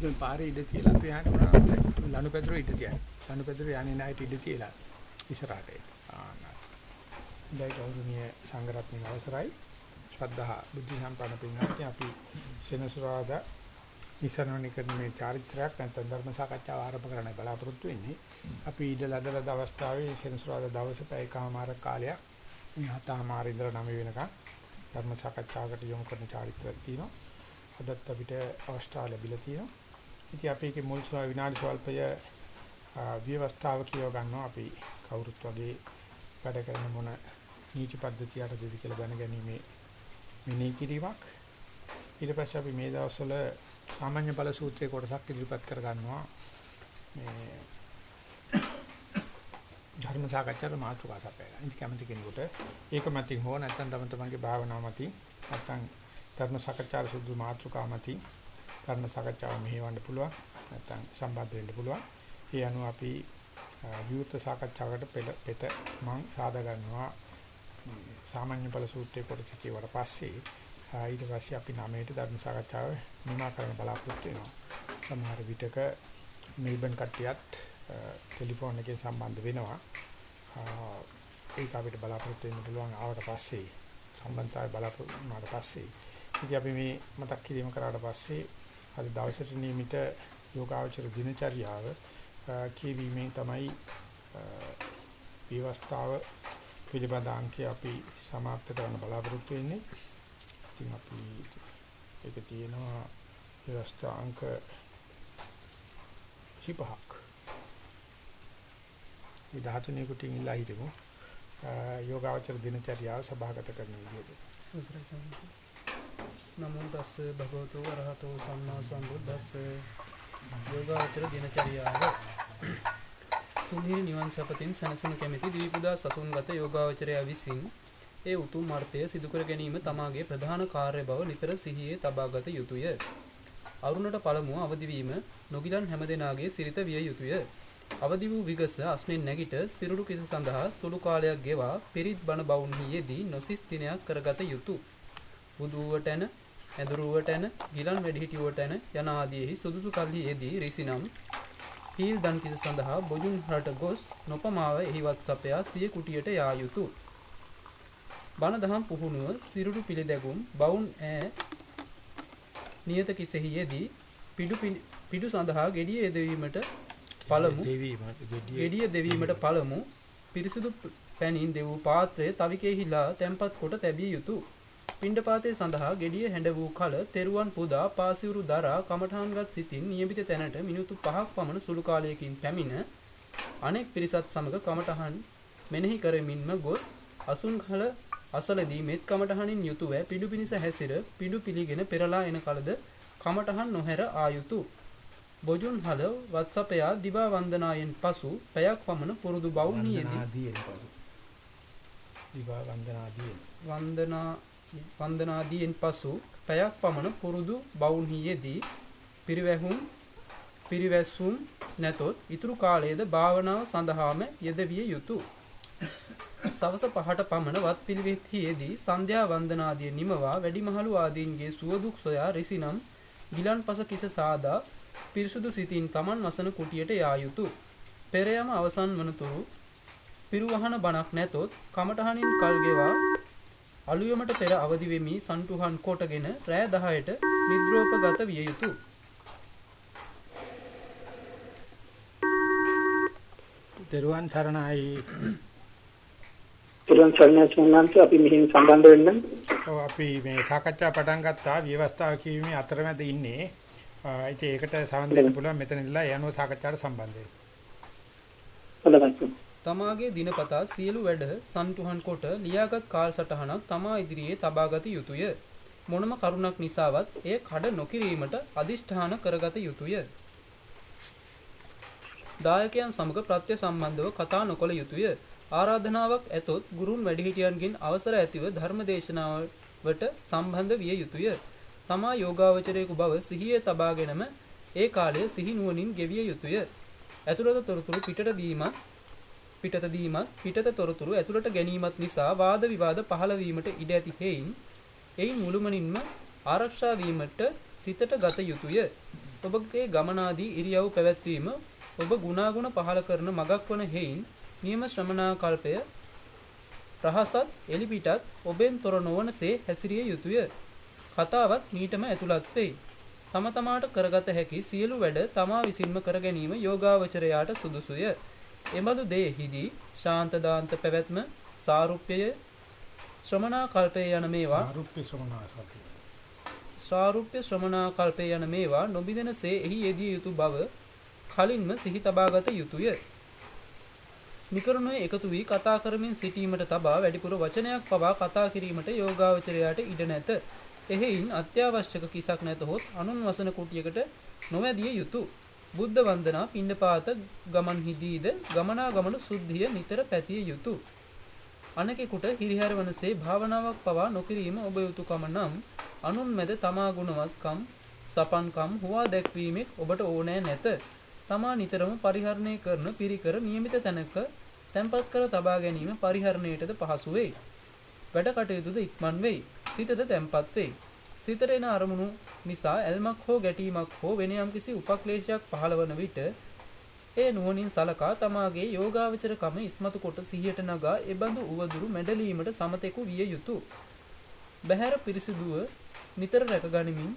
දැන් පාරේ ඉඳ තියලා අපි යහට මොනවද ලනුපැදුර ඉඳ තියයි. ලනුපැදුර යන්නේ නැහැට ඉඳ තියලා ඉස්සරහට එන්න. ආන්න. දැන් ගෞරවනීය සංඝරත්නයේ අවසරයි. ශ්‍රද්ධා බුද්ධ සම්පන්න පින්වත්නි අපි සෙනසුරාදා නිසරණනිකරන මේ චාරිත්‍රාක් නැත්නම් ධර්ම සාකච්ඡාව ආරම්භ කරන්න බලාපොරොත්තු වෙන්නේ. අපි ඉඳ ලදලද අවස්ථාවේ සෙනසුරාදා දවසේ පැයකමාර කාලයක් මේ හතමාර ඉඳලා 9 වෙනකම් ධර්ම සාකච්ඡාවකට යොමු කරන චාරිත්‍රාක් තියෙනවා. අදත් අපිට අවස්ථාව ලැබිලා තියෙනවා. ඉතින් අපි ඒකේ මුල් සුව විනාඩි ස්වල්පය ව්‍යවස්ථාව කියව ගන්නවා අපි කවුරුත් වගේ වැඩ කරන මොන නීති පද්ධතියට දෙවි කියලා දැනගැනීමේ මෙනෙහි කිරීමක්. ඊට පස්සේ අපි මේ දවස්වල සාමාන්‍ය ඵල සූත්‍රයේ කොටසක් ඉදිරිපත් කර ගන්නවා. මේ ධර්ම සාකච්ඡාවේ මාතෘකා සපයලා. ඉතින් කැමති කෙනෙකුට ඒක මතින් හෝ නැත්නම් තම තමන්ගේ භාවනාව මතින් නැත්නම් ධර්ම සාකච්ඡාවේ සුදු මාතෘකා මතින් ධර්ම සාකච්ඡාව මෙහෙවන්න පුළුවන්. නැත්නම් සම්බන්ධ වෙන්න පුළුවන්. ඒ අනුව අපි විවෘත සාකච්ඡාවකට පෙත මම සාදා ගන්නවා සාමාන්‍ය ඵල සූත්‍රයේ කොටස කියවට පස්සේ ඊට පස්සේ අපි නමයට ධර්ම සාකච්ඡාව නිමා කරන්න බලාපොරොත්තු වෙනවා. සමහර විටක මෙල්බන් කට්ටියත් ටෙලිෆෝන් එකෙන් සම්බන්ධ වෙනවා. ඒක අපිට බලාපොරොත්තු වෙන්න පුළුවන් ආවට පස්සේ සම්බන්ධතාවය බලාපොරොත්තු වුණාට පස්සේ ඉතින් අපි මේ මතක් කිරීම කරාට පස්සේ අද දවසට නියමිත යෝගාචර දිනචරියාව කියවීමෙන් තමයි විවස්ථාව පිළිබඳ අංකය අපි සමාප්ත කරන්න බලාපොරොත්තු වෙන්නේ. ඉතින් අපි ඒක තියෙනවා විවස්ථා අංක 35ක්. මේ 13 කුටින් ඉල්ලා හිටමු. යෝගාචර දිනචරියාව සභාගත කරන විදිහට. අවසරයි සම්මත. නමෝ තස්ස භගවතු වරහතෝ සම්මා සම්බුද්දස්ස යෝගාචර දිනචරියාව සුනිල් නිවන් සපතින් සනසන කැමැති දීපුදා සසුන්ගත යෝගාචරය විසින් ඒ උතුම් අර්ථය සිදු කර ගැනීම තමාගේ ප්‍රධාන කාර්ය බව නිතර සිහියේ තබාගත යුතුය. අරුණට පළමුව අවදි වීම නොගිලන් හැමදෙනාගේ සිරිත විය යුතුය. අවදි වූ විගස අස්නෙන් නැගිට සිරුරු කිස සඳහා සුළු කාලයක් ගෙවා පිරිත් බණ බවුන්හි යෙදී නොසිස් දිනයක් කරගත යුතුය. බුදුවට එන ඇදුරුවට එන ගිලන් වැඩිහිටියුවට එන යන ආදීෙහි සුදුසු කල්හි යෙදී රිසිනම් හීල් දන් කිස සඳහා බොජුන් රට ගොස් නොපමාව එහිවත් සපයා සිය කුටියට යා යුතුය. බණ දහම් පුහුණුව සිරුරු පිළිදැගුම් බවුන් ඈ නියත කිසෙහි යෙදී පිඩු පිඩු සඳහා gediya යෙදවීමට පළමු gediya දෙවීමට පළමු පිරිසුදු පැනින් දෙවූ පාත්‍රය තවිකෙහිලා තැන්පත් කොට තැබිය යුතුය. පිණ්ඩපාතය සඳහා gediya හැඬ වූ කල තෙරුවන් පුදා පාසිවුරු දරා කමඨාන්ගත් සිතින් නියමිත තැනට මිනිත්තු 5ක් පමණ සුළු කාලයකින් පැමිණ අනෙක් පිරිසත් සමග කමඨහන් මෙනෙහි කරමින්ම ගොස් අසුන්කල අසලදී මෙත් කමඨහනින් යුතුව පිඩු පිනිස හැසිර පිඩු පිළිගෙන පෙරලා එන කලද කමඨහන් නොහැර ආයුතු. බොජුන් හල වත්සපයා දිවා වන්දනායෙන් පසු පැයක් පමණ පුරුදු බවුනියේදී දිවා වන්දනාදී වන්දනා වන්දනාදීන් පසු පැයක් පමණ පුරුදු බවුන්හියේදී පිරිවැහුම් පිරිවැස්සුම් නැතොත් ඉතුරු කාලයේද භාවනාව සඳහාම යෙදවිය යුතුය. සවස පහට පමණ වත් පිළිවෙත්හියේදී සන්ධ්‍යා වන්දනාදිය නිමවා වැඩිමහලු ආදීන්ගේ සුවදුක් සොයා රිසිනම් ගිලන්පස කිස සාදා පිරිසුදු සිතින් Taman වසන කුටියට යා යුතුය. පෙර යම අවසන් වනතුරු පිරුවහන බණක් නැතොත් කමඨහනින් කල් ගෙවා අලුයමට පෙර අවදි වෙමි සන්තුහන් කොටගෙන රෑ 10ට නිද්‍රෝපගත විය යුතුය. දරුවන් තරණයි පුරන් සර්ණාචාර්යන්ට අපි මෙහින් සම්බන්ධ වෙන්න. ඔව් අපි මේ සාකච්ඡා පටන් ගත්තා ව්‍යවස්ථාව කියීමේ අතරමැද ඉන්නේ. ඉතින් ඒකට සම්බන්ධ වෙන්න පුළුවන් මෙතන ඉඳලා ඒ අනුව සාකච්ඡාවට සම්බන්ධ වෙන්න. තමාගේ දිනපතා සියලු වැඩ සන්තුහන් කොට ලියාගත් කාලසටහනක් තමා ඉදිරියේ තබාගත යුතුය. මොනම කරුණක් නිසාවත් එය කඩ නොකිරීමට අදිෂ්ඨාන කරගත යුතුය. දායකයන් සමග ප්‍රත්‍ය සම්බන්ධව කතා නොකළ යුතුය. ආරාධනාවක් ඇතොත් ගුරුන් වැඩිහිටියන්ගෙන් අවසර ඇතිව ධර්ම දේශනාවට සම්බන්ධ විය යුතුය. තමා යෝගාවචරයෙකු බව සිහියේ තබාගෙනම ඒ කාලය සිහි නුවණින් ගෙවිය යුතුය. ඇතුළත තොරතුරු පිටට දීමත් පිටත දීමත් පිටත තොරතුරු ඇතුළට ගැනීමත් නිසා වාද විවාද පහළ වීමට ඉඩ ඇති හේයින් එයින් මුළුමනින්ම ආරක්ෂා වීමට සිතට ගත යුතුය. ඔබගේ ගමනාදී ඉරියව් පැවැත්වීම ඔබ ගුණාගුණ පහල කරන මගක් වන හේයින් නියම ශ්‍රමණා කල්පය රහසත් එලිපිටත් ඔබෙන් තොර නොවනසේ හැසිරිය යුතුය. කතාවත් මීටම ඇතුළත් වෙයි. තම තමාට කරගත හැකි සියලු වැඩ තමා විසින්ම කර ගැනීම යෝගාවචරයාට සුදුසුය. එබඳු දේහිදී ශාන්ත දාන්ත පැවැත්ම සාරුප්‍යය ශ්‍රමණා කල්පය යන මේවා ආරුප්‍ය ශ්‍රමණාසති. ශාරුප්‍ය ශ්‍රමණා කල්පය යන මේවා නොබිදෙනසේ එහි යෙදිය යුතු බව කලින්ම සිහි තබාගත යුතුය. නිකරුණේ එකතු වී කතා කරමින් සිටීමට තබා වැඩිපුර වචනයක් පවා කතා කිරීමට යෝගාවචරයාට ඉඩ නැත. එහෙයින් අත්‍යවශ්‍යක කිසක් නැතහොත් අනුන් වසන කුටියකට නොවැදිය යුතුය. බුද්ධ වන්දනා පිණ්ඩපාත ගමන් හිදීද ගමනාගමන සුද්ධිය නිතර පැතිය යුතුය. අනෙකෙකුට හිරිහැර වනසේ භාවනාවක් පවා නොකිරීම ඔබ යුතුයකම නම් අනුන් මැද තමා ගුණවත්කම් සපන්කම් හුවා දැක්වීමෙක් ඔබට ඕනෑ නැත. තමා නිතරම පරිහරණය කරන පිරිකර નિયમિત තැනක තැන්පත් කර තබා ගැනීම පරිහරණයටද පහසු වෙයි. වැඩ කටයුතුද ඉක්මන් වෙයි. සිතද තැන්පත් වෙයි. සිතට එන අරමුණු නිසා ඇල්මක් හෝ ගැටීමක් හෝ වෙන යම්කිසි උපක්ලේශයක් පහළවන විට ඒ නුවණින් සලකා තමාගේ යෝගාවචරකම ඉස්මතු කොට සිහියට නගා එබඳු උවදුරු මැඩලීමට සමතෙකු විය යුතුය. බහැර පිරිසිදුව නිතර රැකගනිමින්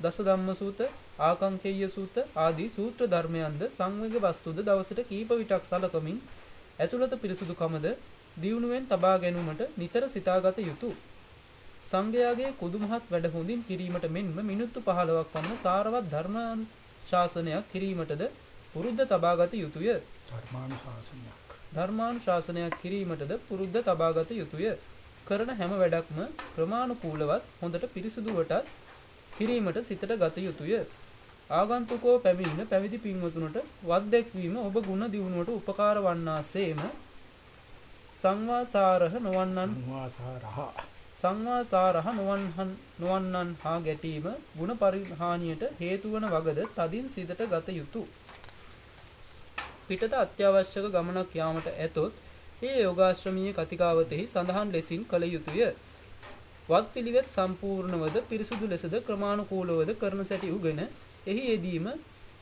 දස ධම්ම සූත, ආකංකේය සූත ආදී සූත්‍ර ධර්මයන්ද සංවේග වස්තුද දවසට කීප විටක් සලකමින් ඇතුළත පිරිසුදුකමද දියුණුවෙන් තබා ගැනීමට නිතර සිතාගත යුතුය. සංඝයාගේ කුදුමහත් වැඩ හොඳින් කිරීමට මෙන්ම මිනිත්තු 15ක් පමණ සාරවත් ධර්ම ශාසනයක් කිරීමටද පුරුද්ද තබාගත යුතුය. ධර්මානුශාසනයක්. ධර්මානුශාසනයක් කිරීමටද පුරුද්ද තබාගත යුතුය. කරන හැම වැඩක්ම ක්‍රමානුකූලවත් හොඳට පිරිසුදුවටත් කිරීමට සිතට ගත යුතුය. ආගන්තුකෝ පැමිණෙන පැවිදි පින්වතුන්ට වත් දැක්වීම ඔබ ගුණ දියුණුවට උපකාර වන්නාseම සංවාසාරහ නොවන්නන් සංවාසාරහ සංවාසාරහ නොවන්හන් නොවන්නන් හා ගැටීම ගුණ පරිහානියට හේතු වන වගද තදින් සිතට ගත යුතුය. පිටත අත්‍යවශ්‍යක ගමනක් යාමට ඇතොත් ඒ යෝගාශ්‍රමීය කතිකාවතෙහි සඳහන් ලෙසින් කළ යුතුය. වත් පිළිවෙත් සම්පූර්ණවද පිරිසුදු ලෙසද ක්‍රමානුකූලවද කරන සැටි උගෙන එහි යෙදීම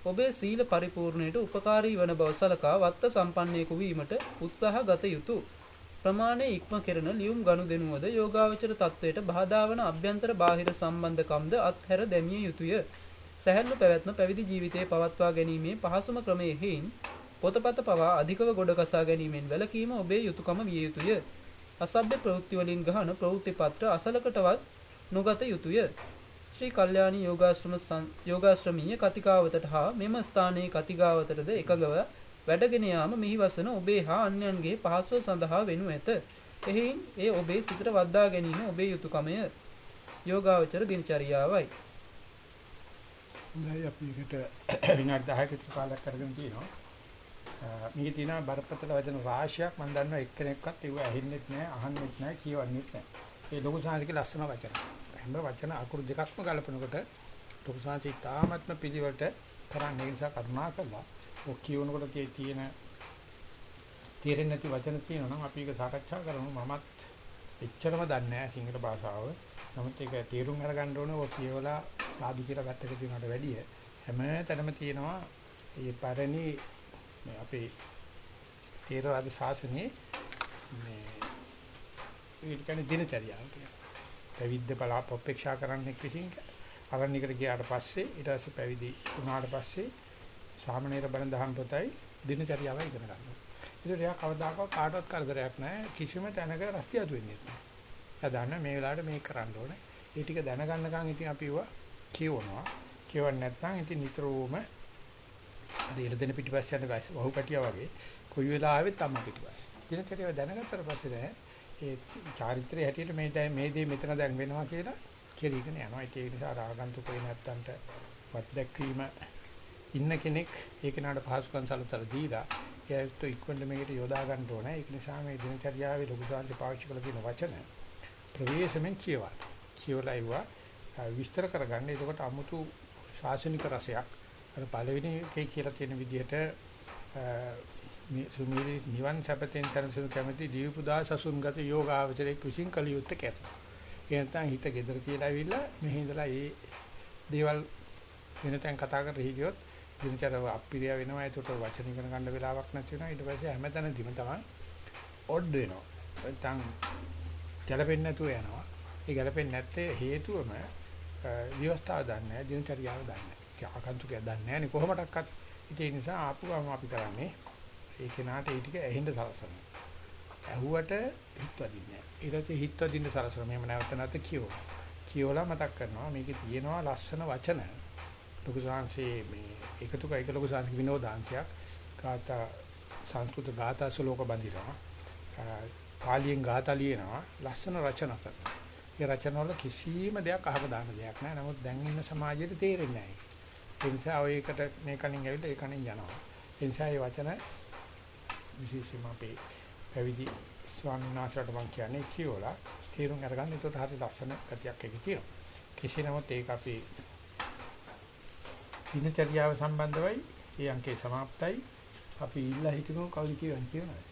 ඔබේ සීල පරිපූර්ණයට උපකාරී වන බව සලකා වත්ත සම්පන්නයෙකු වීමට උත්සාහ ගත යුතුය. ප්‍රමාණය ඉක්ම කෙරෙන ලියුම් ගනුදෙනුවද යෝගාවචර තත්වයට බාධා වන අභ්‍යන්තර බාහිර සම්බන්ධකම්ද අත්හැර දැමිය යුතුය. සැහැල්ලු පැවැත්ම පැවිදි ජීවිතයේ පවත්වා ගැනීමේ පහසුම ක්‍රමයේ හේයින් පොතපත පවා අධිකව ගොඩගසා ගැනීමෙන් වැළකීම ඔබේ යුතුයකම විය යුතුය. අසභ්‍ය ප්‍රවෘත්ති වලින් ගහන ප්‍රවෘත්ති පත්‍ර අසලකටවත් නොගත යුතුය. ශ්‍රී කල්යාණී යෝගාශ්‍රම යෝගාශ්‍රමීය කතිකාවතට හා මෙම ස්ථානයේ කතිකාවතටද එකගව වැඩගෙන යාම මෙහි වසන ඔබේ හා අන්‍යයන්ගේ පහසුව සඳහා වෙනු ඇත. එහින් ඒ ඔබේ සිතට වද්දා ගැනීම ඔබේ යුතුයකමය. යෝගාවචර දිනචරියාවයි. දැන් අපි එකට විනාඩි 10ක විතර කාලයක් අරගෙන තියෙනවා. මේකේ තියෙන බරපතල වචන රාශියක් මම දන්නවා එක්කෙනෙක්වත් ඒව ඇහෙන්නෙත් නැහැ අහන්නෙත් නැහැ කියවන්නෙත් නැහැ. ඒ ලොකු සාංශික ලස්සන වචන. හැම වචන අකුරු දෙකක්ම ගලපනකොට ලොකු සාංශි තාමත්ම පිළිවෙලට කරන්න ඒ නිසා කරුණා කරලා ඔක් කියවනකොට තියෙන තේරෙන්නේ නැති වචන තියෙනවා නම් අපි ඒක සාකච්ඡා කරමු මමත් එච්චරම දන්නේ නැහැ සිංහල භාෂාව. නමුත් ඒක තේරුම් අරගන්න ඕනේ ඔය කියවලා සාදු කියලා ගත්තක තියෙනවට වැඩිය හැම තැනම තියෙනවා මේ පරණි මේ අපේ තේරවාද ශාසනයේ මේ ඒ කියන්නේ දිනචරියාව කියන්නේ. පැවිද්ද බලා අපේක්ෂා කරන්නේ කිසිං අරණිකට ගියාට පස්සේ ඊට පස්සේ පැවිදි වුණාට පස්සේ සාමණේර බණ දහම් පොතයි දිනචරියාව ඉගෙන ගන්නවා. ඒකට එයා කවදාකවත් කාටවත් කරදරයක් නැහැ කිසිම තැනක රස්තියතු වෙන්නේ නැහැ. එයා දන්න මේ වෙලාවට මේක කරන්න ඕනේ. ඒ ටික දැනගන්නකම් ඉතින් අපි ඒවා කියවනවා. කියවන්නේ නැත්නම් ඉතින් නිතරම අර ඉරදෙන පිටිපස්ස යන වහු කටියා වගේ කොයි වෙලාවෙත් තමයි පිටිපස්ස. දිනචරියාව දැනගත්තට පස්සේ දැන් ඒ චාරිත්‍රයේ හැටියට මේ දැන් මේ දේ මෙතන දැන් වෙනවා කියලා කියලාගෙන යනවා. ඒක නිසා රාගන්තුකේ නැත්තන්ට වත් දැක්වීම ඉන්න කෙනෙක් ඒක නාඩ පහසුකම් සලතර දීලා ඒත් ඉක්වන්න මේකට යොදා ගන්න ඕනේ. ඒක නිසා මේ දිනචරියාවේ ලොකු සාන්ති පාවිච්චි කරලා තියෙන වචන ප්‍රවේශමෙන් කියවන්න. කියවලා ඉවවා විස්තර කරගන්න. එතකොට 아무තු ශාසනික රසයක් අර පළවෙනි එකේ කියලා තියෙන විදිහට මේ සුමීරි නිවන් සැපතෙන් සරසුන් කැමැති දීපුදා සසුන්ගත යෝගාවචරයේ කුසින් කලියුත් කැත. ඒ නැත්නම් හිත gedara තියලා ඇවිල්ලා මෙහි ඉඳලා ඒ දේවල් වෙන තැන් කතා කරලා හිටියොත් දිනචර අප්පිරිය වෙනවා. ඒකට වචන ඉගෙන ගන්න වෙලාවක් නැති වෙනවා. ඊට පස්සේ හැමතැනදීම තමයි ඔඩ් වෙනවා. නැත්නම් ගැලපෙන්නේ නැතුව යනවා. ඒ ගැලපෙන්නේ නැත්තේ හේතුවම විවස්ථාව දන්නේ නැහැ දිනචරියාව දන්නේ නැහැ. ආකන්තුකය දන්නේ නැහැ නේ කොහොමඩක්වත්. ඒ නිසා ආපු ගම අපි කරන්නේ ඒ කෙනාට ඒ ටික ඇහෙන්න සලසනවා. ඇහුවට හිත වදින්නේ නැහැ. ඊට පස්සේ හිත වදින්න සලසනවා. මෙහෙම නැවත නැවත කියවෝ කියවලා මතක් කරනවා මේකේ තියෙනවා ලස්සන වචන. ලොකු සංසේ මේ එකතු කයික ලොකු සංස්කෘතික විනෝදාංශයක්. ගාථා සංස්කෘත ගාථා ශ්ලෝක බඳිනවා. පාලියෙන් ගාථා ලියනවා. ලස්සන රචනා කරනවා ඒ රචන වල කිසිම දෙයක් අහක දාන දෙයක් නැහැ නමුත් දැන් ඉන්න සමාජයට තේරෙන්නේ නැහැ ඒ නිසා ඔය එකට මේ කණින් ඇවිල්ලා ඒ කණින් යනවා. ඒ නිසා මේ වචන විශේෂයෙන්ම අපේ පැවිදි ස්වාමීන් වහන්සේට මම කියන්නේ කියවලා තේරුම් අරගන්න. ඒකට හරි ලස්සන ගතියක් එකේ තියෙනවා. කෙසේ නමුත් ඒක අපි දිනචර්යාව සම්බන්ධවයි ඒ අංකේ સમાප්තයි. අපි ඉල්ලා හිටමු කවුද කියවන්නේ කියනවා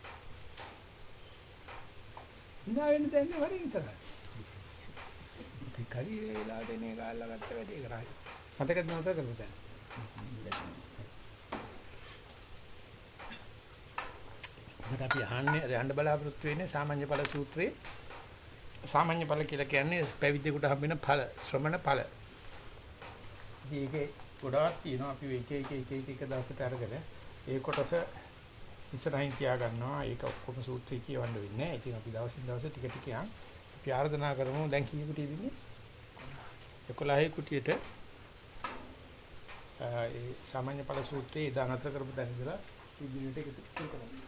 ඉඳා වෙන දැන් වරින් ඉතලා අපි කරි වෙලාවට එනේ ගාල්ලා ගත්ත වැඩේ කරා මතකද නැවත කරමු දැන් මට අපි අහන්නේ යන්න බලාපොරොත්තු වෙන්නේ සාමාන්‍ය ඵල සූත්‍රයේ සාමාන්‍ය ඵල කියලා කියන්නේ පැවිද්දෙකුට හම්බෙන ඵල ශ්‍රමණ ඵල. ඉතින් ඒකේ ගොඩාක් තියෙනවා අපි එක එක එක එක එක දවසට අරගෙන ඒ කොටස ඉස්සරහින් තියා ගන්නවා ඒක ඔක්කොම සූත්‍රය කියවන්න වෙන්නේ නැහැ. ඉතින් අපි දවසින් දවස ටික ටික යන් අපි ආර්දනා කරමු දැන් කී කුටියද ඉන්නේ? 11 කුටියට ඒ සාමාන්‍ය ඵල සූත්‍රයේ ඉදා නතර කරපු දැන් ඉඳලා ඉදිරියට එකතු කරමු.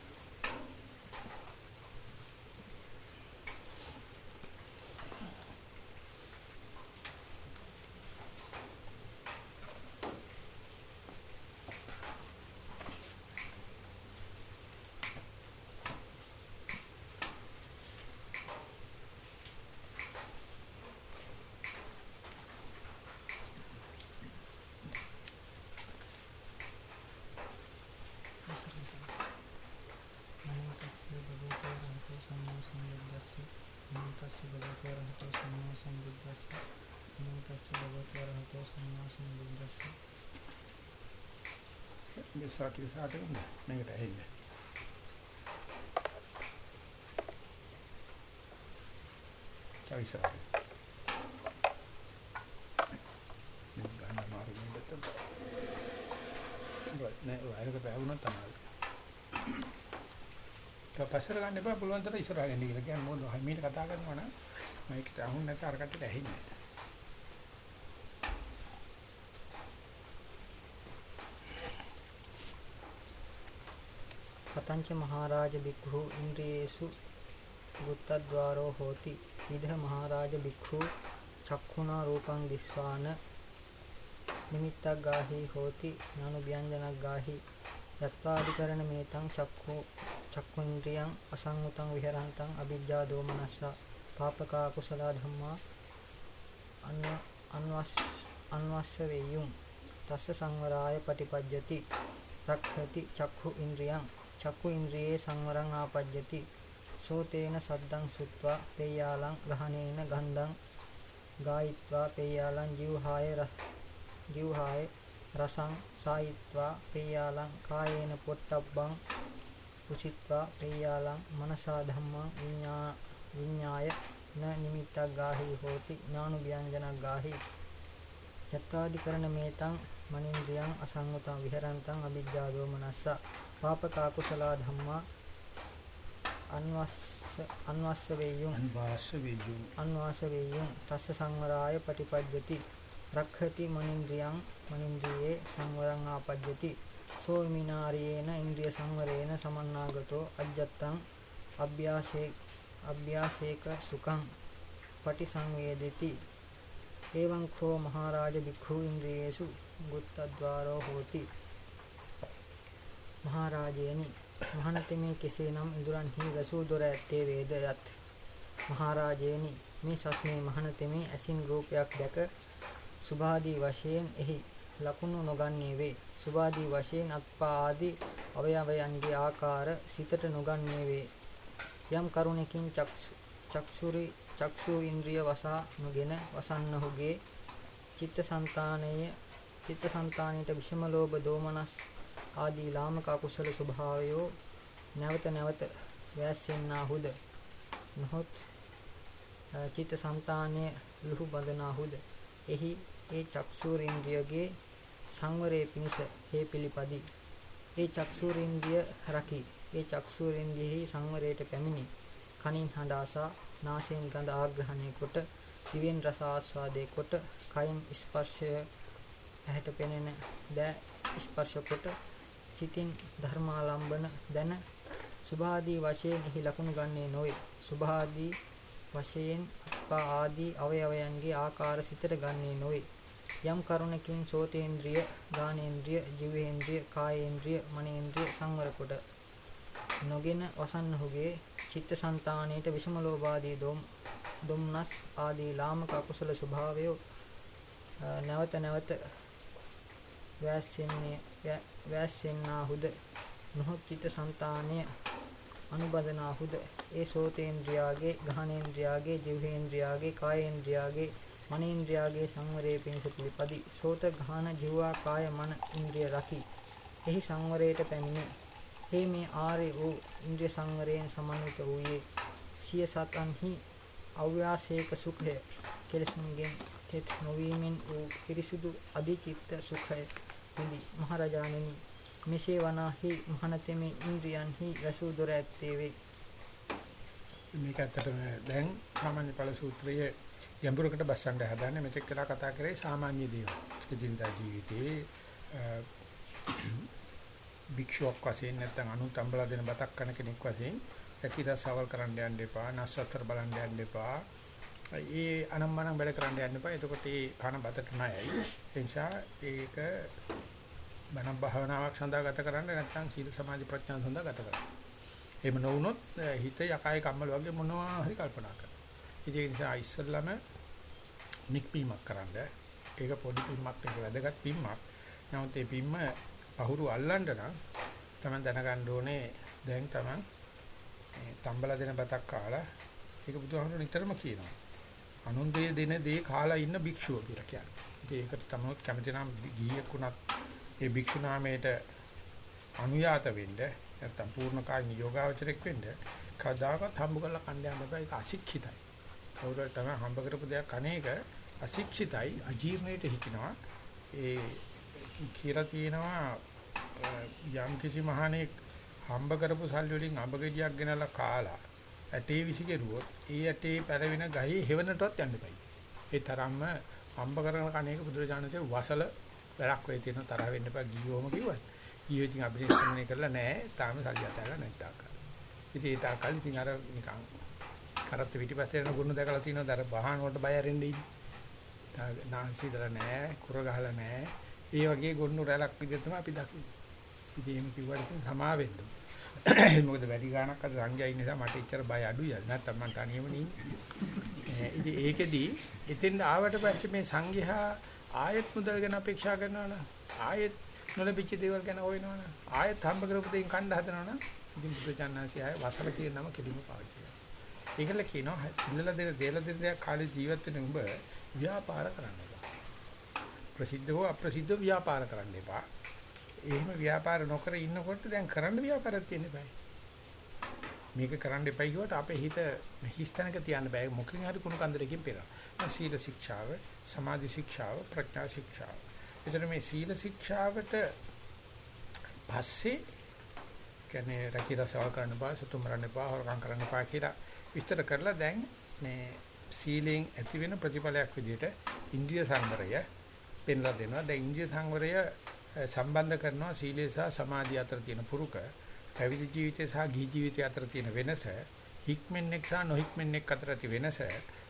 මේ සාටි සාටි මේකට ඇහින්නේ. චයිසා. මේ ගන්න මාරු මෙන්නත්. නෑ වයරක බැවුණා තමයි. තපස්සර ගන්න එපා පුළුවන් තරම් ඉස්සරහ ගන්න කියලා කියන්නේ මොකද මීට කතා කරනවා නම් මයිකට අහුන් නැත්නම් අර කට්ටියට ඇහින්නේ නැහැ. කතංච මහරජ බික්ඛු ඉන්ද්‍රියේසු බුත්තද්වාරෝ හෝති ඉදහ මහරජ බික්ඛු චක්ඛුනා රූපං දිස්වාන නිමිත්තක් ගාහි හෝති නනු ව්‍යංජනක් ගාහි යත්වාදිකරණ මේතං චක්ඛු චක්ඛුන්ද්‍රියං අසංගතං විහරන්තං අවිජ්ජා දෝමනස්ස පාපකා කුසල ධම්මා අන්න අන්වස් අන්වස්ස වේයුම් තස්ස සංවරාය පටිපජ්ජති රක්ඛති චක්ඛු ඉන්ද්‍රියං චක්කු ඉන්ද්‍රියේ සංවරං ආපජ්ජති. සෝතේන සද්දං සුත්වා පේයාලං ගහනේන ගන්ධං ගායිත්වා පේයාලං ජීවහාය ජීවහාය රසං සායිත්වා පේයාලං කායේන පොට්ටබ්බං උචිත්වා පේයාලං මනසා ධම්මං විඤ්ඤා විඤ්ඤාය න නිමිත්තක් ගාහි හෝති ඥානු ව්‍යංජනක් ගාහි. චත්තාදිකරණ මේතං මනින්ද්‍රියං අසංගතං විහරන්තං අවිජ්ජා දෝමනස්ස. පාපක කුසල ධම්මා අන්වස්ස අන්වස්ස වේයුම්. අන්වාස වේජු අන්වාස වේයුම්. තස්ස සංවරාය පටිපජ්ජති රක්ඛති මනින්ද්‍රියං මනින්ද්‍රියේ සංවරං ආපජ්ජති. සෝ මිනාරියේන ඉන්ද්‍රිය සංවරේන සමන්නාගතෝ අජ්ජත්තං අභ්‍යාසේ අභ්‍යාසේක සුඛං පටිසංවේදති. එවං කෝ මහරජ භික්ඛු ඉන්ද්‍රියේසු ගුත්තද්වාරෝ හෝති මහරජයනි. මහණතෙමේ කෙසේනම් ඉඳුරන්හි වැසූ දොර ඇත්තේ වේදයත්. මහරජයනි මේ සස්නේ මහණතෙමේ ඇසින් රූපයක් දැක සුභාදී වශයෙන් එහි ලකුණු නොගන්නේ වේ. සුභාදී වශයෙන් අත්පා ආදී අවයවයන්ගේ ආකාර සිතට නොගන්නේ වේ. යම් කරුණකින් චක්ෂුරි චක්ෂු ඉන්ද්‍රිය වසා නොගෙන වසන්නහුගේ චිත්තසංතානයේ චිත්තසංතානයට විෂම ලෝභ දෝමනස් ආදී ලාමක අකුසල ස්වභාවයෝ නැවත නැවත වැස්සෙන්නාහුද? නොහොත් චිත්තසංතානයේ ලුහු බඳනාහුද? එහි ඒ චක්ෂුරේන්ද්‍රියගේ සංවරයේ පිණිස හේ පිළිපදි. ඒ චක්ෂුරේන්ද්‍රිය රකි. ඒ චක්ෂුරේන්ද්‍රියෙහි සංවරයට පැමිණි. කනින් හඬ ආසා නාසයෙන් ගඳ ආග්‍රහණය කොට දිවෙන් රස ආස්වාදේ කොට කයින් ස්පර්ශය ඇහැට පෙනෙන දෑ ස්පර්ශ කොට සිතින් ධර්මාලම්බන දැන සුභාදී වශයෙන් එහි ලකුණු ගන්නේ නොවේ. සුභාදී වශයෙන් අපා ආදී අවයවයන්ගේ ආකාර සිතට ගන්නේ නොවේ. යම් කරුණකින් සෝතේන්ද්‍රිය ගානේන්ද්‍රිය ජීවේන්ද්‍රිය කායේන්ද්‍රිය මනේන්ද්‍රිය සංවර කොට නොගෙන වසන්නහුගේ චිත්තසංතානයේට විෂම ලෝභාදී දොම් දුම්නස් ආදී ලාමක අකුසල ස්වභාවය නැවත නැවත වැස්සෙන්නේ වැස්සෙන්නාහුද නොහොත් චිත්තසංතානය අනුබදනාහුද. ඒ සෝතේන්ද්‍රයාගේ ගහනේන්ද්‍රයාගේ ජීවේන්ද්‍රයාගේ කායේන්ද්‍රයාගේ මනේන්ද්‍රයාගේ සංවරයේ පිණිස පිළිපදි. සෝත ගහන ජීවා කාය මන ඉන්ද්‍රිය රකි. එහි සංවරයට පැමිණේ. හේ මේ ආර්ය වූ ඉන්ද්‍රිය සංවරයෙන් සමන්විත වූයේ සිය සතන්හි අව්‍යාසේක සුඛය. කෙලසුන්ගෙන් තෙත් නොවීමෙන් වූ පිරිසුදු අධිචිත්ත සුඛය. පිළි මහරජාණෙනි මෙසේ වනාහි මහනතෙමේ ඉන්ද්‍රියන්හි රසූ දොර ඇත්තේ වේ මේක ඇත්තටම දැන් සාමාන්‍ය ඵල සූත්‍රයේ යම්බුරකට බස්සන්න හදන්නේ මෙතෙක් කළා කතා කරේ සාමාන්‍ය දේවල්. එදිනදා ජීවිතේ භික්ෂුවක් වශයෙන් නැත්නම් අනුතම්බලා දෙන බතක් කන කෙනෙක් වශයෙන් රැකිරසවල් කරන්න යන්න එපා, නස්සතර බලන්න යන්න එපා. ඒ අනම්මනම් වැඩ කරන්න යන්න එපා. එතකොට ඒ කන බතට නයයි. ඒ නිසා ඒක බණ භාවනාවක් සඳහා ගත කරන්න නැත්නම් සීල සමාධි ප්‍රඥා සඳහා ගත කරන්න. එහෙම නොවුනොත් හිත යකයි කම්මල වගේ මොනවා හරි කල්පනා කරනවා. ඒ නිසා ඉස්සල්ලාම නික්පීමක් කරන්න. ඒක පොඩි පිම්මක් නෙවෙයි වැදගත් පිම්මක්. නමුත් මේ පිම්ම පහුරු අල්ලන්න නම් තමයි දැනගන්න ඕනේ දැන් තමයි තම්බලා දෙන බතක් කාලා ඒක බුදුහාමුදුරුවෝ නිතරම කියනවා. අනුන්දේ දෙන දේ කාලා ඉන්න භික්ෂුව කියලා කියන්නේ. ඒකට තමයි කැමති නම් ගිහියෙක් වුණත් ඒ භික්ෂු නාමයට අනුයාත වෙන්න නැත්තම් පූර්ණ කාය නියෝගාවචරයක් වෙන්න කදාකත් හම්බ කරලා කණ්ඩ යන්න බෑ ඒක අශික්ෂිතයි. කවුරුහරි තමයි හම්බ කරපු දෙයක් අනේක අශික්ෂිතයි අජීර්ණයට හිටිනවා. ඒ කියලා තියෙනවා යම් කිසි මහණෙක් හම්බ කරපු සල්ලි වලින් අඹ ගෙඩියක් ගෙනලා කාලා ඇටේ විසිකරුවොත් ඒ ඇටේ පැරවෙන ගහේ හෙවණටවත් යන්න බෑ. ඒ තරම්ම හම්බ කරන කණේක බුදුරජාණන්සේ වසල වැඩක් වෙයි තියෙන තරහ වෙන්න එපා ගියෝම කිව්වා. ගියෝ ඉතින් අභිනේෂණය කරලා නැහැ. තාම සල්ලි අතහැරලා නැත්තා. ඉතින් ඒ තාකල් ඉතින් අර නිකන් කරත් පිටිපස්සේ යන ගුණ දැකලා තියෙනවා. අර බහාන වලට බය ඇරෙන්න ඉන්නේ. නාන්සි දලා නැහැ, කුර ගහලා නැහැ. ඒ වගේ ගොන්නු රැලක් විදිහට තමයි අපි දකින්නේ. ඉතින් එහෙම කිව්වට ඉතින් සමා වෙන්න. මොකද වැඩි ගාණක් අද සංඛ්‍යා ඉන්න නිසා මට එච්චර බය අඩුයි. නැත්තම් මම තනියම ඉන්නේ. ඉතින් ඒකෙදි එතෙන් ආවට පස්සේ මේ සංඝයා ආයෙත් මුදල් ගැන අපේක්ෂා කරනවනම් ආයෙත් නොලැබිච්ච දේවල් ගැන හොයනවනම් ආයෙත් හම්බ කරපු දෙයින් කණ්ඩ හදනවනම් ඉතින් බුදුචානන්සේ ආයෙ වසල කියන නම කෙලිම පාවිච්චි කරනවා. ඒකල කියනවා ඉල්ලලා දෙන දේල දෙන දෙයක් කාලේ ජීවත් වෙන උඹ ව්‍යාපාර කරන්න එපා. ප්‍රසිද්ධ හෝ අප්‍රසිද්ධ ව්‍යාපාර කරන්න එපා. එහෙම ව්‍යාපාර නොකර ඉන්නකොට දැන් කරන්න ව්‍යාපාරයක් තියෙන්න බෑ. මේක කරන්න එපයි කිව්වට අපේ හිත හිස්තැනක තියන්න බෑ. මොකකින් හරි කුණු කන්දරකින් පෙරන. සීල ශික්ෂාව, සමාධි ශික්ෂාව, ප්‍රඥා ශික්ෂාව. එතන මේ සීල ශික්ෂාවට පස්සේ කියන්නේ රකිරසවල් කරන්න බෑ, සතුම් කරන්න බෑ, හොරකම් කරන්න බෑ කියලා විස්තර කරලා දැන් මේ සීලෙන් ඇති වෙන ප්‍රතිඵලයක් විදිහට ඉන්ද්‍රිය සංවරය පෙන්ලා දෙනවා. දැන් ඉන්ද්‍රිය සංවරය සම්බන්ධ කරනවා සීලය සහ සමාධිය අතර තියෙන පුරුක, පැවිදි ජීවිතය සහ ගිහි ජීවිතය අතර තියෙන වෙනස, හික්මෙන්ෙක් සහ නොහික්මෙන්ෙක් අතර තියෙන වෙනස,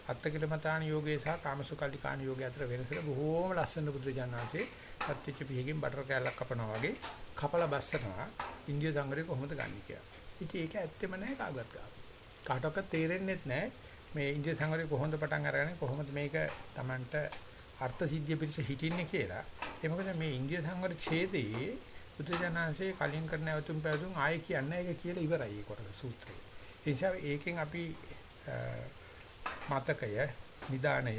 අත්තකිලමතාන යෝගයේ සහ කාමසුකල්ලිකාන යෝගයේ අතර වෙනස බොහෝම ලස්සන බුදුජානනාංශේ සත්‍විච්ච පිහකින් බටර් කෑල්ලක් කපනවා වගේ කපලා බස්සනවා ඉන්දිය සංගරේ කොහොමද ගන්න කියලා. ඉතින් ඒක ඇත්තෙම නෑ කාගවත් ගාව. කාටවත් තේරෙන්නේ නැහැ මේ ඉන්දිය සංගරේ කොහොමද පටන් අරගන්නේ කොහොමද මේක Tamanට අර්ථ සිද්ධිය පිළිස හිටින්නේ කියලා. ඒ මොකද මේ ඉන්දිය සංවර ඡේදයේ බුදුජානන්සේ කලින් කරන අවතුම් පැතුම් ආයෙ කියන්නේ ඒක කියලා ඉවරයි ඒ කොටස සූත්‍රය. ඒ නිසා ඒකෙන් අපි මතකය, නිදානය,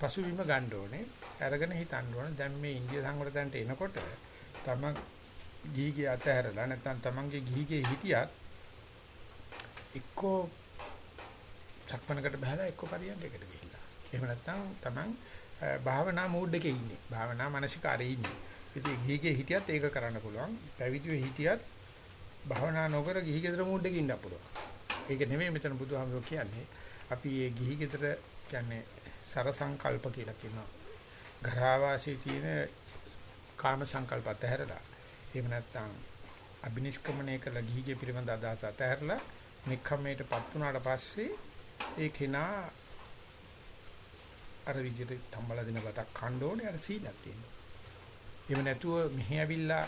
පසුබිම ගන්න ඕනේ. අරගෙන හිතන්න ඕනේ දැන් මේ ඉන්දිය සංවරතන්ට එනකොට තම ගිහිගේ අතහැරලා නැත්නම් තමන්ගේ ගිහිගේ හිටියත් එක්කෝ චක්මනකට බහලා එක්කෝ පරියන්කකට ගිහිල්ලා. එහෙම නැත්නම් තමන් භාවනා මූඩ් එකේ ඉන්නේ. භාවනා මානසිකාරේ ඉන්නේ. ඉතින් ගිහිගේ හිටියත් ඒක කරන්න පුළුවන්. පැවිදිව හිටියත් භාවනා නොකර ගිහි ගෙදර මූඩ් එකේ ඉන්න පුළුවන්. ඒක නෙමෙයි මෙතන බුදුහාමුදුරුවෝ කියන්නේ. අපි මේ ගිහි ගෙදර කියන්නේ සර සංකල්ප කියලා කියනවා. ගරාවාසී තියෙන කාම සංකල්ප අතහැරලා එහෙම නැත්නම් අබිනිෂ්ක්‍මණය කළ ගිහිගේ පිළිබඳ අදහස අතහැරලා නික්කමයටපත් වුණාට පස්සේ ඒ කෙනා අර විදිහට තම්බලා දෙන බතක් කන්න ඕනේ අර සීලයක් තියෙනවා. එහෙම නැතුව මෙහි ඇවිල්ලා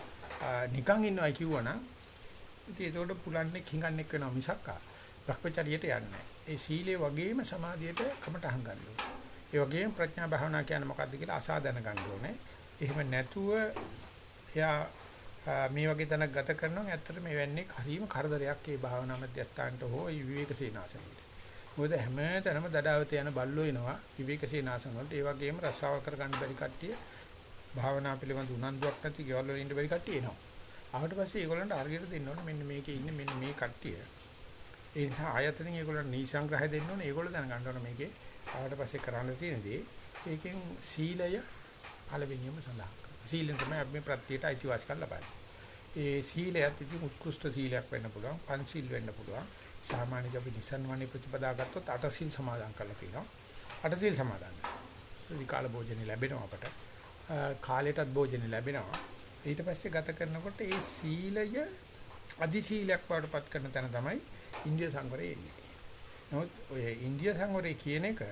නිකන් ඉන්නවා කිව්වනම් ඉතින් ඒකට පුලන්නේ කිඟන්නෙක් වෙනවා මිසක් භ්‍රමචරියට යන්නේ ඒ සීලේ වගේම සමාධියට කමටහන් ගන්න ඕනේ. ඒ වගේම ප්‍රඥා භාවනා කියන්නේ මොකක්ද කියලා අසා දැනගන්න ඕනේ. එහෙම නැතුව එයා මේ වගේ තැනක් ගත කරනවා ඇත්තට මේ වෙන්නේ හරීම කරදරයක් ඒ භාවනා මධ්‍යස්ථානට හෝ විවේක සීනාසනෙට. මොකද හැම තැනම දඩාවත යන බල්ලෝ එනවා විවේක සීනාසන වලට. ඒ වගේම රසාව කරගන්න බැරි කට්ටිය භාවනා පිළිබඳ උනන්දුවක් නැති ගෙවල් වල ඉන්න බැරි කට්ටිය එනවා. ආවට පස්සේ ඒගොල්ලන්ට අරගෙන දෙන්න ඕනේ මෙන්න මේකේ ඉන්නේ මෙන්න මේ කට්ටිය. ඒ නිසා ආයතනෙන් ඒගොල්ලන්ට නීසංග්‍රහය දෙන්න ඕනේ. ඒගොල්ලෝ දැනගන්න ඕනේ මේකේ ආවට පස්සේ කරන්න තියෙන දේ. ඒකෙන් සීලය පළවෙනියම සඳහන් කරනවා. සීලෙන් තමයි අපි මේ ප්‍රත්‍යයට අයිතිවාසිකම් ලබන්නේ. ඒ සීලයත් ඉතින් උත්කෘෂ්ඨ සීලයක් වෙන්න පුළුවන්. පංචශීල් වෙන්න පුළුවන්. සාමාන්‍යයෙන් අපි නිසන්වනේ ප්‍රතිපදා ගත්තොත් අටසීල් සමාදන් කරලා තියෙනවා. අටසීල් සමාදන්. විකාල භෝජනේ ලැබෙනවා අපට. කාලයටත් භෝජනේ ලැබෙනවා. ඊට පස්සේ ගත කරනකොට ඒ සීලය අදි සීලයක් වඩපත් කරන තැන තමයි ඉන්දිය සංවරය එන්නේ. නමුත් ඔය ඉන්දිය සංවරය කියන එක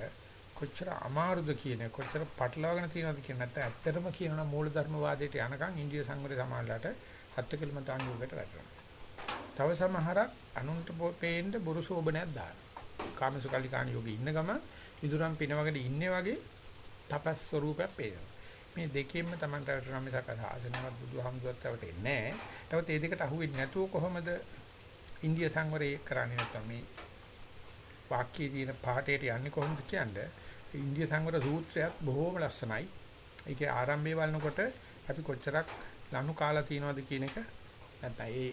කොච්චර අමාරුද කියන කොච්චර පටලවාගෙන තියෙනවද කියන නැත්නම් ඇත්තටම කියනවා මූලධර්මවාදයට යනකම් ඉන්දිය සංවරය සමානලට හත් කිලෝමීටර තාංගුවකට වැටෙනවා. තව සමහරක් අනුන්ට පේන්න බුරු සෝබනයක් දානවා. කාමසුකල්ලිකාණ යෝගී ඉන්න ගම ඉදුරම් පිනවගෙන ඉන්නේ වගේ තපස් ස්වරූපයක් පේනවා. මේ දෙකෙන්ම Tamanට වැටෙනවා මිසක ආසනවත් බුදුහාමුදුරුවෝත් වැටෙන්නේ නැහැ. නමුත් මේ දෙකට අහුවෙන්නේ නැතුව කොහොමද ඉන්දිය සංවරය කරන්නේ නැත්නම් මේ වාක්‍යයේ තියෙන පාඩේට යන්නේ කොහොමද කියන්නේ? ඉන්දිය සංවර සූත්‍රයත් බොහෝම ලස්සනයි. ඒකේ ආරම්භය බලනකොට අපි කොච්චරක් ලනු කාලා තියනවද කියන එක නැත්නම් ඒ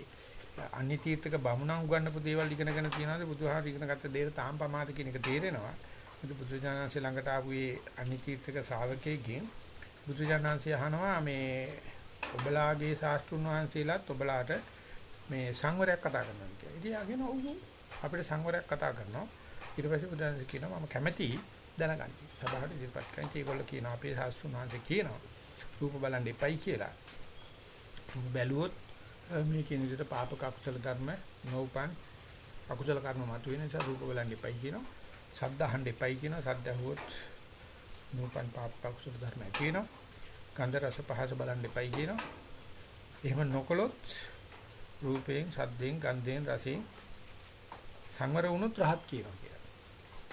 අන්‍ය තීර්ථක බමුණන් උගන්වපු දේවල් ඉගෙනගෙන තියනවාද බුදුහාම ඉගෙන ගත්ත දේට තාම පමාද කියන එක තේරෙනවා. මුදු බුදුජානන්සේ ළඟට ආපු මේ අන්‍ය තීර්ථක ශ්‍රාවකයෙක්ගෙන් බුදුජානන්සේ අහනවා මේ ඔබලාගේ ශාස්ත්‍රුන් වහන්සේලාත් ඔබලාට මේ සංවරයක් කතා කරනවා කියලා. ඉතින් ආගෙන ඔව් අපිට සංවරයක් කතා කරනවා. ඊට පස්සේ බුදුන් කියනවා මම කැමැති දැනගන්න. සභාවට ඉදිරිපත් කරන් ඒගොල්ලෝ කියනවා අපේ ශාස්ත්‍රුන් වහන්සේ කියනවා රූප බලන්න එපයි කියලා. රූප බැලුවොත් මේ කියන විදිහට පාපක අකුසල ධර්ම නෝපන් අකුසල කර්ම මතුවෙන නිසා රූප බලන්න එපයි කියනවා. ශබ්ද අහන්න එපයි කියනවා. ශබ්ද අහුවොත් නෝපන් පාපක අකුසල ධර්ම ඇති වෙනවා. ගන්ධ රස පහස බලන්න එපයි කියනවා. එහෙම නොකළොත් රූපයෙන්, ශබ්දයෙන්, ගන්ධයෙන්, රසයෙන් සංවර වුණොත් රහත් කියනවා කියලා.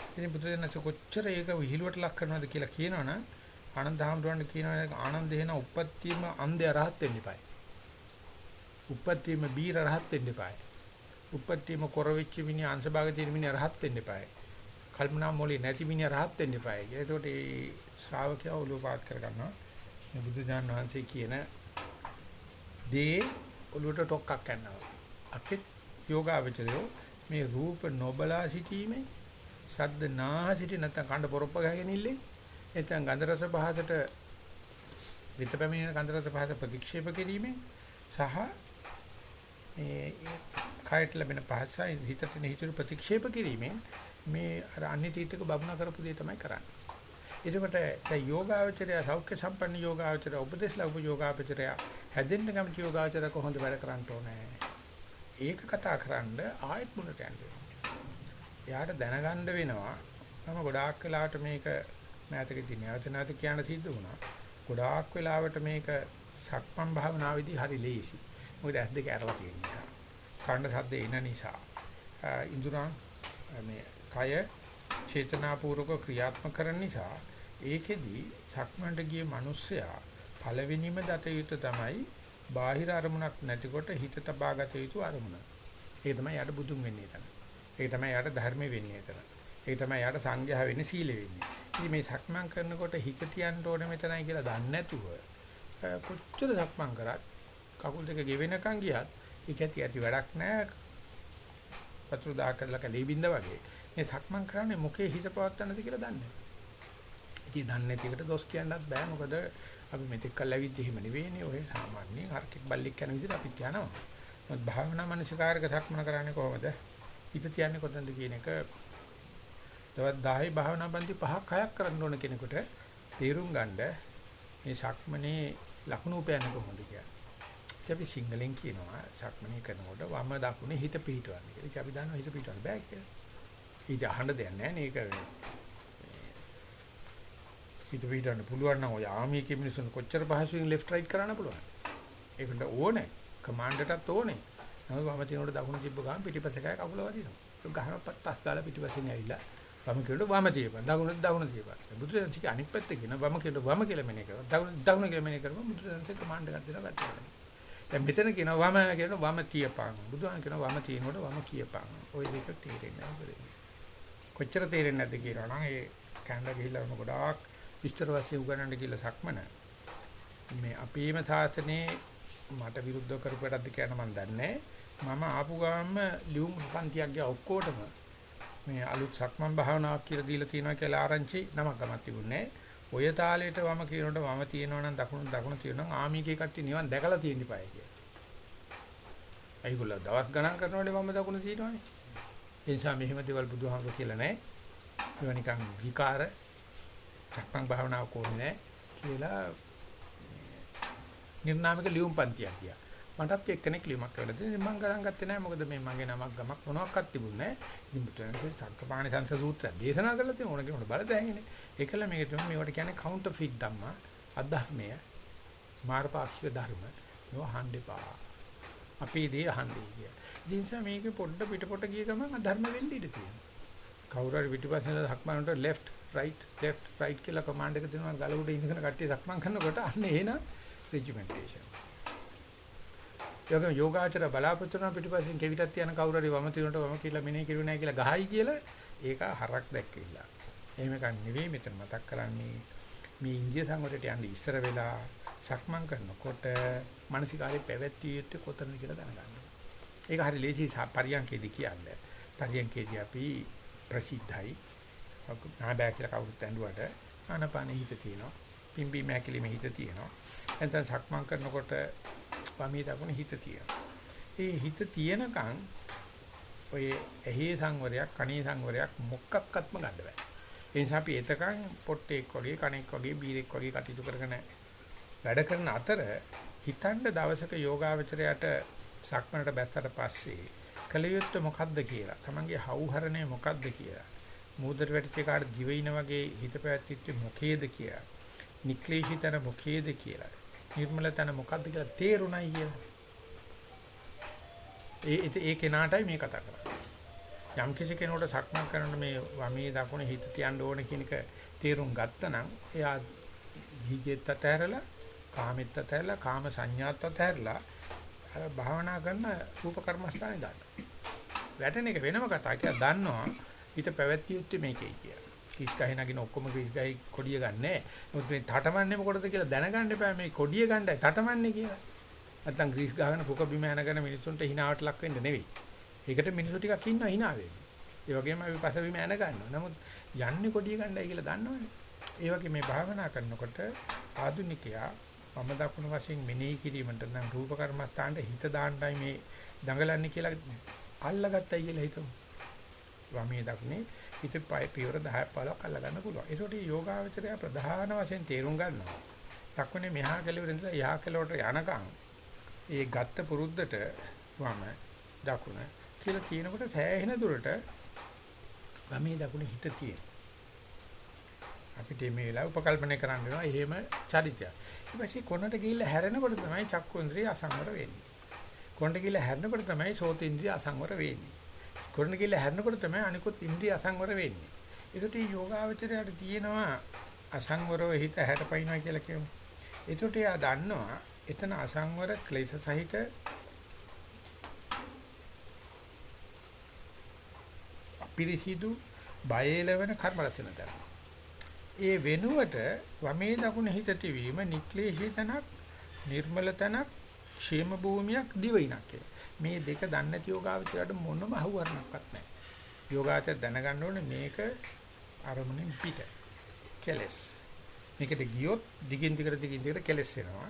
ඉතින් බුදුදෙනස කොච්චර ඒක විහිළුවට ලක් කරනවද කියලා කියනවනම් ආනන්ද හැමෝටම කියනවා ආනන්ද එන උප්පත්තියම අන්ධය රහත් වෙන්න eBay. උප්පත්තියම බීර රහත් වෙන්න eBay. උප්පත්තියම කොර වෙච්ච මිනිහ අංශභාග තියෙන මිනිහ රහත් වෙන්න eBay. කල්පනා මොලේ නැති මිනිහ රහත් වෙන්න eBay. ඒකට ඒ ශ්‍රාවකයා ඔලුපාත් කරගන්නවා. මේ බුදුජාන විශ්වසේ කියන දේ ඔලුවට ටොක්ක්ක් කරනවා. අපිත් යෝගාවචරයෝ මේ රූප නොබලා සිටීමේ ශබ්ද නාහ සිටි නැත්නම් කණ්ඩ පොරොප්ප ගහගෙන ඉල්ලේ නැත්නම් ගන්ධ රස පහසට විත පැමිණෙන ගන්ධ රස පහස ප්‍රතික්ෂේප කිරීමෙන් සහ මේ කයට ලැබෙන පහසයි හිතට නිහිතර ප්‍රතික්ෂේප කිරීමෙන් මේ අර අනිත්‍යතික බබුණා කරපු දේ තමයි කරන්නේ. එතකොට දැන් යෝගාවචරය සෞඛ්‍ය සම්පන්න යෝගාවචරය උපදේශ ලැබු යෝගාවචරය හැදෙන්න කැමති යෝගාවචරය කොහොමද වැඩ කරන්න ඕනේ? ඒක කතා කරන්න ආයෙත් මුලට යන්න එයාට දැනගන්න වෙනවා මම ගොඩාක් වෙලාවට මේක මෑතකදී නැවත නැවත කියන්න සිද්ධ වුණා. ගොඩාක් වෙලාවට මේක සක්මන් භාවනාවේදී හරි ලේසි. මොකද ඇස් දෙක ඇරලා තියෙන නිසා. කන්න ශබ්ද එන නිසා. ඉන්ද්‍රයන් මේ කය චේතනාපූර්වක ක්‍රියාත්මක කරන නිසා ඒකෙදි සක්මන්ට ගිය මිනිස්සයා පළවෙනිම දත යුතු තමයි බාහිර අරමුණක් නැතිකොට හිත තබා ගත යුතු අරමුණ. ඒක තමයි යාට බුදුන් වෙන්නේ එතන. ඒක තමයි යාට ධර්ම වෙන්නේ එතන. ඒක තමයි යාට සංඝයා වෙන්නේ සීල වෙන්නේ. ඉතින් මේ සක්මන් කරනකොට හිත තියන්න ඕනේ මෙතනයි කියලා දන්නේ නැතුව කොච්චර සක්මන් කරත් කකුල් දෙක ගෙවෙනකන් ගියත් ඒක ඇති ඇති වැඩක් නැහැ. පතුරු දා කරලා කලී බින්ද වගේ. මේ සක්මන් කරන්නේ මොකේ හිත පවත්තන්නද කියලා දන්නේ නැහැ. ඉතින් දන්නේ නැති එකට දොස් කියන්නත් බෑ. මොකද අපි මෙතෙක් කල් ඇවිත් එහෙම නෙවෙයිනේ. ඔය සාමාන්‍යයෙන් හරකෙක් බල්ලෙක් යන විදිහට අපිත් යනවා. මොකද භාවනා මනසිකාරක සක්මන කරන්නේ කොහොමද? හිත තියන්නේ කොතනද කියන එක තවත් 10 භාවනා බන්ති 5ක් 6ක් කරන්න ඕන කෙනෙකුට තීරුම් ගන්න මේ සක්මනේ ලකුණු උපයන්නේ කොහොමද කියලා. ඉතින් අපි සිංහලෙන් කියනවා සක්මනේ කරනකොට වම දකුණේ හිත පිහිටවන්නේ කියලා. ඉතින් අපි දන්නවා හිත පිහිටවන්න බෑ කියලා. ඊට අහන්න දෙයක් නැහැ නේ ඒක. හිත පිහිටවන්න පුළුවන් නම් ඔය ආමියේ මිනිස්සුන් කොච්චර පහසුවෙන් left right කරන්න පුළුවන්. ඒකට ඕනේ. කමාන්ඩරටත් ඕනේ. නමුත් වම තිනකොට දකුණ තිබ්බ ගමන් පිටිපස්ස එකයි කකුල වදිනවා. ඒක ගහන පත්තස් ගාලා පිටිපස්සෙන් ඇවිල්ලා වම කියනකොට වම තියපන්. දකුණ දකුණ තියපන්. බුදුරජාණන් වම පැත්තේ කියන වම කියනකොට වම කියලා මෙනේ කරනවා. දකුණ දකුණ කියලා මෙනේ කරනවා. බුදුරජාණන් කමාන්ඩ් එකක් දෙනවා පැත්තට. දැන් මෙතන කියනවා වම කියනවා වම තියපන්. බුදුහාම කියනවා වම තියනකොට වම කියපන්. ওই දෙක තේරෙන්නේ නැහැ. කොච්චර තේරෙන්නේ නැද්ද කියනවා නම් ඒ කැනඩා ගිහිල්ලා වුණ ගොඩාක් විස්තර වශයෙන් උගන්නන්න කියලා සක්මන. මේ අපේම තාසනේ මට විරුද්ධව කරපු එකක්ද කියන මම දන්නේ මම ආපු ගාම ලියුම් පන්තියක් ගියා ඔක්කොටම මේ අලුත් සක්මන් භාවනාවක් කියලා දීලා තියෙනවා කියලා ආරංචි නමක් ගමක් තිබුණේ ඔය තාලෙට වම කියනකොට වම තියෙනවා නම් දකුණු දකුණු තියෙනවා නම් ආමීකේ කට්ටිය නිවන් දැකලා තියෙන්න ඉපයි කියලා. ඒගොල්ලෝ දවස් ගණන් කරනකොට වම දකුණු තියෙනවානේ. ඒ නිසා මෙහෙම දේවල් බුදුහාමුදුරු කියලා නැහැ. ඒවා නිකන් විකාර සක්මන් භාවනාවක් ඕනේ නැහැ කියලා නිර්නාමික ලියුම් පන්තියක් ගියා. මටත් එක්කෙනෙක් ලියුමක් කරලා දෙන්නේ මම ගණන් ගත්තේ නැහැ මොකද මේ මගේ නමක් ගමක් මොනවාක්වත් තිබුණේ නැහැ. ඉතින් බුදුරජාණන් සංකපාණි සංස සූත්‍රය දේශනා කරලා තියෙන ඕන කෙනෙකුට බලත හැකිනේ. ඒකල මේක තමයි මේවට කියන්නේ කවුන්ටර් ෆිට් ධම්මා අධර්මය මාර්ගපාක්ෂික ධර්ම. ඒවා හඬපා. අපේ දේ අහන්නේ කිය. ඒ නිසා මේක පොඩ්ඩ පිටපොට ගිය ගමන් අධර්ම වෙන්න ඉඩ තියෙනවා. කවුරු හරි පිටිපස්සෙන් හක්මනට left right left right කියලා කමාන්ඩ් එක දෙනවා ගලවුඩ ඉඳගෙන කට්ටිය සක්මන් කරනකොට අන්න එහෙනම් රෙජිමෙන්ටේෂන්. යෝග යෝගාචර බලාපොරොත්තුන පිටිපස්සෙන් කෙවිතක් තියන කවුරු හරි වම තියනට වම කියලා මෙනේ කිරුවේ නැහැ කියලා ගහයි කියලා ඒක හරක් දැක්කilla. එහෙම කන් නෙවෙයි මෙතන මතක් කරන්නේ මේ ඉන්දිය සංවරයට යන්න ඉස්සර වෙලා සක්මන් කරනකොට මානසිකාරේ පැවැත්විය යුත්තේ කොතනද කියලා දැනගන්න. ඒක හරි ලේසි පරියන්කේදී කියන්නේ. පරියන්කේදී අපි ප්‍රසිද්ධයි. නාබෑ කියලා කවුරුත් ඇඬුවට ආනපාන හිත තියෙනවා. පිම්බි මෑකිලිම හිත තියෙනවා. එතන සක්මන් කරනකොට වමී දකුණ හිත තියෙනවා. ඒ හිත තියෙනකන් ඔය ඇහි සංවරයක් කණේ සංවරයක් මොකක්වත්ම ගන්න බෑ. ඒ නිසා අපි එතකන් පොට්ටෙක් වගේ කණෙක් වගේ බීරෙක් වගේ කටයුතු කරගෙන වැඩ කරන අතර හිතන්න දවසක යෝගාවචරයට සක්මනට බැස්සට පස්සේ කලියුත් මොකද්ද කියලා. Tamange හවුහරණය මොකද්ද කියලා. මූදර වැටිච්ච කාට දිවින වගේ හිත පැවැත්විච්ච මොකේද කියලා. නික්ලේශිතන මොකේද කියලා. නිර්මල තන මොකද්ද කියලා තේරුණයි කියලා. ඒ ඒ කෙනාටයි මේ කතා කරන්නේ. යම් කිසි කෙනෙකුට සක්මන් කරනකොට මේ වමේ දකුණේ හිත තියන්න ඕන කියන එක තේරුම් ගත්තනම් එයා හිගෙත් අතහැරලා කාමෙත් අතහැරලා කාම සංඥාත් අතහැරලා භාවනා කරන රූප කර්මස්ථානේ දාන්න. වැටෙන එක වෙනම කතා. ඒක දන්නවා හිත පැවැත්විය යුත්තේ මේකයි කියලා. කිස් ගහේ නගින ඔක්කොම කිස් ගහේ කොඩිය ගන්නෑ. මොකද මේ තටමන්නේ මොකටද කියලා දැනගන්න එපා මේ කොඩිය ගන්නයි තටමන්නේ කියලා. නැත්තම් ග්‍රීස් ගහගෙන පුක බිම යනගෙන මිනිස්සුන්ට hinaවට ලක් වෙන්න නෙවෙයි. ඒකට මිනිස්සු ටිකක් ඉන්නවා hina වෙන්නේ. ඒ වගේම අපි පස බිම යන ගන්නවා. නමුත් යන්නේ කොඩිය ගන්නයි කියලා දන්නවනේ. ඒ වගේ මේ භාවනා කරනකොට ආධුනිකයා වම දකුණු වශයෙන් මෙනෙහි කිරීමට නම් රූප කර්මස්ථානට හිත දාන්නයි මේ දඟලන්නේ කියලා අල්ලගත්තයි කියලා හිතමු. වමේ දකුණේ හිත පය පියවර 10 15ක් අල්ල ගන්න පුළුවන්. ඒකට යෝගාවචරය ප්‍රධාන වශයෙන් තේරුම් ගන්නවා. දකුණේ මෙහා කෙළවර ඉඳලා යහා කෙළවරට යනකම් ඒ ගත්ත පුරුද්දට වම දකුණ කියලා කියනකොට සෑහෙන දුරට වමේ දකුණේ හිත තියෙන. අපිට මේ වෙලාව උපකල්පනය කරන්න වෙනවා එහෙම චරිතයක්. ඊට පස්සේ කොනට ගිහිල්ලා හැරෙනකොට තමයි චක්කුන්ද්‍රිය අසංවර වෙන්නේ. කොනට ගිහිල්ලා හැරෙනකොට තමයි සෝතේන්ද්‍රිය අසංවර වෙන්නේ. කොනට ගිහිල්ලා හැරෙනකොට තමයි අනිකුත් ඉන්ද්‍රිය අසංවර වෙන්නේ. ඒකට මේ යෝගාවචරයට තියෙනවා අසංවරව හිත හැරපයින්නවා කියලා කියමු. ඒකට එයා දන්නවා එතන අසංවර ක්ලේශ සහිත අපිරිසිදු බයලවන කර්ම රැසෙන තැන. ඒ වෙනුවට වමේ දකුණ හිත තිවීම නික්ලේශී තනක්, නිර්මල තනක්, ക്ഷേම භූමියක් දිවිනක් කියලා. මේ දෙක දන්නේ නැති යෝගාවචරයට මොනම අහුවරණක්වත් නැහැ. යෝගාචර දැනගන්න ඕනේ මේක අරමුණෙන් පිට. කෙලස්. මේකට ගියොත් දිගින් දිගට දිගින් දිගට කෙලස් වෙනවා.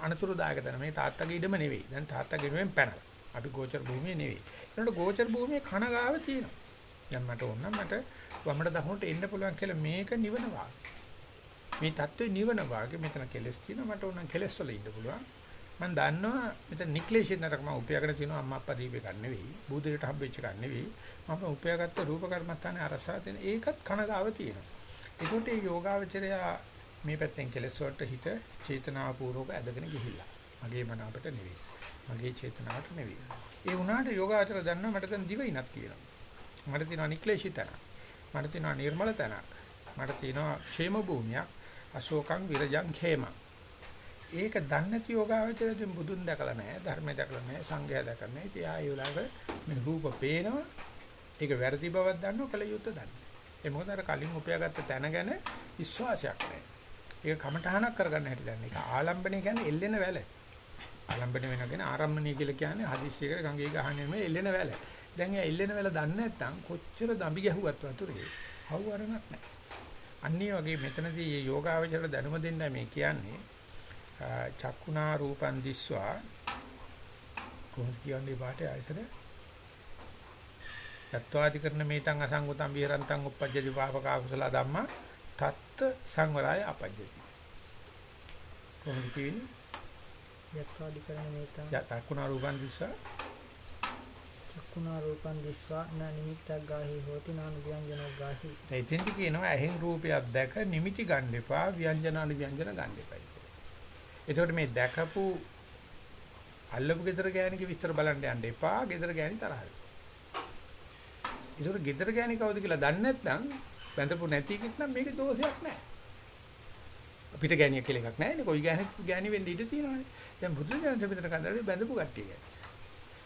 අනතුරුදායක තන මේ තාත්තගේ ඉඩම නෙවෙයි. දැන් තාත්තගේ ඉඩමෙන් පැනලා. අපි ගෝචර භූමියේ නෙවෙයි. ඒනකොට ගෝචර භූමියේ කන ගාව තියෙනවා. දැන් මට ඕන මට වමට දකුණට එන්න පුළුවන් කියලා මේක නිවන වාගේ. මේ தત્ත්වේ නිවන වාගේ මෙතන කෙලස් තියෙනවා මට ඕන කෙලස් වල ඉන්න පුළුවන්. මම දන්නවා මෙතන නික්ලේශිත නරක මම උපයාගෙන තියෙනවා අම්මා අප්පා දීප එකක් නෙවෙයි. බුදුරට හම්බෙච්ච එකක් නෙවෙයි. මම උපයාගත්ත රූප කර්මස්ථානේ අරසා දෙන ඒකත් කනගාව තියෙනවා. ඒකට මේ යෝගාවචරය මේ පැත්තෙන් කෙලස් වලට හිත චේතනාපූර්වක ඇදගෙන ගිහිල්ලා. මගේ මන අපට නෙවෙයි. මගේ චේතනාවට නෙවෙයි. ඒ වුණාට යෝගාචර දන්නවා මට දැන් දිවිනක් තියෙනවා. මට තියෙනවා නික්ලේශී තැනක්. මට තියෙනවා නිර්මල තැනක්. මට තියෙනවා ക്ഷേම භූමියක්. අශෝකං විරජං khema. ඒක දන්නේ නැති යෝගාවචරයෙන් බුදුන් දැකලා නැහැ, ධර්මය දැකලා නැහැ, සංඝයා දැකලා නැහැ. ඉතින් ආයෙ උලඟ මේ රූප පේනවා. ඒක වැරදි බවක් දන්නව කල යුත්තේ දන්නේ. ඒ මොකද අර කලින් උපයාගත්ත තැන ගැන විශ්වාසයක් නැහැ. ඒක කමඨහනක් කරගන්න හැටි දන්නේ. ඒක ආලම්බණය කියන්නේ එල්ලෙන වැල. ආලම්බණය වෙනගෙන ආරම්භණය කියලා කියන්නේ හදිස්සියකට ගඟේ ගහන්නේ නෙමෙයි එල්ලෙන වැල. දැන් ඒ එල්ලෙන වැල දන්නේ නැත්නම් කොච්චර දම්බි ගැහුවත් වතුරේ හවුවරණක් නැහැ. අන්නේ වගේ මෙතනදී මේ යෝගාවචර දැනුම දෙන්න මේ කියන්නේ. චක්කුණා රූපං දිස්වා. කොහොමද කියන්නේ පාටේ ආයතන? යත්වාදි කරන මේතං අසංගතං විහරන්තං uppajjati පාපකා කුසල ධම්මා තත්ත සංවරය අපජ්ජති. කොහොමද කියන්නේ? යත්වාදි කරන මේතං චක්කුණා රූපං දිස්වා චක්කුණා රූපං දිස්වා න නිමිත්තක් ගාහි හෝති නානු ව්‍යංජනක් ගාහි එතෙන්දි කියනවා ඇහෙන් රූපයක් දැක නිමිති ගන්න එපා ව්‍යංජනානු ව්‍යංජන ගන්න එපා එතකොට මේ දැකපු අල්ලපු gedara ගෑණික විස්තර බලන්න යන්න එපා gedara ගෑණි තරහයි. ඒකට gedara ගෑණි කවුද කියලා දන්නේ නැත්නම් බඳපු නැති එකක් නම් මේකේ දෝෂයක් නැහැ. අපිට ගෑණියක් කියලා එකක් නැහැ නේ. කොයි ගෑණි ගෑණි වෙන්න ඉඩ තියෙනවානේ. දැන් බුදුරජාණන් වහන්සේ කන්දරේ බඳපු කට්ටිය ගැන.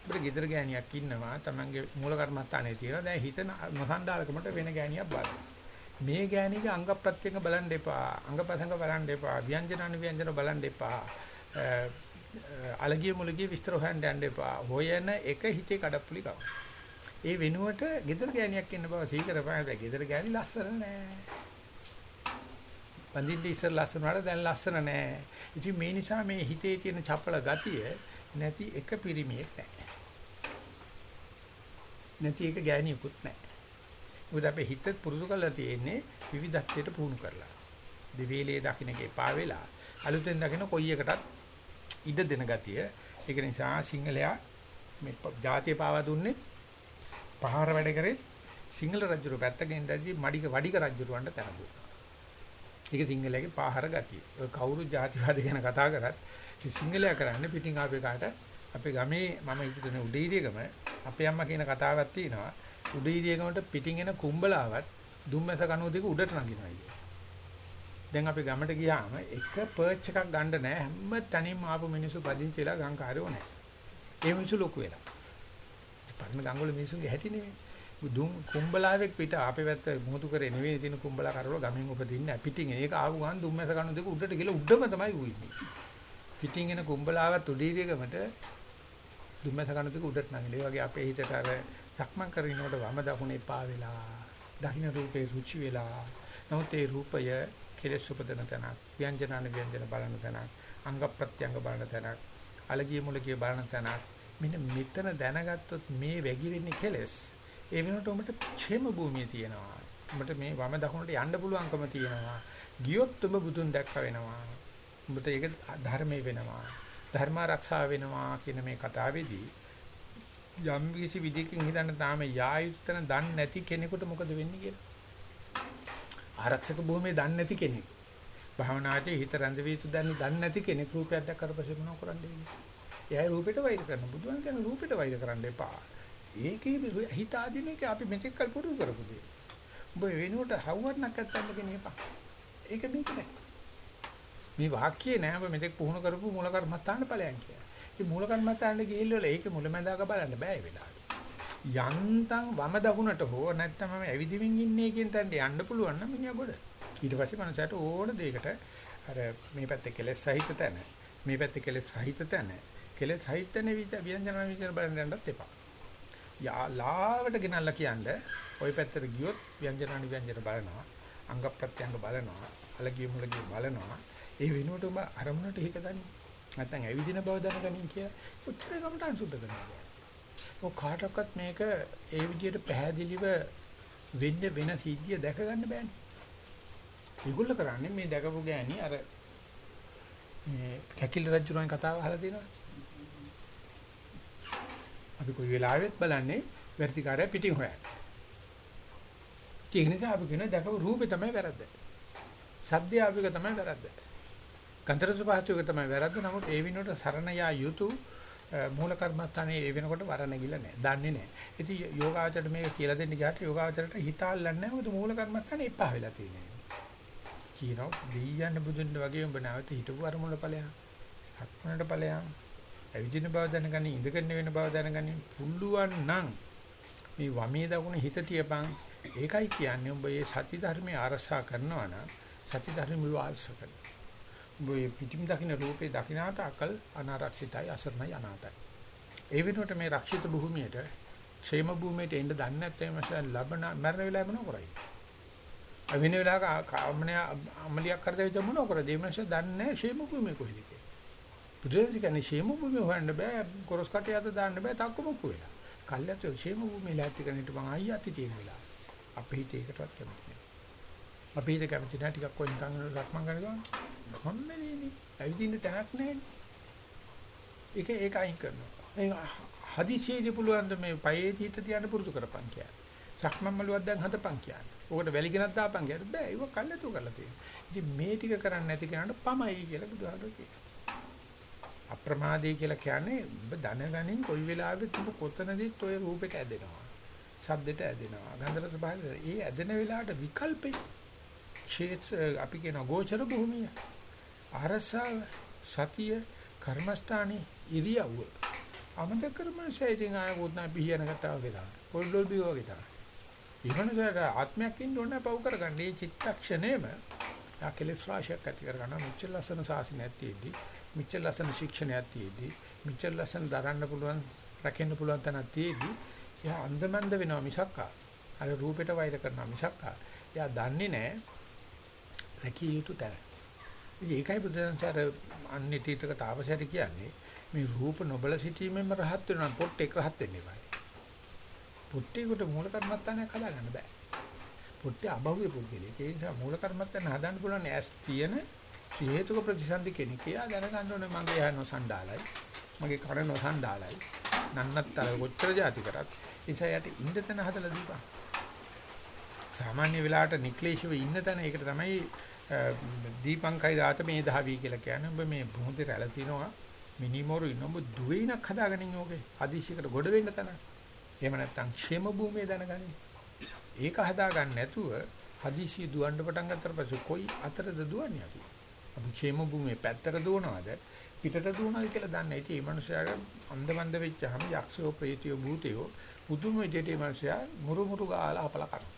අපිට gedara ගෑණියක් ඉන්නවා Tamange මූල කර්මස්ථානයේ තියෙනවා දැන් හිත නොසන්ඩාලකමට වෙන ගෑණියක් බලන්න මේ ගෑණිගේ අංග ප්‍රත්‍යංග බලන්න එපා අංගපසංග බලන්න එපා ව්‍යංජන අනුව්‍යංජන බලන්න එපා අලගිය මුලගිය විස්තර හොයන්න යන්න එපා හොයන එක හිතේ කඩප්පුලි කව. ඒ වෙනුවට ගෙදර ගෑණියක් ඉන්න බව සීකර පායි ගෙදර ගෑණි ලස්සන නෑ. බඳින්න ඉස්සර ලස්සන වල දැන් ලස්සන නෑ. ඉතින් මේ නිසා මේ හිතේ තියෙන චපල ගතිය නැති එක පිරිමියෙක් නෑ. නැති එක ගෑණියකුත් නෑ. මොකද අපේ හිත පුරුදු කරලා තියෙන්නේ විවිධත්වයට පුහුණු කරලා. දෙවේලේ දකින්න එක එපා වෙලා අලුතෙන් දකින්න කොයි එකටත් ඉඩ දෙන ගතිය. ඒක නිසා සිංහලයා මේ ජාතිය පාවා දුන්නේ පහර වැඩ කරේ සිංහල රජුරු පැත්තකින් ඉඳදී මඩික වඩික රජුරවන්ට තනදුවා. ඒක සිංහලයේ පහර ගතිය. ඔය කවුරු ජාතිවාද ගැන කතා කරත් සිංහලයා කරන්නේ පිටින් ආපේ කාට අපේ ගමේ මම ඉපදුනේ උඩීරියගම අපේ අම්මා කියන කතාවක් තියෙනවා. උඩීරියගමට පිටින් එන කුඹලාවත් දුම්මැස කනුව දෙක උඩට නගිනවා කියන්නේ. දැන් අපි ගමට ගියාම එක පර්ච් එකක් ගන්න නැහැ හැම තැනින්ම ආපු මිනිස්සු පදිංචි වෙලා ගංකාරයෝ නැහැ. ඒ මිනිස්සු ලොකු වෙලා. පරණ ගංගොල මිනිස්සුන්ගේ හැටි නෙමෙයි. දුම් කුඹලාවෙක් පිට අපේ පැත්ත මොහොතු කරේ නෙවෙයි තියෙන කුඹලා කරවල ගමෙන් උපදින්නේ පිටින් ඒක ආපු ගමන් දුම්මැස කනුව දෙක උඩට ගිහලා උඩම තමයි උන්නේ. පිටින් එන කුඹලාවත් උඩීරියගමට දුම්මැස කන දෙක උඩට නැගිලා. ඒ වගේ අපේ හිතට අර සක්මන් කරනකොට වම දකුණේ පා වෙලා, දහින රූපේ රුචි වෙලා. නමුත් ඒ රූපය කෙලෙස් උපදන තැනක්, ව්‍යංජනාන ව්‍යංජන බලන තැනක්, අංග ප්‍රත්‍යංග බලන තැනක්, අලගිය මුලකිය බලන තැනක්. මෙන්න මෙතන දැනගත්තොත් මේ වැగిරෙන්නේ කෙලෙස්. ඒ වෙනකොට උඹට ඡේම භූමිය තියෙනවා. උඹට මේ වම දකුණට යන්න පුළුවන්කම තියෙනවා. ගියොත් උඹ බුදුන් දැක්ක වෙනවා. උඹට ඒක ධර්මයේ වෙනවා. ධර්ම ආරක්ෂා වෙනවා කියන මේ කතාවේදී යම් කිසි විදිහකින් හිතන්න තාම යායුත්තන දන්නේ නැති කෙනෙකුට මොකද වෙන්නේ කියලා. ආරක්ෂක භූමියේ දන්නේ නැති කෙනෙක්. භාවනාවේ හිත රැඳවී යුතු දන්නේ දන්නේ නැති කෙනෙක් රූපයක් දැක්කට පස්සේ මොනව කරන්නේ? එයා රූපෙට වෛර කරන බුදුන් කියන රූපෙට වෛර කරන්න එපා. ඒකේ හිත ආදීන එක අපි මෙතෙක් කල් පුරුදු කරපු දේ. ඔබ වෙනුවට හවුවන්නක් නැත්තම් කෙනෙපා. ඒක මේක නෑ. මේ වාක්‍යය නෑ ඔබ මෙතෙක් පුහුණු කරපු මූල කර්මස්ථාන ඵලයන් කියලා. ඉතින් මූල කර්මස්ථානෙ ගිහිල්ලා ඒක මුලැමැදාක බලන්න බෑ ඒ වෙලාවට. යන්තම් වම දකුණට හෝ නැත්නම් මම ඇවිදිමින් ඉන්නේ කියන තැනට යන්න පුළුවන් නම් මිනිහා ගොඩ. ඊට පස්සේ මනසට ඕන දෙයකට අර මේ පැත්තේ කෙලෙස් සහිත තැන මේ පැත්තේ කෙලෙස් රහිත තැන කෙලෙස් රහිත තැන ව්‍යංජන විචාර බලන්න යන්නත් එපා. යා ලාවට ගෙනල්ලා කියන්නේ ওই පැත්තට ගියොත් ව්‍යංජන අනිව්‍යංජන බලනවා අංග ප්‍රත්‍යංග බලනවා අලගිය මුලගිය බලනවා ඒ වෙනුවට ඔබ අරමුණට හිත ගනි. නැත්නම් ඇවිදින බව දැනගනින් කිය. උත්තර ගමටන් සුද්ධ කරනවා ඔය කාටවත් මේක ඒ විදිහට පැහැදිලිව වෙන්න වෙන සිද්ධිය දැක ගන්න බෑනේ. ඒගොල්ල කරන්නේ මේ දැකපු ගෑණි අර මේ කැකිලි රජුගෙන් කතාව අහලා තියෙනවා අපි කොයි වෙලාවෙත් බලන්නේ වර්තිකාරය පිටින් හොයන්නේ. ඒක නිසා අපි කියන දැකපු රූපේ තමයි වැරද්ද. සද්දය ආවික තමයි වැරද්ද. ගන්ධර සුභාචුක තමයි වැරද්ද. නමුත් ඒ විනෝඩ සරණ යා යුතු මූල කර්මස්ථානේ ඒ වෙනකොට වරණ ගිල නැහැ. දන්නේ නැහැ. ඉතින් යෝගාචරයට මේක කියලා දෙන්න ගියාට යෝගාචරයට හිතාල්ලන්නේ නැහැ. මොකද මූල කර්මස්ථානේ එපා වෙලා තියෙනවා. කියනවා දෙයියන් බුදුන් වගේ උඹ නැවත හිටපු අරමුණ ඵලයන්. හත්මනට ඵලයන්. ඇවිදින බව දැනගනි, ඉඳගෙන වෙන බව දැනගනි. පුළුවන් නම් මේ වමේ දකුණ හිත තියපන් ඒකයි කියන්නේ උඹ මේ සති ධර්මයේ ආරක්ෂා කරනවා නම් සති ධර්මය ආරක්ෂා කරනවා. මේ පිටින් දකින්න රූපේ දකින්නාට අකල් අනාරක්ෂිතයි අසරණයි අනාතයි. ඒ වෙනුවට මේ රක්ෂිත භූමියට ക്ഷേම භූමියට එන්න දන්නේ නැත්නම් මසන් ලබන මරණ වෙලාව මොන කරයි? අවින වෙලාවක කාමනය අමලියක් කරදවිද මොන කරද? මේ මනුස්සය දන්නේ නැහැ ക്ഷേම භූමිය කොහෙද කියලා. බුදුරජාණන් කියන්නේ ക്ഷേම භූමිය හොයන්න බෑ, කොරස් කටේ අත දාන්න බෑ, තක්කමුක්කු වෙලා. කල්යතු ക്ഷേම භූමිය ලැබති කෙනෙක්ට මං අයියත් තියෙන වෙලාව. අපේ හිතේකටවත් කැමති නෑ. අපේ හිතේ කැමති නෑ ටිකක් කොයි නිකන් රක්මන් ගන්න ගමන්. කොම්මනේ ඇවිදින්න තැනක් නෑනේ. ඒක ඒක අයින් කරනවා. ඒ හදිසියේදී පුළුවන් මේ පයේ හිත තියන්න පුරුදු කරපන් කියන්නේ. සක්මන් මළුවක් දැන් හදපන් කියන්නේ. ඕකට වැලිගෙනක් දාපන් කියන්නේ බෑ. ඒක කල්ලාතු කරලා තියෙනවා. ඉතින් මේ ටික කරන්නේ නැති කෙනාට පමයි කියලා බුදුහාමුදුරුවෝ කියනවා. අප්‍රමාදී කියලා කියන්නේ ඔබ දැනගනින් කොයි වෙලාවෙත් ඔබ කොතනදීත් ඔය රූපෙට ඇදෙනවා. ශබ්දෙට ඇදෙනවා. ගන්ධර ස්වභාවය. ඒ ඇදෙන වෙලාවට විකල්පේ ක්ෂේත්‍ර අපි කියන ගෝචර භූමිය. අරසාව සතිය කර්මස්ථානේ ඉරියව්ව. අමතක කරමසයි ඉතින් ආය කොත්නා පිහියන කතාව කියලා. පොල්ඩොල් බිව වගේ තමයි. ඊවනසට ආත්මයක් ඉන්න ඕනේ පව් කරගන්න. මේ චිත්තක්ෂණයම ආකලස් රාශියක් ඇති කරගන්න මෙච්චර ලස්සන සාසනයක් තියෙද්දි මෙච්චර ලස්සන ශික්ෂණයක් තියෙද්දි මෙච්චර ලස්සන දරන්න පුළුවන් රැකෙන්න පුළුවන් තැනක් තියෙද්දි එයා අන්දමන්ද වෙනවා මිසක්කා. අර රූපෙට වෛර කරනවා මිසක්කා. එයා දන්නේ නැහැ රැකිය යුතු තැන. ඉතින් ඒකයි බුදුන්සාර අනිත්‍යතක තාපසයට කියන්නේ මේ රූප නොබල සිටීමෙන්ම රහත් වෙනවා පොට්ටෙක් රහත් වෙන්නේ බෑ. පොට්ටේකට මූල කර්මත්තානයක් හදාගන්න බෑ. පොට්ටේ අභව්‍ය පුද්ගලෙක්. ඒ නිසා මූල කර්මත්තාන හදාන්න පුළුවන් ඇස් තියෙන හේතුක ප්‍රතිසන්දි කෙනෙක්. එයා දැනගන්න ඕනේ මගේ යහ නොසන්ඩාලයි. මගේ කන නොසන්ඩාලයි. නන්නත්තර කොච්චර જાති කරත් නිසා යට ඉන්න තැන හදලා දීපන්. සාමාන්‍ය වෙලාවට නික්ලේශව ඉන්න තැන ඒකට තමයි දීපංකයි දාත මේ දහවි කියලා කියන්නේ ඔබ මේ භූතේ රැළ තිනවා මිනිමොරු ඉන්න ඔබ දුවේනක් හදාගෙන ඉන්නේ ඕකේ අදිශයකට ගොඩ වෙන්න තන. එහෙම නැත්නම් ക്ഷേම භූමිය දැනගන්නේ. ඒක හදාගන්න නැතුව හදිසිය දුවන්න පටන් ගත්තට පස්සේ කොයි අතරද දුවන්නේ අපි? අපි ക്ഷേම භූමියේ පැත්තට දුවනවද පිටට දුවනවද කියලා දන්නේ. ඉතින් මේ මනුස්සයාගේ අන්දමන්ද වෙච්චාම යක්ෂයෝ ප්‍රේතයෝ භූතයෝ පුදුම විදිහට මේ මනුස්සයා මුරු මුරු ගාලා අපල කරනවා.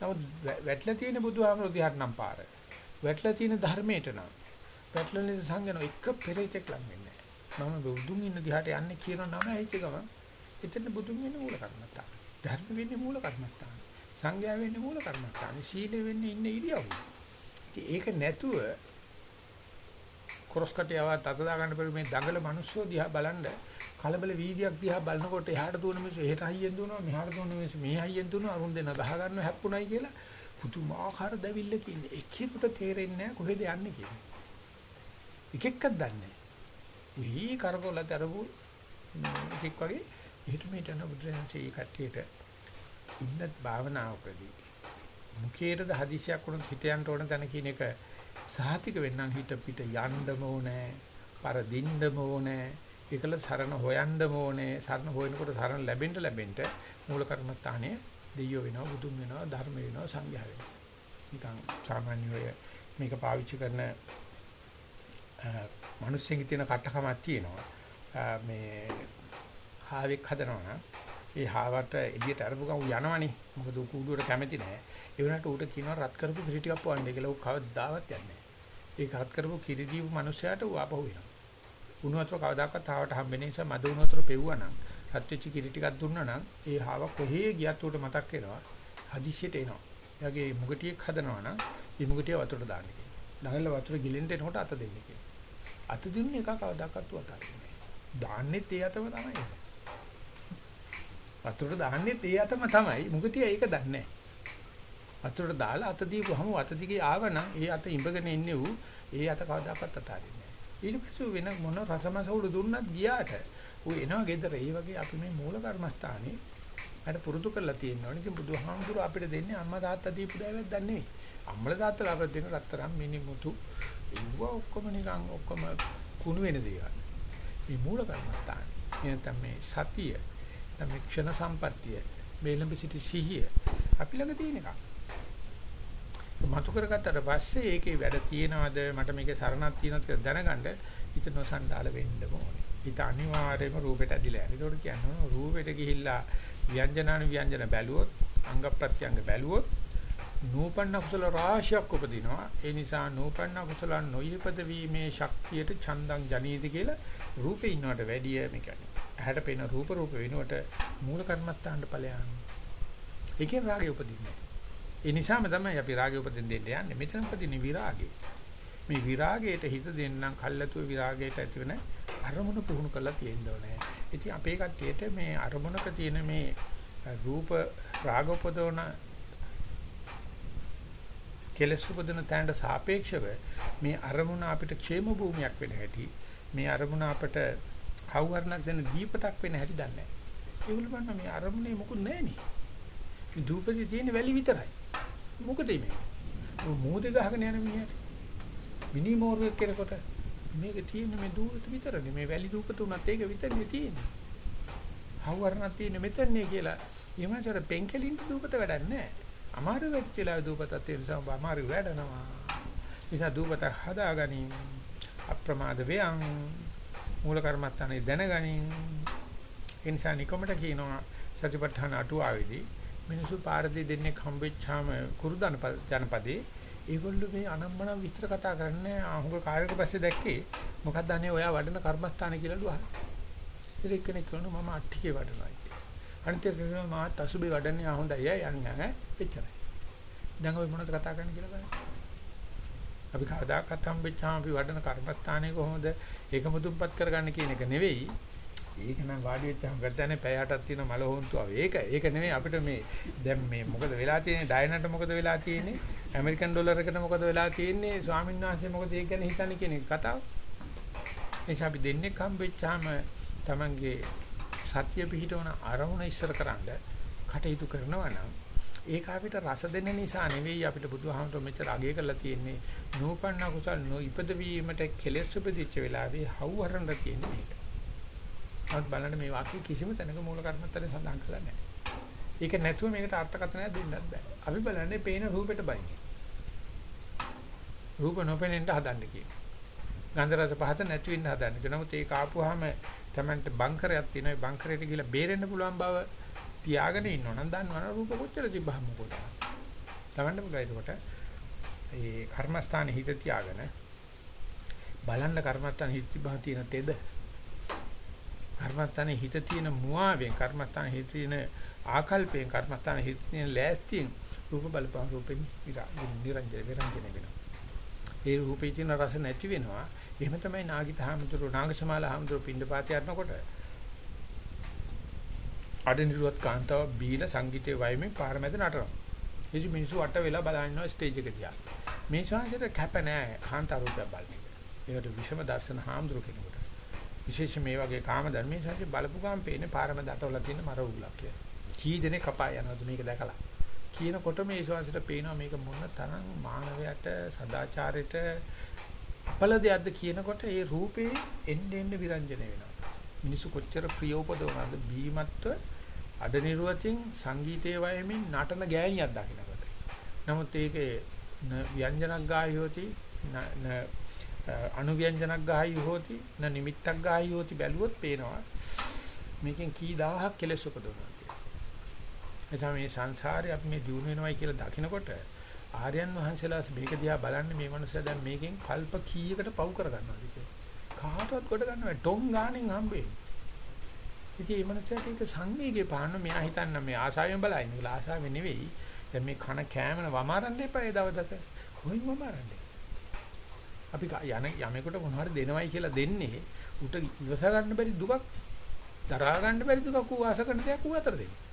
නමුත් වැටලා තියෙන බුදුහාමරෝ දිහාට නම් පාරේ වැටලා තියෙන ධර්මයට නම් වැටලා තියෙන සංගන එක පෙරේතෙක් ලඟ වෙන්නේ නැහැ. මම බුදුන් ඉන්න දිහාට යන්නේ කියන නම ඇහිච්ච ගමන් එතන බුදුන් ඉන්නේ මූල කර්මත්තා. ධර්ම වෙන්නේ මූල කර්මත්තා. සංඥා වෙන්නේ මූල කර්මත්තා. සීල වෙන්නේ ඉන්න ඉරියව්ව. ඒක නැතුව කොරස් කටියව තත දා ගන්න බැරි මේ දඟල මිනිස්සු දිහා බලන්න කලබල වීදියක් දිහා බලනකොට එහාට දුවන මිනිස්සු එහෙට හයියෙන් දුවනවා මෙහාට දුවන මිනිස්සු මේ හයියෙන් දුවනවා අරුන් දෙන ගහ ගන්න හැප්පුණයි කියලා පුදුමාකාර දැවිල්ල කියන්නේ එකෙකුට තේරෙන්නේ නැහැ කොහෙද යන්නේ කියලා. එක එකක් දන්නේ නැහැ. උහි කරකොල තරබු එකෙක් වගේ එහෙට මෙහෙට යන බුදුරජාණන්සේ කට්ටියට ඉන්නත් භාවනාවකදී මුකේටද හදිසියක් වුණොත් හිත යන්න ඕන තැන කියන එක සාහිතික වෙන්නම් හිත පිට යන්නම ඕනේ පරදින්නම ඕනේ ඒකල සරණ හොයන්නම ඕනේ සරණ හොයනකොට සරණ ලැබෙන්න ලැබෙන්න මූල කර්මස්ථානයේ දෙයියෝ වෙනවා බුදුන් වෙනවා ධර්ම වෙනවා සංඝයා වෙනවා නිකන් සාමාන්‍යව මේක පාවිච්චි කරන මිනිස්සුන්ගේ තියෙන කටකමක් තියෙනවා මේ හාවෙක් හදනවා නම් ඒ හාවට එළියට අරපු ගමන් යනවනේ. මොකද ඌ කූඩුවට කැමති නැහැ. ඒ වුණාට ඌට කියනවා රත් කරපු කිරි ටිකක් පොවන්නේ කියලා ඌ කවදාවත් යන්නේ නැහැ. ඒ රත් කරපු කිරි දීපු මිනිස්සයාට ඌ ආපහු එනවා. උණු වතුර කවදාකවත් ආවට හම්බෙන්නේ නිසා මද උණු වතුර පෙව්වා නම් රත් වෙච්ච කිරි ටිකක් දුන්නා නම් ඒ හාව කොහේ ගියත් ඌට මතක් වෙනවා. හදිස්සියට එනවා. එයාගේ මුගටියක් හදනවා නම් ඒ මුගටිය වතුරට දාන්න කියනවා. දාගල වතුර ගිලෙන්න එනකොට අත දෙන්න කියනවා. අත දුන්නේ එක කවදාකවත් ඌ අතාරින්නේ නැහැ. දාන්නෙත් ඒ අතම තමයි. වතුරට දාන්නෙත් ඒ අතම තමයි. මුගටිය ඒක දන්නේ නැහැ. වතුරට දාලා අත දීපුවම අත දිගේ ආවනම් ඒ අත ඉඹගෙන ඉන්නේ ඌ ඒ අත කවදාකවත් අතාරින්නේ නැහැ. ඊට පස්සේ වෙන මොන රසමසවුළු දුන්නත් ගියාට ඌ එනවා ගෙදර. ඒ වගේ අපි මේ මූල කර්මස්ථානේ අර පුරුදු කරලා තියෙනවනේ. ඉතින් බුදුහාමුදුරුවෝ අපිට දෙන්නේ අම්මා තාත්තා දීපු දෑවැද්දක් නෙවෙයි. අම්මලා තාත්තලා අපිට දෙන රත්තරන් මිනිමුතු ඉව ඔක්කොම නිකන් ඔක්කොම කුණු වෙන දේවල්. මේ මූල කර්මස්ථානේ. එනතම මේ සතිය, තමයි ක්ෂණ සම්පත්තිය, මේලඹ සිටි සිහිය අපි ළඟ තියෙන එකක්. මතු කරගත්තට පස්සේ ඒකේ වැඩ තියනවද මට මේකේ සරණක් තියනවද කියලා දැනගන්න හිත නොසන්ඩාල වෙන්න ඕනේ. හිත අනිවාර්යයෙන්ම රූපෙට ඇදිලා යනවා. ඒකට කියනවා රූපෙට ගිහිල්ලා ව්‍යංජනානු ව්‍යංජන බැලුවොත් අංග ප්‍රත්‍යංග බැලුවොත් නූපන්න කුසල රාශියක් උපදිනවා. ඒ නිසා නූපන්න කුසල නොයෙපද වීමේ ශක්තියට චන්දං ජනීති කියලා රූපේ ඉන්නවට වැඩිය මේ කියන්නේ. ඇහැට පෙනෙන රූප රූප වෙනුවට මූල කර්මත්තාන්ට ඵලයන්. ඒකෙන් රාගය උපදින්නේ. ඒ නිසාම තමයි අපි රාගය උපදින්න දෙන්න යන්නේ. මෙතන උපදින්නේ විරාගය. මේ විරාගයට හිත දෙන්නම් කල්ැතුව විරාගයට ඇතිවෙන අරමුණ පුහුණු කරලා තියෙන්න ඕනේ. ඉතින් අපේ කට්ටියට මේ අරමුණක තියෙන මේ රූප රාග උපදවන කෙලස් උපදින තැනට සාපේක්ෂව මේ අරමුණ අපිට ക്ഷേම භූමියක් වෙන හැටි මේ අරමුණ අපට කවුරුණක් දෙන දීපතක් වෙන හැටි දන්නේ නැහැ. ඒගොල්ලෝ බලන්න මේ අරමුණේ මොකුත් නැහැ නේ. මේ දූපදී තියෙන වැලි විතරයි. මොකද මේ? මෝදේ ගහගෙන යන මිනිහට මිනි මෝරුවෙක් කෙනකොට මේක තියෙන මේ දූපත විතරනේ. මේ වැලි දූපත උනත් ඒක විතරනේ තියෙන්නේ. කවුරුණක් තියෙන මෙතනනේ කියලා ඊමණසර පෙන්කලින් දූපත වැඩක් නැහැ. අමාරු වෙච්චලා දූපතක් තියෙන නිසා ඔබ අමාරු වැඩනවා. නිසා දූපත හදාගනින් අප්‍රමාද වේයන් මූල කර්මත්තානේ දැනගනින් ඒ නිසා නිකමට කියනවා සතිපට්ඨාන අටුවාවේදී මිනිසු පාරදී දෙන්නේ හම්බෙච්චාම කුරුදන ජනපදේ ඒගොල්ලෝ මේ අනම්මනම් විස්තර කතා කරන්නේ අහුඟ කාර්යක පස්සේ දැක්කේ මොකක්ද අනේ ඔයා වඩන කර්මස්ථාන කියලාලු අහන. ඒක එක්කෙනෙක් කියනවා මම අට්ටිකේ වඩනවා කියලා. අනිත් එක කියනවා මාත් අසුබේ වඩන්නේ ආ හොඳයි අය යන්නේ ඈ එච්චරයි. දැන් ඔය මොනවද කතා කරන්නේ කියලා බලන්න. අපි කවදාකවත් හම්බෙච්චාම අපි වඩන කර්මස්ථානේ කොහොමද ඒක මුදුන්පත් කරගන්න කියන එක නෙවෙයි. ඒක නම් වාඩි වෙච්චාම ගත්තනේ පැයටක් තියෙන මල හොන්තුව. ඒක ඒක නෙවෙයි අපිට මේ දැන් මේ මොකද වෙලා තියෙන්නේ ඩයනට මොකද වෙලා තියෙන්නේ ඇමරිකන් ඩොලර් එකට මොකද වෙලා තියෙන්නේ ස්වාමීන් වහන්සේ මොකද ඒක ගැන හිතන්නේ කියන කතාව. එනිසා අපි දෙන්නේ හම්බෙච්චාම Tamange සත්‍ය පිහිටවන අරමුණ ඉස්සරකරනද කටයුතු කරනවා නම් ඒක අපිට රස දෙන්න නිසා නෙවෙයි අපිට බුදුහාමර මෙච්චර අගය කරලා තියෙන්නේ නූපන්න කුසල් නොඉපද වීමට කෙලෙස් උපදිච්ච වෙලාවේ හවුහරන්න තියෙන්නේ මේක. නමුත් බලන්න මේ වාක්‍ය කිසිම තැනක මූල කර්මත්තරේ සඳහන් කරලා නැහැ. ඒක නැතුව මේකට අර්ථකථනයක් දෙන්නත් බෑ. අපි බලන්නේ පේන රූපෙට බයින්නේ. රූප නොපෙනෙන්න හදන්න කියනවා. ගන්ධ රස පහත නැති වෙන්න හදන්න. නමුත් ඒක ආපුවාම Tamanට බංකරයක් තියෙනවා. ඒ බංකරයට ගිහලා බේරෙන්න පුළුවන් බව තියාගෙන ඉන්නවනම් දන්නවනේ රූප කොච්චර තිබ්බහම මොකද? Tamanට පුළුවන් ඒකට ඒ කර්මස්ථානේ හිත තියාගෙන බලන්න කර්මස්ථානේ හිත තිබහම තියෙන තෙද කර්මස්ථානේ හිත තියෙන මුවාවෙන් කර්මස්ථානේ හිත තියෙන ආකල්පයෙන් කර්මස්ථානේ හිත තියෙන ලෑස්තියෙන් රූප බලපං රූපෙන් නිරංජන විරංජන වෙනවා. ඒ රූපේ තියෙන රස නැති වෙනවා. එහෙම තමයි නාගිත හාමුදුරුවෝ නාගසමාල හාමුදුරුවෝ පින්ඩපාතය යනකොට අඩනිරුවත් කාන්තාව බීලා සංගීතයේ වයමින් පාර මැද නටනවා. එසි මිනිස්සු අට වෙලා බලනවා ස්ටේජ් එක දිහා. මේ ශාන්තිට කැප නැහැ කාන්තා රූපයක් බලන්නේ. ඒකට විෂම දර්ශන හාමුදුරුවෝ කෙනෙකුට. විශේෂ මේ වගේ කාම ධර්මයේ සත්‍ය බලපු ගාම පේන්නේ පාරම දටවලා තියෙන මර උගලක් කියලා. කී දෙනෙක් කපා යනවද මේක දැකලා. කියනකොට මේ ශාන්තිට පේනවා මේක මොන තරම් මානවයට සදාචාරයට අපල දෙයක්ද කියනකොට ඒ රූපේ එන්න එන්න විරංජන වෙනවා. මිනිස්සු කොච්චර ප්‍රිය උපදවනවද බීමත්ව අඩනිරුවතින් සංගීතයේ වයමින් නටන ගෑණියක් දකින්නකොට. නමුත් ඒකේ ව්‍යංජනක් ගායි හොති අනුව්‍යංජනක් ගායි හොති න නිමිත්තක් ගායි හොති බැලුවොත් පේනවා මේකෙන් කී දහහක් කෙලස් උපදවනවා කියලා. එතන මේ සංසාරේ අපි මේ දිනු වෙනවයි කියලා දකිනකොට ආර්යයන් වහන්සේලා මේක දිහා බලන්නේ මේ මනුස්සයා දැන් මේකෙන් කල්ප කීයකට පව් කර ගන්නවද කියලා. කාටවත් කොට ගන්න බෑ. ඩොං ගාණෙන් හම්බෙන්නේ. ඉතින් මේ මනුස්සයාට ඒක සංවේගයේ පාන්න මෙයා හිතන්න මේ ආසාවෙන් බලයින් කියලා ආසාවෙන් නෙවෙයි. දැන් මේ කන කෑමන වමාරන්න එපා ඒ දවසක. කොහෙන් වමාරන්නේ? අපි යන යමෙකුට මොනවාරි දෙනවයි කියලා දෙන්නේ උට ඉවස ගන්න බැරි දුකක් දරා ගන්න බැරි දුකක් ඌ ආස කරන දෙයක් ඌ අතර දෙන්නේ.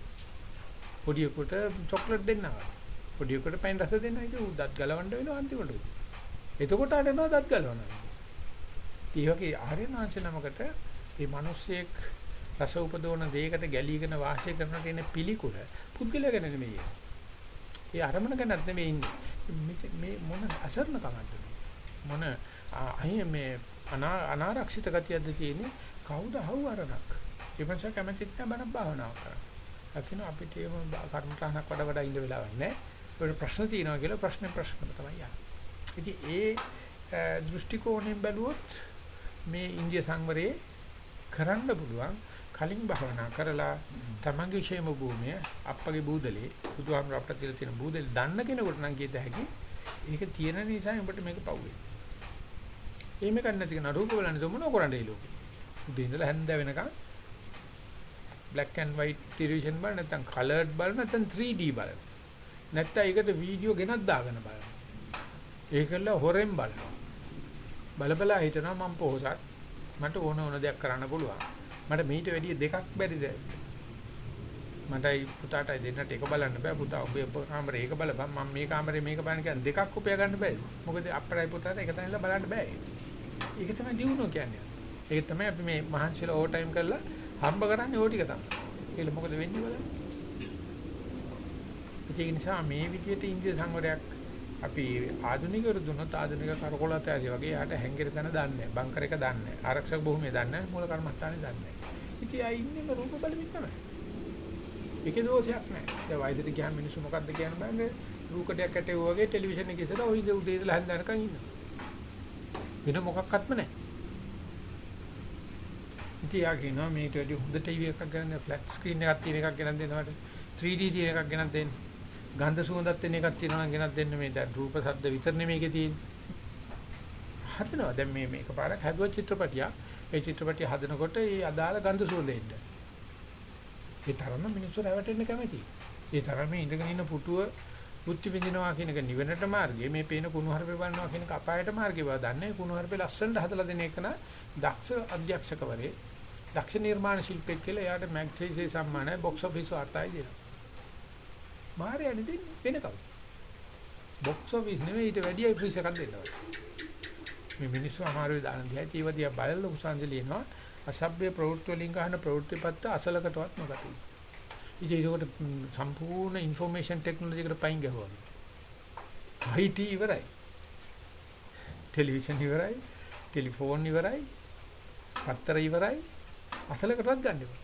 පොඩියෙකුට චොක්ලට් දෙන්නවා. පොඩියෙකුට පයින් රස දෙන්නා ඉතින් ඌ දත් ගලවන්න වෙනවා අන්තිමට. එතකොට අඬනවා දත් ගලවනවා. ඒ වගේ ආර්යනාංශ නමකට මේ මිනිස්සෙක් රස උපදවන දෙයකට ගැලීගෙන වාසය කරනට එන පිළිකුල පුද්ගලයා ගැන නෙමෙයි. ඒ අරමුණ ගැනත් නෙමෙයි ඉන්නේ. මේ මොන අසරණ කමක්ද මොන අහිය මේ අනාරක්ෂිත ගතියක්ද තියෙන්නේ කවුද හවුවරණක්. ඒ මනස කැමතිත් නැ බණ භාවනාව කරන්න. අකින අපිට මේ කර්මතානක් වඩා වඩා ඉන්න වෙලාවක් නැහැ. ඒකට ප්‍රශ්න තියෙනවා කියලා ප්‍රශ්නේ ප්‍රශ්න තමයි යන්නේ. ඉතින් ඒ දෘෂ්ටි කෝණයෙන් බැලුවොත් මේ ඉන්දිය සංවරයේ කරන්න පුළුවන් කලින් භවනා කරලා තමන්ගේ ക്ഷേම භූමිය අප්පගේ බූදලේ බුදුහාමර අපට තියලා තියෙන බූදලේ දන්න කෙනෙකුට නම් කියත හැකි ඒක තියෙන නිසා උඹට මේක පව්වේ. එහෙම ගන්න නැති කෙනා රූප බලන්නේ මොනව කරන්නේ ඒ ලෝකේ. උදේ ඉඳලා හැන්ද වෙනකන් black and white television බලන නැත්නම් colored බලන නැත්නම් 3D බලන. නැත්නම් ඒකට වීඩියෝ ගෙනත් දාගෙන බලන. ඒකල හොරෙන් බලනවා. බලබලා හිටනවා මම පොහසත්. මට ඕන ඕන දෙයක් කරන්න පුළුවන්. මට මීට වැඩිය දෙකක් බැරිද? මටයි පුතාටයි දෙන්නට එක බලන්න බෑ පුතා ඔබේ කාමරේ ඒක බලපන් මම මේ කාමරේ මේක බලන්න කියන්නේ දෙකක් උපය ගන්න බෑ මොකද අප්පරයි පුතාට එක තැනilla බලන්න බෑ ඒක තමයි දිනුනෝ කියන්නේ. ඒක තමයි අපි මේ මහන්සිලා ඕවර් ටයිම් කරලා හම්බ කරන්නේ ඕ ටික තමයි. ඒක මොකද වෙන්නේ බලන්න. ඒක නිසා මේ විදිහට ඉන්දිය සංවරයක් අපි ආධුනිකවරු දුන්නොත් ආධුනික කරකොලත ඇති වගේ යාට හැංගිර තැන දන්නේ බංකර එක දන්නේ ආරක්ෂක භූමිය දන්නේ මූල කර්මස්ථානේ දන්නේ ඉතින් ආ ඉන්නේ රූප බලමින් තමයි. ඒකේ දෝෂයක් නැහැ. දැන් වයසට ගියාම මිනිස්සු මොකද්ද කියන්න බෑනේ? රූකඩයක් ඇටේ වගේ ටෙලිවිෂන් එකේ ඉස්සරහ ඔය ඉඳ උදේ ඉඳලා හන්දනකන් ඉන්නවා. වෙන මොකක්වත්ම නැහැ. ඉතින් යා කියනවා මේට වැඩි හොඳ ටීවී එකක් ගන්න ෆ්ලැට් ස්ක්‍රීන් එකක් තියෙන එකක් ගෙනත් දෙනවට 3D තියෙන එකක් ගෙනත් දෙන්න. ගන්ධ සුවඳත් තියෙන එකක් තියෙනවා නම් ගෙනත් දෙන්න. මේ දැන් රූප ශබ්ද විතරනේ මේකේ තියෙන්නේ. හදනවා. දැන් මේ මේක පාරක් හැදුව චිත්‍රපටියක්. ඒ චිත්‍රපටිය හදනකොට ඒ අදාළ ගන්ධ සුවඳ එන්න. ඒ තරම මිනිස්සු රැවටෙන්න කැමති ඒ තරම ඉඳගෙන ඉන්න පුටුව බුද්ධ විඳිනවා කියන එක නිවනට මාර්ගය මේ පේන කුණුහරුපේ බලනවා කියන එක අපායට මාර්ගය බව දන්නේ කුණුහරුපේ ලස්සනට හදලා දෙන එක නා දක්ෂ අධ්‍යක්ෂකවරේ දක්ෂ නිර්මාණ ශිල්පියෙක් කියලා එයාට මැග්සීසේ සම්මානයි බොක්ස් ඔෆිස් වාර්තායි දෙනවා මාරයනේ දෙන්නේ වෙන කවුද? බොක්ස් ඔෆිස් නෙවෙයි ඊට වැඩිය ප්‍රයිස් එකක් දෙන්නවා. මේ මිනිස්සු අමාරුයි දාන දිහා ඒවදියා බලලා උසන්ද ලියනවා අසභ්‍ය ප්‍රවෘත්ති වලින් ගන්න ප්‍රවෘත්තිපත්ත අසලකටවත් නොගතියි. ඉතින් ඒකට සම්පූර්ණ ইনফෝමේෂන් ටෙක්නොලොජි එකට පයින් ගහුවා. IT ඉවරයි. ටෙලිවිෂන් ඉවරයි. ටෙලිෆෝන් ඉවරයි. පත්තර ඉවරයි. අසලකටවත් ගන්න එපා.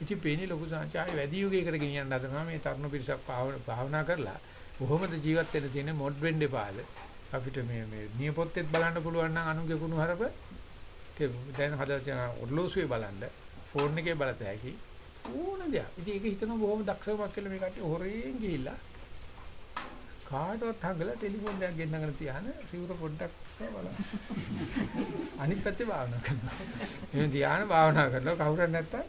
ඉතින් පේන්නේ ලොකු සංචාරය වැඩි යුගයකට ගෙනියන්න හදනවා මේ තරුණ පිරිසක් භාවනා කරලා කොහොමද ජීවත් වෙන්න තියෙන්නේ මොඩ් වෙන්න එපාද අපිට මේ මේ නියපොත්තෙත් බලන්න පුළුවන් නම් අනුගේ කුණු හරප දැන් හදලා තියෙන ඔර්ලෝසුවේ බලන්න ෆෝන් එකේ බලත හැකියි ඕන දෙයක්. ඉතින් ඒක හිතන බොහොම දක්ෂකමක් කියලා මේ කට්ටිය හොරෙන් ගිහිල්ලා කාටවත් හංගලා ටෙලිෆෝන් එකක් ගෙන්නගෙන තියාන සිවුර පොඩ්ඩක් බලන්න. අනිත් පැත්තේ භාවනා කරනවා. එහෙනම් ධ්‍යාන භාවනා කරනවා කවුරුත් නැත්තම්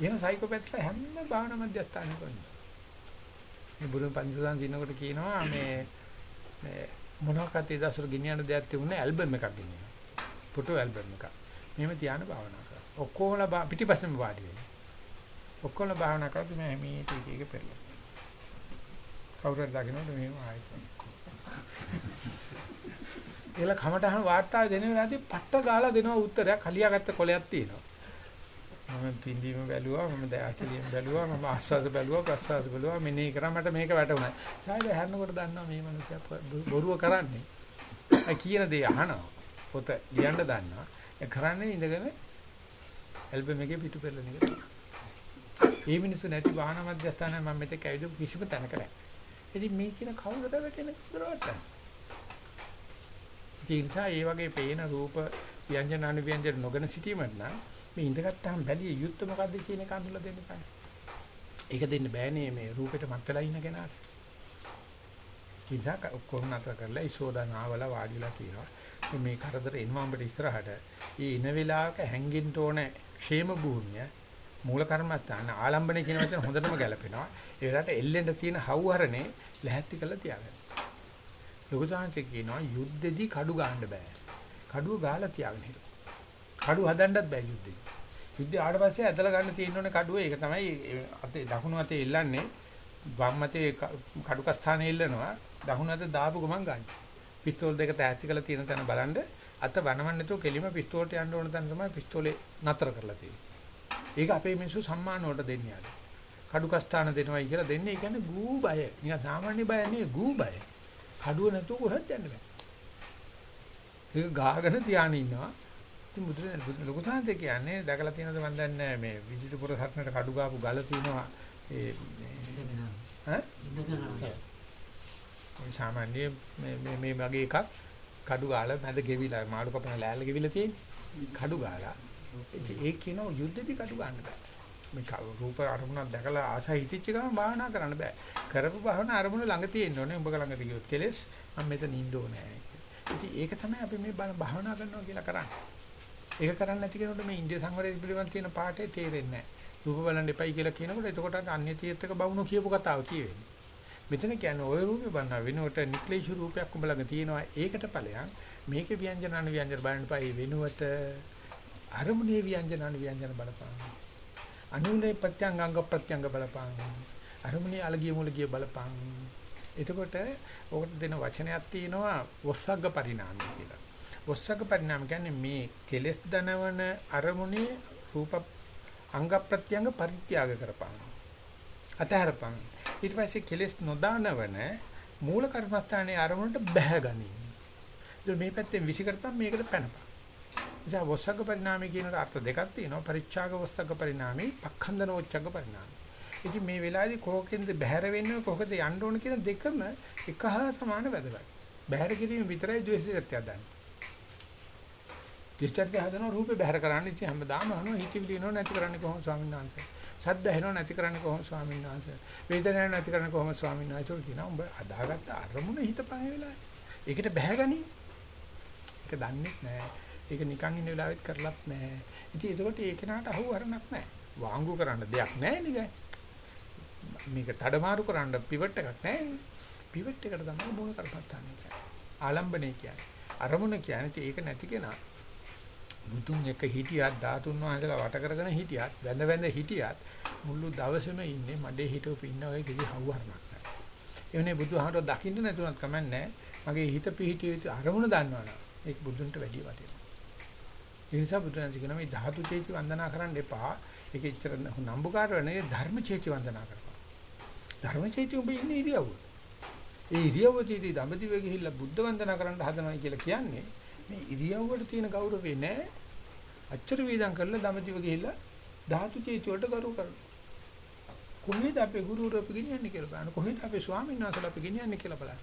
එහෙනම් සයිකෝපැත්ස්ලා හැම භාවනා මධ්‍යස්ථානෙක කරනවා. මේ බුදුන් පන්සලෙන් දිනකොට කියනවා මේ මේ මොනවාකට ඉදසර ගෙනියන්න දෙයක් තිබුණේ ඇල්බම් එකක් ගෙනියනවා. ෆොටෝ ඇල්බම් එකක්. මෙහෙම තියාන භාවනා කරා. ඔක්කොම පිටිපස්සෙම වාඩි වෙනවා. ඔක්කොම භාවනා කරද්දි මම මේ ටික එක පෙරලා. කවුරුහරි දාගෙනවද මෙහෙම ආයෙත්. එලා කමටහන වාර්තාවේ දෙන වෙලාවදී පට්ට ගාලා දෙනවා උත්තරයක් හලියාගත්ත කොලයක් තියෙනවා. මම පින්දීම බැලුවා මම දැකලියෙන් බැලුවා මම ආස්වාද බැලුවා ප්‍රසආද බැලුවා මෙනේ කරා මට මේක වැටුණා. සායද හැරනකොට දන්නවා මේ මිනිස්සු බොරුව කරන්නේ. අය කියන දේ අහනවා. පොත ලියන්න දන්නවා. ඒ කරන්නේ ඉඳගෙන ඇල්බම් එකේ පිටු පෙරලන එක. මේ මිනිස්සු නැති වාහන මැදස්ථාන මම මෙතෙක් ඇවිදු කිසිම තැනක නැහැ. ඉතින් මේ කියන කවුරුද වැටෙන දරවට. ඒ නිසා මේ වගේ පේන රූප ව්‍යංජන අනුව්‍යංජන නොගෙන සිටීමත් නම් මේ ඉඳගත්තාම බැලිය යුත්තේ මොකද්ද කියන එක අඳුලා දෙන්න බෑ. ඒක දෙන්න බෑනේ මේ රූපෙට මත් වෙලා ඉන්න කෙනාට. ඉතින් කොහොම නතර කරලා ඉසෝදා නාවල වාඩිලා කියනවා. මේ කරදර එනවා අපිට ඉස්සරහට. ඊ ඉන වෙලාවක හැංගෙන්න ඕනේ ക്ഷേම භූමිය මූල කර්මස්ථාන ආලම්බනේ කියන වචන හොඳටම ගැලපෙනවා. ඒ වෙලාවට එල්ලෙන්න තියෙන හවුහරනේ ලැහැත්ති කරලා තියාගන්න. ලොකු සාංශේ කියනවා යුද්ධෙදි කඩු ගහන්න බෑ. කඩුව ගහලා තියාගෙන හිටු. කඩු හදන්නත් බෑ යුද්ධෙදි. යුද්ධය ආවට පස්සේ ඇදලා ගන්න තියෙන ඕනේ කඩුව. ඒක තමයි අතේ දකුණු අතේ ඉල්ලන්නේ. වම් අතේ කඩුක ස්ථානේ ඉල්ලනවා. දකුණු අතේ දාපු ගමන් ගන්න. පිස්තෝල් දෙක තැත්ති කරලා තියෙන තැන බලන්න අත වනවන්න නැතුව කෙලිම පිස්තෝලට යන්න ඕන තැන තමයි පිස්තෝලේ නතර කරලා තියෙන්නේ. ඒක අපේ මිනිස්සු සම්මාන වලට දෙන්නේ ආද. කඩුකස්ථාන දෙනවයි කියලා දෙන්නේ ඒ කියන්නේ ගූ බය. නිකන් සාමාන්‍ය බය නෙවෙයි ගූ බය. කඩුව නැතුව කොහෙද යන්න බෑ. ඒක ගාගෙන තියාගෙන ඉන්නවා. ඉතින් බුදුරජාණන් ලොකු සාන්තේ කියන්නේ දැකලා තියෙනවද මන් දන්නේ මේ විජිතපුර සත්නට කඩු ගාපු ගල තියෙනවා ඒ ඈ සාමාන්‍ය මේ මේ මේ වගේ එකක් කඩු ගාලා මැද ගෙවිලා මාළු කපන ලෑල්ල ගෙවිලා තියෙන්නේ කඩු ගාලා. ඒක කියනවා යුද්ධෙදි කඩු ගන්න බෑ. මේ රූප අරමුණක් දැකලා ආසයි හිතිච්ච ගමන් භාවනා කරන්න බෑ. කරපු භාවනා අරමුණ ළඟ තියෙන්න ඕනේ. උඹ ළඟට ගියොත් කෙලස් මම මෙතන ඉන්න ඕනේ ඉතින් ඒක තමයි අපි මේ භාවනා කරනවා කියලා කරන්නේ. ඒක කරන්නේ නැති කෙනෙකුට මේ ඉන්දිය සංවරය පිළිබඳ තියෙන පාඩේ තේරෙන්නේ නැහැ. රූප බලන්න එපයි කියලා කියනකොට එතකොට අන්‍ය තීර්ථක බවුණු කියපු කතාව කියවෙන්නේ. මෙතන කියන්නේ ওই රූපේ බලන වෙනුවට නික්ලේශ රූපයක් උඹ ළඟ තියෙනවා. ඒකට ඵලයන් මේකේ ව්‍යංජන අනු ව්‍යංජන බලන්න පයි වෙනුවට අරමුණේ ව්‍යංජන අනු ව්‍යංජන බලපාන. අනුනේ ප්‍රත්‍යංග ප්‍රත්‍යංග බලපාන. අරමුණේ අලගිය මුලගිය බලපාන. එතකොට ඔකට දෙන වචනයක් තියෙනවා වස්සග්ග පරිණාමය කියලා. වස්සග්ග පරිණාම කියන්නේ මේ කෙලෙස් දනවන අරමුණේ රූප අංග ප්‍රත්‍යංග පරිත්‍යාග කරපාන. අතහරපන් ඊට පස්සේ කෙලෙස් නොදානවන මූල කර්මස්ථානයේ අරමුණට බැහැගනින්. ඒක මේ පැත්තෙන් විසි කරපම් මේකට පැනපන්. නිසා වස්සග්ග පරිණාමය කියන අර්ථ දෙකක් තියෙනවා. පරිච්ඡාග වස්සග්ග පරිණාමي, පක්ඛන්දන වච්ඡග්ග පරිණාමي. ඉතින් මේ වෙලාවේදී කොහොකින්ද බැහැර වෙන්නේ කොහොකද යන්න ඕන කියන දෙකම එක හා සමාන වැදගත්. බැහැර කිරීම විතරයි ද්වේෂයත් යදන්නේ. ද්වේෂයත් හදන රූපේ බැහැර කරන්න ඉතින් හැමදාම අහනවා හිතවිලි නෝ නැති කරන්නේ කොහොමද ස්වාමීන් වහන්සේ? ශබ්ද ඇහෙනව නැති කරන්නේ කොහොමද ස්වාමීන් වහන්සේ? වේදනාවක් නැති කරන්නේ කොහොමද ස්වාමීන් වහන්සේ? ඒක කියනවා උඹ අදාගත්ත අරමුණ හිතපන් වෙලාවේ. ඒකට බැහැගනි. ඒක දන්නේ නැහැ. ඒක නිකන් ඉන්න වෙලාවෙත් කරලත් නැහැ. ඉතින් ඒකට ඒ කෙනාට අහුව වරණක් නැහැ. වාංගු කරන්න දෙයක් නැහැ නේද? මේක තඩමාරු කරන්න පිවට් එකක් නැහැ. පිවට් එකට තමයි මූල කරපත්තාන්නේ කියන්නේ. ආලම්බනේ කියන්නේ. අරමුණ කියන්නේ ඒක නැති කෙනා බුදුන් එක හිටියත් ධාතුන් වහන්සේලා වට කරගෙන හිටියත් වැඳ වැඳ හිටියත් මුළු දවසේම ඉන්නේ මඩේ හිටවපු ඉන්න ඔය කිසි හවුහරණක් නැහැ. එවනේ බුදුහාමර දකින්න නැතුණත් කමන්නේ මගේ හිත පිහිටිය අරමුණ දන්නවනම් ඒක බුදුන්ට වැඩි වටිනවා. ඒ නිසා බුදුන් කියන මේ ධාතු චේති වන්දනා කරන්න එපා. ඒක ඉච්චර නම්බුකාර වෙන්නේ ධර්ම චේති වන්දනා කරපන්. ධර්ම චේති ඔබ ඉන්නේ ඉරියව්ව. ඒ ඉරියව්ව චේති දඹදිව ගිහිල්ලා බුද්ධ වන්දනා කරන්න හදනවා කියලා කියන්නේ මේ ඉරියව්වට තියෙන ගෞරවේ නෑ. අච්චර වේදම් කරලා දමදිව ගිහිල්ලා ධාතු චේති වලට ගරු කරනවා. කොහෙද අපේ ගුරුවරු අපි ගෙනියන්නේ කියලා බලන්න. කොහෙද අපේ ස්වාමීන් වහන්සේලා අපි ගෙනියන්නේ කියලා බලන්න.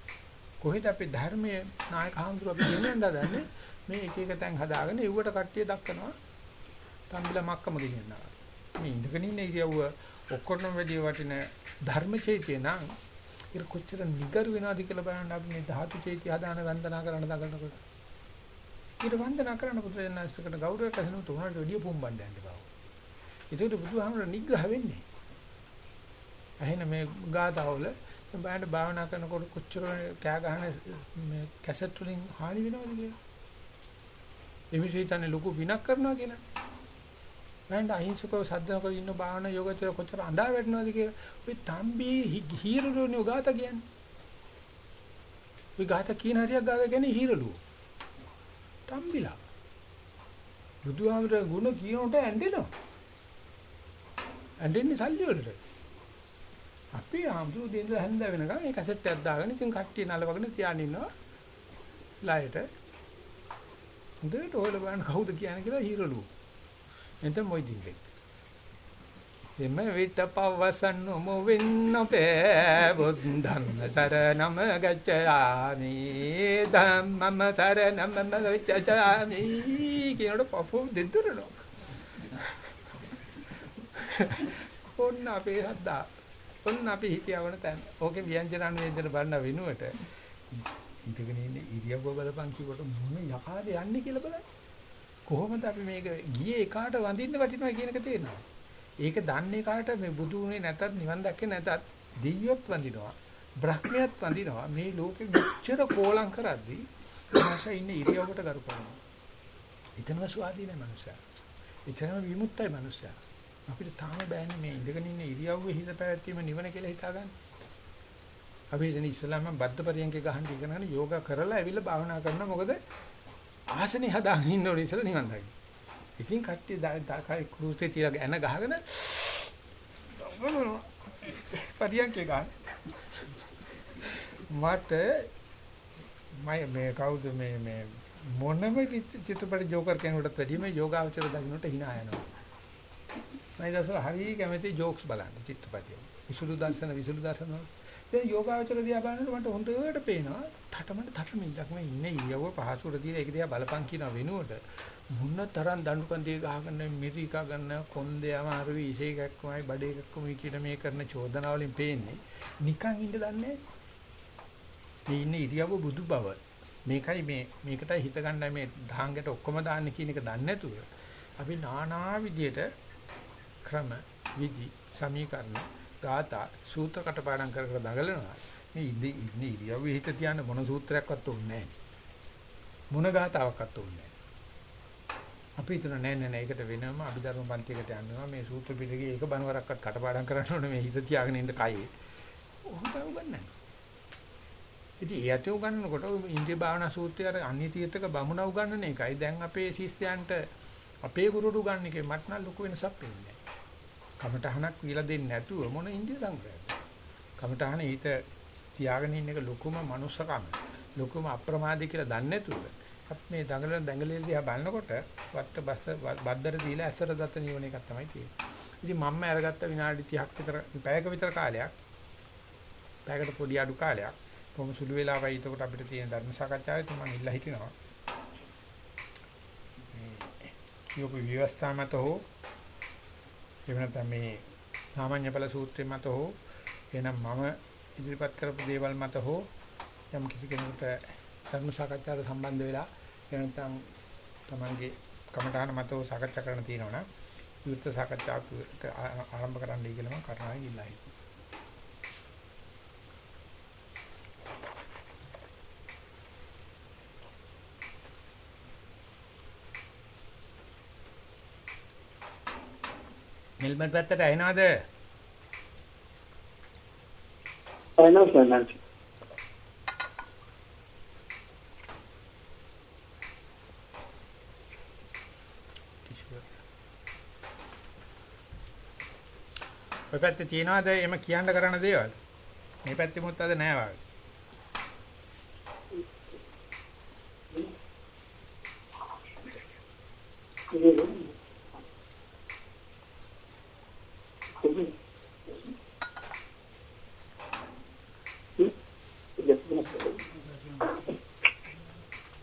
කොහෙද අපේ ධර්මයේ නායක හඳුරු අපි ගෙනියන්න හදන්නේ මේ එක එක තැන් හදාගෙන එව්වට කට්ටිය දක්වනවා. තම්බිලා මක්කම ගෙනියනවා. මේ ඉඳගෙන ඉන්න ඉරියව්ව ඔක්කොටම වැඩි වටින ධර්ම චේතිය නම් ඒක කොච්චර නිගරු වෙනවද කියලා බලන්න අපි මේ ධාතු චේතිය හදාන වන්දනා කරන දඟලනකොට ඊට වන්දනා කරන්න පුදුරයන්ස්කට ගෞරවයක් අසන තුනට වැඩිය පුම්බන්න යන්න බව. ඒකට බුදුහාමර නිග්‍රහ වෙන්නේ. ඇහෙන මේ ගාතාවල බෑන්ඩ් භාවනා කරනකොට කොච්චර කෑ ගහන මේ කැසට් වලින් හානි වෙනවද කියලා. එමිසෙ හිතන්නේ ලොකු විනක් කරනවා කියලා. බෑන්ඩ් අහිංසකව සද්දන කර ඉන්න භාවනා යෝගචර කොච්චර අඬා වැටෙනවද කියලා. ඔය තම්බි හීරලුනේ ගාත කියන්නේ. ඔය ගාත කියන හරියක් ගාත කියන්නේ හීරලුව. තම්බිලා. බුදුහාමර ගුණ කියනට ඇඬෙනවා. ඇඬෙන්නේ සල්ලි වලට. අපි ආම්සු දෙන්න හැන්ද වෙනකන් ඒ කැසට් එකක් දාගෙන ඉතින් කට්ටිය නලවගෙන තියාගෙන ඉන්නවා. ලයට. හොඳට ඔයලා බලන්න කවුද කියන්නේ කියලා හීරලුව. එතන මොයිදින්ගේ. එම විට පවසන් නොම වෙන්න පෑ බුද්ධං සරණම ගච්ඡාමි ධම්මම සරණම ගච්ඡාමි කියනකොට පපුව දෙදුරනවා ඔන්න අපේ හද්දා. ඔන්න අපි හිතියවන තැන. ඕකේ ව්‍යංජන අනුවේදන බලන වෙනුවට ඉඳගෙන ඉන්නේ ඉරියව්ව බලපන් කිව්වට මොන යකාද යන්නේ කියලා බලන්න. කොහොමද අපි මේක ගියේ එකාට වඳින්න වටිනවා කියන එක තේරෙනවා. ඒක දන්නේ කාට මේ බුදු වුණේ නැතත් නිවන් දැක්කේ නැතත් දෙවියොත් වඳිනවා. බ්‍රහ්මයක් වඳිනවා. මේ ලෝකෙ මෙච්චර කෝලම් කරද්දී මාෂා ඉන්නේ ඉරියව්වට කරු කරනවා. එතනම ස්වාධීනයි මනුස්සයා. එතනම විමුක්තයි මනුස්සයා. අපිට තාම බෑනේ මේ ඉඳගෙන ඉන්න ඉරියව්වේ හිත පැවැත්වීම නිවන කියලා හිතාගන්න. අපි ඉතින් ඉස්සලාම බද්ධ පරියන්කේ ගහන්න ඉගෙනගෙන යෝගා කරලා ඇවිල්ලා භාවනා කරනවා මොකද ආසනේ හදාගෙන ඉන්න ඕනේ ඉස්සලා නිවන් දකින්න. ඉතින් කට්ටිය දාකයි ක්‍රූසේ තියලා එන ගහගෙන පරියන්කේ ගන්න. මට මම මේ කවුද මේ මේ මොනම චිත්‍රපට ජෝකර් කෙනෙකුටත් වැඩිය මේ යෝගාවචර දකින්නට hina යනවා. මම දැසල හරිය කැමති ජෝක්ස් බලන්න චිත්‍රපටිය. විසුළු දර්ශන විසුළු දර්ශන වල. දැන් යෝගාවචර දිහා බලනකොට මට හොඳට පේනවා තටමන තටමින්ක් මේ ඉන්නේ ඉරියව්ව පහසුවට දීලා ඒක දිහා බලපන් කියන වෙනුවට මුන්න තරම් දඬුකන්දිය ගහගෙන මිරිකා ගන්න කොන්දේ අමාරු විශේෂ එකක්මයි බඩේ එකක්මයි කියන මේ කරන චෝදනා වලින් පේන්නේ. නිකන් ඉන්න දන්නේ මේ ඉන්නේ ඉරියව්ව බුදු බව. මේකයි මේ මේකටයි හිත ගන්නයි මේ දහංගට ඔක්කොම දාන්න කියන එක දන්නේ නැතුව අපි নানা විදියට ක්‍රම විදි සමීකරණ ගාථා සූත්‍ර කටපාඩම් කර කර දඟලනවා. මේ ඉන්නේ ඉරියව්වේ හිත තියන්න මොන සූත්‍රයක්වත් ඕනේ නැහැ. මොන ගාතාවක්වත් ඕනේ අපි හිතන නෑ නෑ නෑ ඒකට වෙනම අභිධර්ම පන්තියකට යනවා මේ සූත්‍ර පිටකේ ඒක බණවරක්වත් කටපාඩම් කරන්න ඕනේ මේ හිත තියාගෙන ඉන්න කයේ. ඔහොම උගන්නන්නේ. ඉතින් ඒ ඇති උගන්නනකොට ඉන්දිය භාවනා සූත්‍රය අර අන්‍ය තීර්ථක බමුණ උගන්නන එකයි දැන් අපේ ශිෂ්‍යයන්ට අපේ ගුරුතුරු උගන්න එකේ මට නම් ලොකු වෙනසක් පේන්නේ නෑ. කමටහනක් කියලා දෙන්නේ නැතුව මොන ඉන්දිය සංග්‍රහයක්ද? කමටහන ඊට තියාගෙන ඉන්න එක ලොකුම manussකම ලොකුම අප්‍රමාදී කියලා දන්නේ නැතුව අපි මේ දඟලන දඟලෙල් දිහා බලනකොට වට බස් බද්දර දීලා ඇසර දත නිවන එකක් තමයි තියෙන්නේ. ඉතින් මම අරගත්ත විනාඩි 30ක් විතර පැයක විතර කාලයක් පැයකට පොඩි අඩු කාලයක් කොහොම සුළු වෙලාවයි එතකොට අපිට තියෙන ධර්ම සාකච්ඡාවේ මම ඉල්ලා හිටිනවා. මේ කියෝප විවස්ථා මත හෝ එහෙම නැත්නම් මේ සාමාන්‍ය ඵල සූත්‍රය මත හෝ එනම් මම ඉදිරිපත් කරපු දේවල් මත හෝ යම් කිසි කෙනෙකුට ධර්ම සාකච්ඡාවට සම්බන්ධ වෙලා එහෙනම් තමන්ගේ කමඨාන මතව සාකච්ඡා කරන්න තියෙනවා නම් විවෘත සාකච්ඡාවක් ආරම්භ කරන්නයි කියලා මම කරනවා ඉල්ලා හිටියා. මෙල්බන් පැත්තට එනවද? එනවා සන්නත්. ඔය පැත්තේ තියනවාද එම කියන්න කරන දේවල්? මේ පැත්තේ මොකද අද නැහැ වාගේ.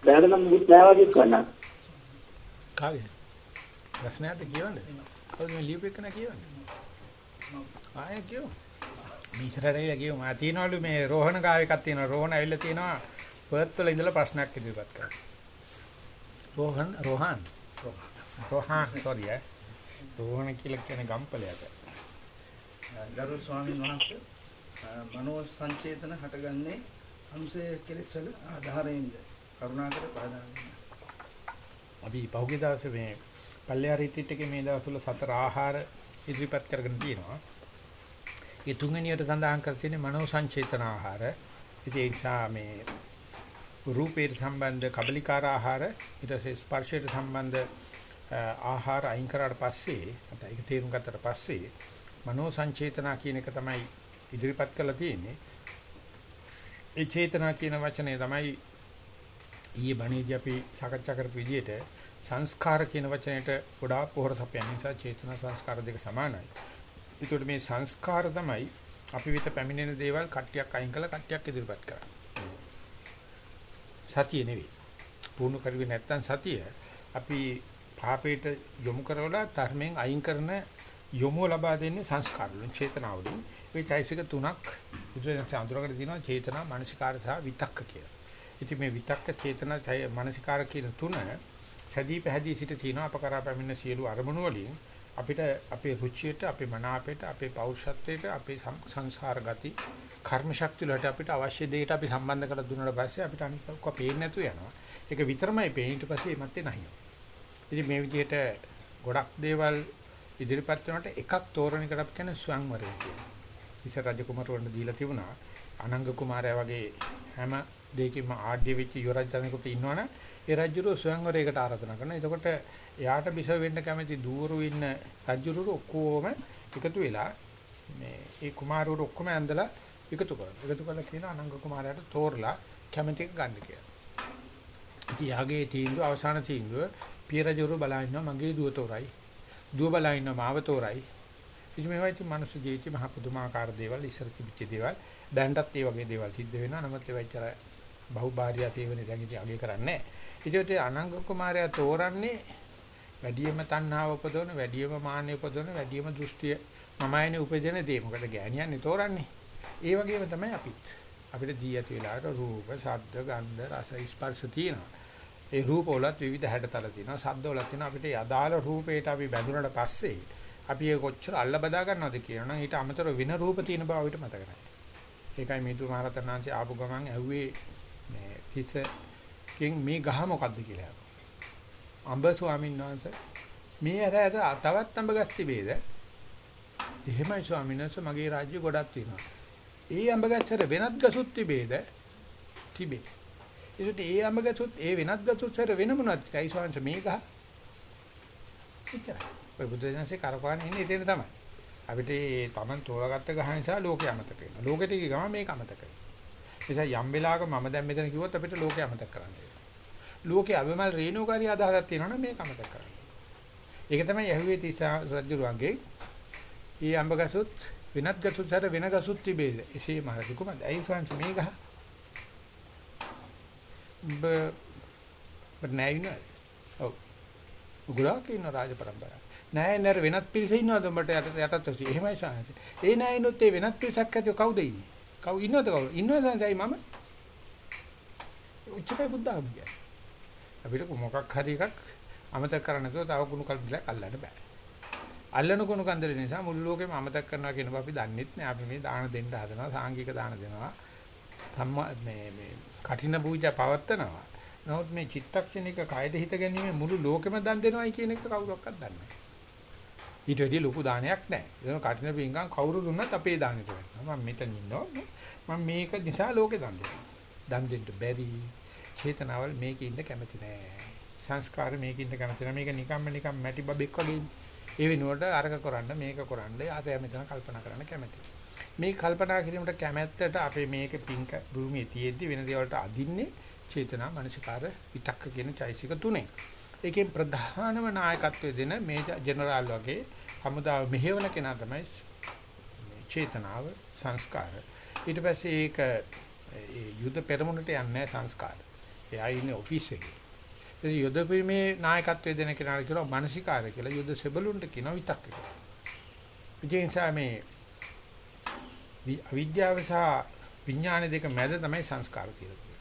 දැනට නම් මුකුත් නෑ වගේ කරනවා. කාගේ? ප්‍රශ්නයක් කියවන්නේ. කොහොමද මේ ලියුපෙක නා කියවන්නේ? ආයෙ කියෝ. මේ ඉස්සරහට ඇවිල්ලා කියෝ මා තියනවලු මේ රෝහණ ගාව එකක් තියෙනවා. රෝහණ ඇවිල්ලා තියෙනවා පර්ත් වල ඉඳලා ප්‍රශ්නයක් ඉදිරිපත් කරා. රෝහන් රෝහන් රෝහන් sorry ඈ. රෝහණ කියලා කියන්නේ ගම්පලයට. ගරු ස්වාමීන් වහන්සේ මනෝ සංචේතන හටගන්නේ අනුසය කෙලෙස් වල ආධාරයෙන්ද කරුණාකර පහදා දෙන්න. අපි පහුගිය දවසේ මේ පල්ලෙහා රිට්‍රීට් එකේ මේ දවස්වල සතර ආහාර ඉදිරිපත් කරගෙන තියෙනවා. ඒ තුන්වෙනියට සඳහන් කර තියෙන්නේ මනෝ සංචේතන ආහාර. ඉතින් ඒ නිසා මේ රූපේට සම්බන්ධ කබලිකාර ආහාර ඊට පස්සේ ස්පර්ශයට සම්බන්ධ ආහාර අයින් කරාට පස්සේ නැත්නම් ඒක තේරුම් ගත්තට පස්සේ මනෝ සංචේතනා කියන එක තමයි ඉදිරිපත් කරලා තියෙන්නේ. ඒ චේතනා කියන වචනේ තමයි ඊයේ බණේදී අපි සාකච්ඡා කරපු විදිහට සංස්කාර කියන වචනයට ගොඩාක් පොහොර සපයන නිසා චේතනා සංස්කාර දෙක සමානයි. ඒකට මේ සංස්කාර තමයි අපි විත පැමිණෙන දේවල් කට්ටියක් අයින් කළා කට්ටියක් ඉදිරිපත් කරන්නේ. සතිය නෙවෙයි. පුහුණු කරුවේ නැත්තම් සතිය අපි පාපේට යොමු කරවලා ධර්මයෙන් අයින් කරන යොමු ලබා දෙන්නේ සංස්කාර වලින් චේතනාව වලින්. මේ චෛසික තුනක් බුදුරජාණන් අඳුරකට තියෙනවා චේතනා, මානසිකාර සහ විතක්ක කියලා. ඉතින් මේ විතක්ක චේතනා, මානසිකාර කියන තුන සැදී පැහැදී සිට තියෙනවා අප කරා පැමිණ සියලු අරමුණු වලින් අපිට අපේ රුචියට, අපේ මනාපයට, අපේ පෞරුෂත්වයට, අපේ සංසාර ගති, කර්ම ශක්තිය වලට අපිට අවශ්‍ය දෙයට අපි සම්බන්ධ කරලා දුන්නාට පස්සේ අපිට අනිත් ඔක්කොම පේන්නේ නැතු වෙනවා. ඒක විතරමයි පේන්නේ ඊට පස්සේ මැත්තේ නැහැ. ඉතින් මේ විදිහට ගොඩක් දේවල් ඉදිරිපත් වෙනකොට එකක් තෝරන එකට අපි කියන්නේ ස්වයංවරය කියලා. ඉතින් රජ කුමාරවරුන්ට දීලා තිබුණා අනංග කුමාරයා වගේ හැම දෙයකින්ම ආඩ්‍ය වෙච්ච යුවරජ ජනකට ඉන්නවනේ ඒ රජුරෝ ස්වයංවරයකට ආරාධනා කරනවා. එතකොට එයාට බිසව වෙන්න කැමති දූරු ඉන්න රජුරෝ ඔක්කොම එකතු වෙලා මේ ඒ කුමාරවරු ඔක්කොම ඇඳලා එකතු කරනවා. එකතු කරලා කියන අනංග කුමාරයාට තෝරලා කැමති එක ගන්න කියලා. ඉතින් යාගේ තීන්දුව අවසාන තීන්දුව පිය රජුරු බලා ඉන්නවා මගේ දුව තෝරයි. දුව බලා ඉන්නවා මාව තෝරයි. ඉතින් මේවා ඉතින් මනුස්ස ජීවිතේ මහ පුදුමාකාර දේවල් ඉස්සර තිබිච්ච දේවල් දැන්ටත් ඒ වගේ දේවල් සිද්ධ වෙනවා. නමුත් ඒවා ඉතර බහුභාර්යා තේවෙන්නේ දැන් ඉතින් අගේ කරන්නේ නැහැ. ඉතින් අනංග කුමාරයා තෝරන්නේ වැඩියම තණ්හාව උපදවන, වැඩියම මාන්නය උපදවන, වැඩියම දෘෂ්ටිය මමයිනේ උපදින දේ. මොකද ගෑණියන්නේ තෝරන්නේ. ඒ වගේම තමයි අපිත්. අපිට දී ඇති වෙලාවට රූප, ශබ්ද, ගන්ධ, රස, ස්පර්ශ තියෙනවා. ඒ රූප වලත් විවිධ හැඩතල තියෙනවා. ශබ්ද වලත් තියෙනවා. අපිට යදාල රූපේට අපි බැඳුනට පස්සේ අපි ඒක කොච්චර අල්ල බදා ගන්නවද කියනනම් ඊට අමතරව වෙන රූප තියෙන බව අපිට මතක නැහැ. ඒකයි මිතු මහරතනාංශي ආපු ගමන් ඇහුවේ මේ තිතකින් මේ ගහ මොකද්ද කියලා. අඹ ස්වාමීන් වහන්සේ මේ ඇර ඇර තවත් අඹ ගස් තිබේද? එහෙමයි ස්වාමීන් වහන්සේ මගේ රාජ්‍ය ගොඩක් තියෙනවා. ඒ අඹ ගස්තර වෙනත් ගසුත් තිබේද? තිබේ. ඒකට ඒ අඹ ගසුත් ඒ වෙනත් ගසුත් සර වෙන මොනවද? ඒයි ස්වාමීන් වහන්සේ මේ ගහ. එච්චරයි. ඔය බුද්ධ දනසේ කරපාන ඉන්නේ එතන තමයි. අපිට මේ Taman තෝරාගත්ත ගහ නිසා ලෝකේ අමතක වෙනවා. ලෝකෙට ගිය ගමන් මේක අමතක වෙනවා. නිසා යම් වෙලාවක මම දැන් මෙතන කිව්වොත් අපිට ලෝකේ අමතක කරන්න වෙනවා. ලෝකේ අබමල් රේණුකාරී අදහසක් තියෙනවනේ මේක අමතක කරන්න. ඒක තමයි යහුවේ තිසා රජුරුවන්ගේ ඊ අඹ ගසුත් වෙනත් ගසුත් සැර වෙන ගසුත් තිබේද? එසේ මහරජු කුමද? ඇයි ස්වාංශ මේ ගහ? බ බ නෑ නෑ. ඔව්. උගලක් ඉන්න රාජ પરම්පරාව. නෑ නේර වෙනත් පිරිස ඉන්නවද උඹට යට යටත් ඔසි. එහෙමයි ස්වාංශ. ඒ නෑ ඉන්නොත් ඒ වෙනත් පිරිසක් ඇතුව කවුද ඉන්නේ? කවු ඉන්නවද කවුද? ඉන්නවද දැයි මම? උච්චකයි බුද්ධාගම කියන්නේ. අපිට මොකක් හරි එකක් අමතක කරන්න නැතුව තව කුණු කල්පිලක් අල්ලන්න බෑ. අල්ලන කුණු කන්දල නිසා මුළු ලෝකෙම අමතක කරනවා කියන බව අපි දන්නෙත් නෑ. අපි මේ දාන දෙන්න හදනවා, සාංගික දාන දෙනවා. සම්මා මේ මේ කඨින පූජා පවත්නවා. නමුත් මේ චිත්තක්ෂණික කායද හිත ගැනීම මුළු ලෝකෙම දන් දෙනවයි කියන එක කවුරක්වත් දන්නේ නෑ. ඊට වැඩිය ලොකු දානයක් නෑ. ඒක කඨින පිංගම් කවුරු දුන්නත් අපේ දානෙට වෙනවා. මම මෙතන ඉන්නවා. මම මේක නිසා ලෝකෙ දන් දෙනවා. දන් දෙන්න බැරි චේතනාවල් මේකේ ඉන්න කැමති නෑ. සංස්කාර මේකේ ඉන්න කැමති නෑ. මේක නිකම්ම නිකම් මැටි බබෙක් වගේ. ඒ වෙනුවට අරක කරන්න මේක කරන්න ආතය මෙතන කල්පනා කරන්න කැමති. මේ කල්පනා කිරීමට කැමැත්තට අපේ මේක පිංක භූමියේ තියෙද්දි වෙන දේවල්ට අදින්නේ චේතනා මනසිකාර විතක්ක කියන චෛසික තුනේ. ඒකෙන් ප්‍රධානම නායකත්වය දෙන මේ ජෙනරාල් වගේ හමුදාව මෙහෙවන කෙනා තමයි චේතනාව සංස්කාර. ඊට පස්සේ ඒක ඒ යුද පෙරමුණට යන්නේ සංස්කාර. එයා ඉන්නේ ඔෆිස් එකේ. ඒ යුද පිමේ නායකත්වය දෙන කෙනාට කියනවා මානසිකාර කියලා. යුද සෙබළුන්ට කියනවා විතක්ක කියලා. විජේන්සා මේ අවිද්‍යාව සහ විඥාන දෙක මැද තමයි සංස්කාර කියලා කියන්නේ.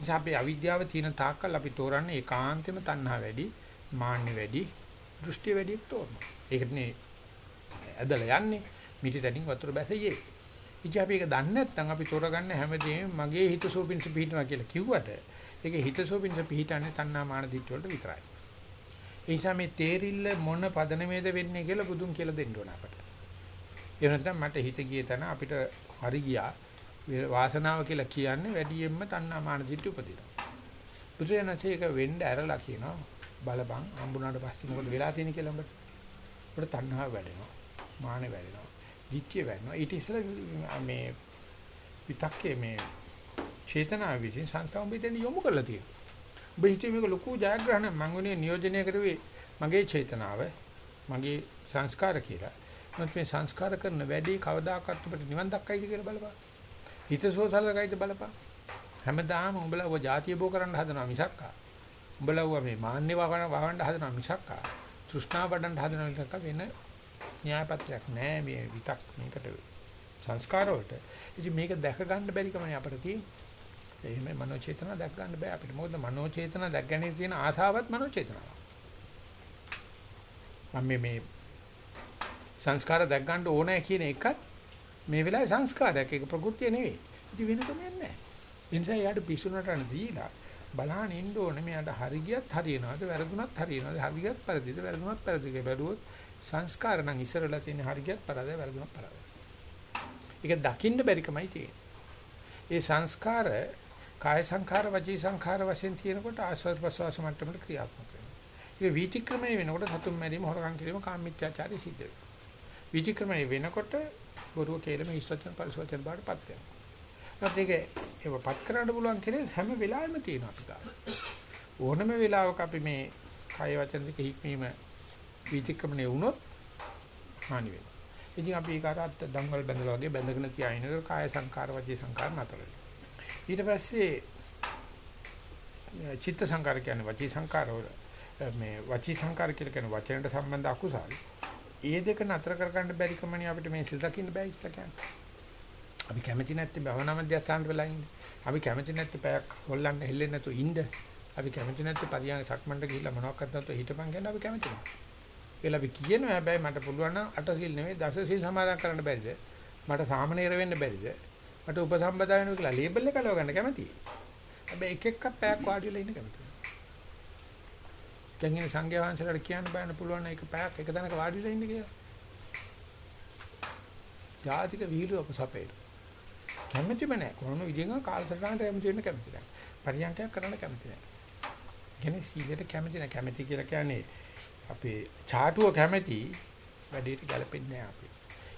නිසා අපි අවිද්‍යාව තියෙන තාක්කල් අපි තෝරන්නේ ඒකාන්තෙම තණ්හා වැඩි, මාන්න වැඩි, දෘෂ්ටි වැඩි තෝරනවා. ඒකනේ ඇදලා යන්නේ. මිටි තැනින් වතුර බැසෙන්නේ. ඉතින් අපි ඒක දන්නේ නැත්නම් අපි තෝරගන්න හැමදේම මගේ හිත සෝපින්ස පිහිටනවා කියලා කිව්වට ඒකේ හිත සෝපින්ස පිහිටන්නේ තණ්හා මාන දිට්ඨ වලට විතරයි. ඒ නිසා මේ තේරිල්ල මොන පදනමේද වෙන්නේ කියලා බුදුන් කියලා දෙන්න ඕන අපට. ඒ නැත්නම් මට හිත ගියේ තැන අපිට හරි ගියා වාසනාව කියලා කියන්නේ වැඩියෙන්ම තණ්හා මාන දිට්ඨ උපදිනවා. බුදුරජාණන්සේ ඒක වෙන්න ඇරලා කියනවා බලපං හම්බුනාට පස්සේ මොකද වෙලා තියෙන්නේ කියලා උඹට. උඹට තණ්හාව වැඩෙනවා. මානෙ වැඩෙනවා. දික්කිය වෙනවා. ඊට ඉස්සෙල්ලා මේ විතක්කේ මේ චේතනාව විසින් සංස්කාර උඹෙන් යොමු කරලා තියෙනවා. ඔබ හිතුවේ මේක ලොකු ජයග්‍රහණයක් මම උනේ නියෝජනය කරුවේ මගේ චේතනාව මගේ සංස්කාර කියලා. මොකද මේ සංස්කාර කරන වැඩේ කවදාකවත් ඔබට නිවන් දක්කයිද කියලා බලපන්. හිතසෝසලකයිද බලපන්. හැමදාම උඹලා ඔබ જાතිය බෝ කරන්න හදනවා මිසක්කා. උඹලා මේ මාන්නේ වහන වහන්න හදනවා මිසක්කා. තෘෂ්ණාව වඩන්න හදනවා මිසක්කා වෙන න්‍යායපත්‍රයක් නැහැ මේ විතක් මේකට සංස්කාර වලට. ඉතින් මේක දැක ගන්න බැරි කමනේ අපිට තියෙන්නේ. එහෙම මනෝ චේතනා දැක ගන්න බෑ අපිට. මොකද මනෝ චේතනා දැක ගැනීම තියෙන ආසාවත් මනෝ චේතනාවක්. මම මේ මේ සංස්කාර දැක ගන්න ඕනෑ කියන එකත් මේ වෙලාවේ සංස්කාරයක් ඒක ප්‍රകൃතිය නෙවෙයි. ඉතින් වෙන කමක් නැහැ. ඒ නිසා යාට පිසුනටන දීලා බලහන් ඉන්න ඕනේ මෙයාට හරි ගියත් හරියනවාද වැරදුනත් හරියනවාද හරි ගියත් පරදිද වැරදුනත් පරදිද බැලුවොත් සංස්කාර නම් ඉස්සරලා තියෙන හරි ගියත් පරදයි වැරදුනත් පරදයි. ඒක දකින්න බැරිකමයි තියෙන්නේ. ඒ සංස්කාර කාය සංඛාර වචී සංඛාර වශයෙන් තියෙනකොට ආස්වාද ප්‍රසවාස මට්ටමට ක්‍රියාත්මක වෙනවා. ඒක වීතික්‍රමණය වෙනකොට සතුම් මැරීම හොරකම් කිරීම කාමීත්‍යාචාරය සිද්ධ වෙනවා. විචක්‍රමණය වෙනකොට බොරුව කේලම ඉස්සචන පරිසවචන බාටපත් වෙනවා. නැත්නම් ඒක ඒවපත් කරන්න පුළුවන් කෙනෙක් හැම වෙලාවෙම තියෙනවා අපිට. ඕනම වෙලාවක අපි මේ කය වචන දෙක හික්මීම විචක්‍රමණය වුණොත් හානි වෙනවා. ඉතින් අපි ඒක අරත් දඟල් බැඳලා වගේ බැඳගෙන තියාිනක කාය සංකාර වචී සංකාර නතර ඊට පස්සේ චිත්ත සංකාර කියන්නේ වචී සංකාර මේ වචී සංකාර කියලා කියන වචනට සම්බන්ධ අකුසල්. ඒ දෙක නතර කර ගන්න බැරි කමනේ අපිට මේ සිල් දකින්න බෑ කියලා කියන්නේ. අපි කැමති නැත්නම් භවනා මධ්‍යස්ථානට වෙලා ඉන්නේ. අපි කැමති නැත්නම් පැයක් හොල්ලන්න හෙල්ලෙන්නේ නැතුව ඉන්න. අපි කැමති නැත්නම් පරියන් සක්මන්ට ගිහිල්ලා මොනවක්වත් නැතුව හිටපන් කියලා අපි කැමති නැහැ. කියලා අපි කියනවා හැබැයි මට පුළුවන් නම් අට සිල් නෙවෙයි දස සිල් සමාදන් කරන්න බැරිද? මට සාමනීර වෙන්න බැරිද? මට උපසම්පදා වෙනවා කියලා ලේබල් එක ලව ගන්න කැමතියි. හැබැයි එක එකක් පැයක් වාඩි වෙලා ඉන්න කැමතියි. දැන් ඉන්නේ සංඝයා වහන්සේලාට කියන්න බෑන පුළුවන් නම් එක පැයක් එක තැනක වාඩි වෙලා ඉන්න කියලා. ජාතික විහිළු අපසපේට. කැමැතිම නැහැ. කොහොම විදිහෙන් කාලසටහනට කැමති වෙන්න කැමති නැහැ. පරියන්කයක් කරන්න කැමති නැහැ. කියන්නේ සීලයට කැමති නැහැ. කැමති කියලා කියන්නේ අපේ ചാටුව කැමති වැඩේට ගැලපෙන්නේ නැහැ අපි.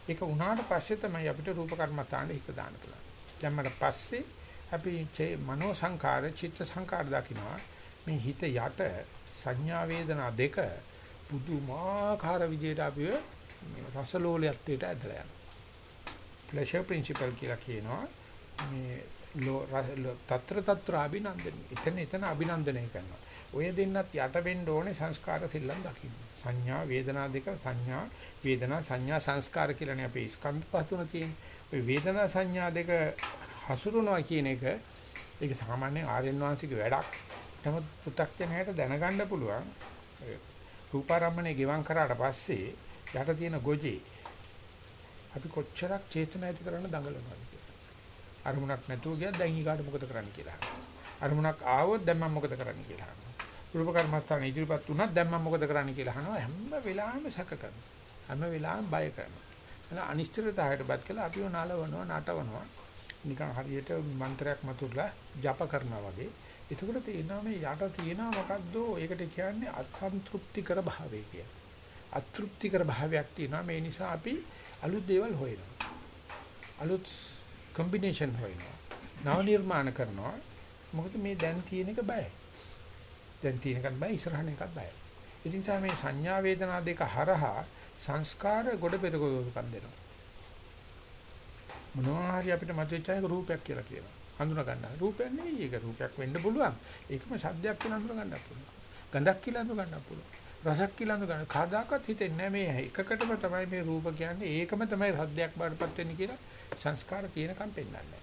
ඒක වුණාට පස්සේ තමයි අපිට රූප කර්මස්ථානෙ හිත දාන්න පුළුවන්. දැම්මට පස්සේ අපි මනෝ සංකාර, චිත්ත සංකාර දකින්නවා. මේ හිත යට සංඥා වේදනා දෙක පුදුමාකාර විදිහට අපිව රසලෝලයත්වයට ඇදලා යනවා. pleasure principle කියලා කියනවා. මේ తත්‍ර తත්‍ර අභිනන්දනයි. එතන එතන අභිනන්දනය කරනවා. ඔය දෙන්නත් යට වෙන්න ඕනේ සංස්කාර සිල්ලම් දකින්න. සංඥා වේදනා දෙක සංඥා වේදනා සංඥා සංස්කාර කියලානේ අපේ ස්කන්ධ පහතුන තියෙන්නේ. ඔය වේදනා සංඥා දෙක හසුරුනවා කියන එක ඒක සාමාන්‍ය ආර්යයන් වංශික වැඩක්. නමුත් පු탁ජනයට දැනගන්න පුළුවන් රූපාරම්මණය ගෙවම් කරාට පස්සේ යට තියෙන ගොජේ අපි කොච්චරක් චේතන ඇති කරන්න දඟලනවද කියලා. අරමුණක් නැතුව ගියත් දැන් ඊගාට මොකද කරන්න කියලා. අරමුණක් ආවොත් දැන් මම මොකද කරන්න කියලා. රූප කර්මස්ථාන ඉදිරිපත් වුණත් දැන් මම මොකද කරන්න කියලා අහනවා හැම වෙලාවෙම සැක කරනවා. හැම වෙලාවෙම බය කරනවා. එන අනිශ්චිතතාවයටපත් කළා අපිව නලවනවා නටවනවා. නිකන් හරියට මන්ත්‍රයක් මතුරලා ජප කරනවා වගේ. එතකොට තේරෙනවා මේ යට තියෙනවා මොකද්ද ඒකට කියන්නේ අසන්තෘප්තිකර භාවය කියලා. අතෘප්තිකර භාවයක් තියෙනවා මේ නිසා අපි අලුත් දේවල් හොයනවා. අලුත් කොම්බිනේෂන් හොයනවා. නව නිර්මාණ කරනවා. මොකද මේ දැන් තියෙන එක බයයි. දැන් තියෙන එකත් බයයි ඉස්සරහන එකත් බයයි. ඉතින් තමයි මේ සංඥා වේදනා දෙක හරහා සංස්කාර ගොඩ පෙරකෝකම් දෙනවා. මොනවා හරි අපිට මතෙච්ච එක රූපයක් කියලා කියනවා. හඳුනා ගන්න. රූපයක් නෙවෙයි ඒක රූපයක් වෙන්න පුළුවන්. ඒකම ශබ්දයක් කියලා හඳුනා ගන්නත් පුළුවන්. ගඳක් කියලා හඳුනා ගන්නත් පුළුවන්. රසක් කියලා හඳුනා ගන්න. කාදාකත් හිතෙන්නේ නැහැ මේ එකකටම තමයි මේ රූප කියන්නේ. ඒකම තමයි සද්දයක් බාටපත් වෙන්නේ කියලා සංස්කාර තියෙනකම් පෙන්වන්නේ.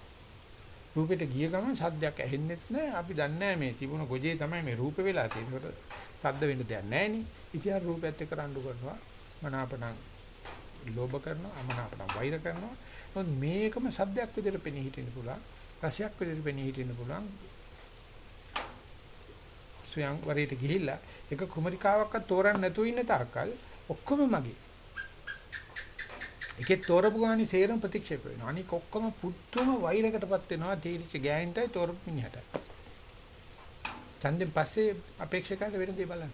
රූපෙට ගිය ගමන් සද්දයක් ඇහෙන්නෙත් නැහැ. අපි දන්නේ මේ තිබුණ ගොජේ තමයි මේ රූප වෙලා තියෙන්නේ. ඒකට සද්ද වෙන්න දෙයක් නැහැ නේ. ඉතින් රූපයත් එක්ක රණ්ඩු කරනවා. මනාපණං ලෝභ කරනවා, අමනාපණං වෛර කරනවා. මොකද මේකම සද්දයක් විදිහට පෙනී හිටින්න පුළුවන්. රසයක් විදිහට පෙනී හිටින්න පුළුවන්. සුවං වරේට ගිහිල්ලා එක කුමරිකාවක්වත් තෝරන්න නැතුව ඉන්න තාක්කල් ඔක්කොම මගේ. එකේ තෝරපු ගානේ සේරම ප්‍රතික්ෂේප වෙනවා. අනික ඔක්කොම පුදුම වෛරයකටපත් වෙනවා තීරිච්ච ගෑනින්ටයි තෝරපු මිනිහට. ඡන්දෙන් පස්සේ අපේක්ෂකයන්ට වෙන දේ බලන්න.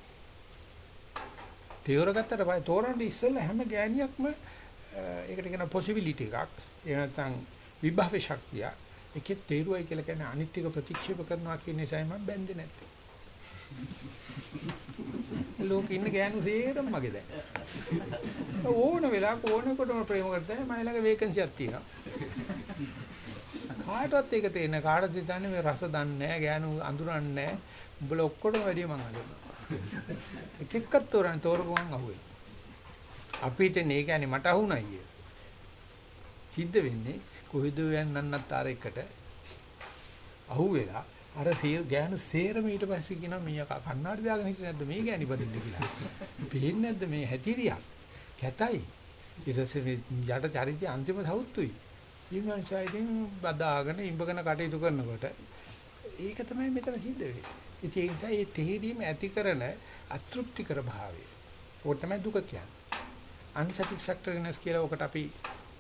තීවරගත්තට පස්සේ තෝරන්න ඉස්සෙල්ලා හැම ගෑනියක්ම ඒකට කියන possibility එකක්. ඒ නැත්නම් විභව ශක්තිය. ඒකේ තේරුවයි කියලා කියන්නේ අනිත් ටික ප්‍රතික්ෂේප කරනවා කියන නිසායි මම බැඳේ නැත්තේ. ලෝකෙ ඉන්න ගෑනු සේරම මගේ දැන්. ඕන වෙලාවක ඕනකොටම ප්‍රේම කරතේ මම ළඟ වේකන්සියක් තියෙනවා. කාටවත් ඒක තේරෙන්නේ කාටද හිතන්නේ මේ රස දන්නේ නැහැ ගෑනු අඳුරන්නේ නැහැ. උඹලා ඔක්කොටම වැඩිය මං අඳුරනවා. එක එකක් තෝරන තෝරපුවම අහුවේ. අපි හිතන්නේ ඒ කියන්නේ මට අහුණයි කිය. සිද්ධ වෙන්නේ කොහෙද යන්නන්නත් ආර එකට අහුවෙලා අර සේර ගෑනු සේරම ඊට පස්සේ කියනවා මීයා කන්නාඩි දාගෙන හිටියේ නැද්ද මේ ගෑණි බදින්න කියලා. පේන්නේ නැද්ද මේ හැතිරියක්? කැතයි. ඊටසේ මේ යට චරිතය අන්තිම සවුත්තුයි. ඊමණසා ඉතින් බදාගෙන ඉඹගෙන කටයුතු කරනකොට ඒක තමයි මෙතන සිද්ධ වෙන්නේ. ඉතින් ඒ නිසා මේ තේරීම ඇති කරන අතෘප්තිකර භාවය. ඕක තමයි දුක කියන්නේ. unsatisfactoriness කියලා ඔකට අපි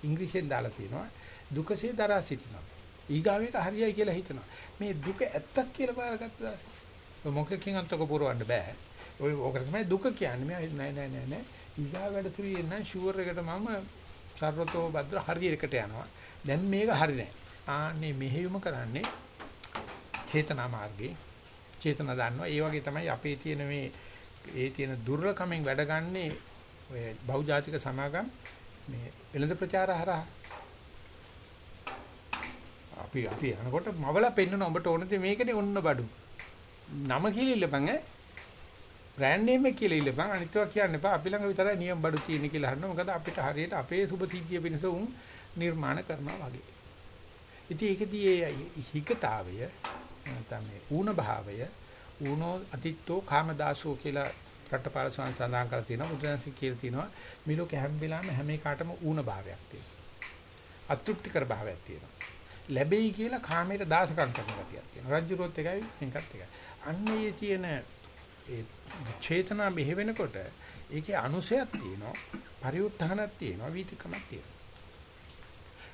ඉංග්‍රීසියෙන් දාලා තියෙනවා. දුකසේ දරා සිටිනවා. ඊගාවෙක හරියයි කියලා හිතනවා. මේ දුක ඇත්තක් කියලා බාරගත්ත දාසේ. මොකකින් අන්තක පුරවන්න බෑ. ඔය ඕක තමයි දුක කියන්නේ. නෑ නෑ නෑ නෑ. ඊගා වැඩ තුරියෙන් නම් ෂුවර් එකට මම සර්වතෝ භද්‍ර හරියකට යනවා. දැන් මේක හරි නෑ. ආන්නේ මෙහෙයුම කරන්නේ චේතනා මාර්ගේ. චේතනා දන්නවා. ඒ වගේ තමයි අපේ තියෙන මේ ඒ තියෙන දුර්ලකමෙන් වැඩ ගන්නේ ඔය බහුජාතික සමාගම් මේ වෙළඳ ප්‍රචාර හරහා අපි අපි යනකොට මවලා පෙන්නන ඔබට ඕන දේ මේකනේ ඔන්න බඩු. නම කියලා ඉල්ලපන් ඈ. බ්‍රෑන්ඩ් නේම් එක කියලා ඉල්ලපන් අනිත්වා කියන්න එපා. අපි ළඟ විතරයි නියම බඩු තියෙන කියලා හරිනවා. මොකද අපිට හරියට අපේ සුබ සිද්ධිය පිණිස උන් නිර්මාණ කරනවා වගේ. ඉතින් ඒකදී ඒ හිකතාවය නැත්නම් මේ ඌන භාවය ඌනෝ අතිත්තෝ කාමදාසෝ කියලා රටපාල ස්වාමීන් සඳහන් කරලා තියෙනවා. බුදුන්සේ කියලා තියෙනවා මේ ලෝක හැම වෙලාවෙම හැම එකටම ඌන භාවයක් තියෙනවා. අතෘප්තිකර භාවයක් තියෙනවා. ලැබෙයි කියලා කාමයට දාසකම් කරන ගතියක් තියෙනවා. රජ්ජුරුවත් එකයි මේකත් එකයි. අන්නේ තියෙන ඒ චේතනා මෙහෙ වෙනකොට ඒකේ අනුසයක් තියෙනවා, පරිඋත්ථානක් තියෙනවා, වීතිකමක් තියෙනවා.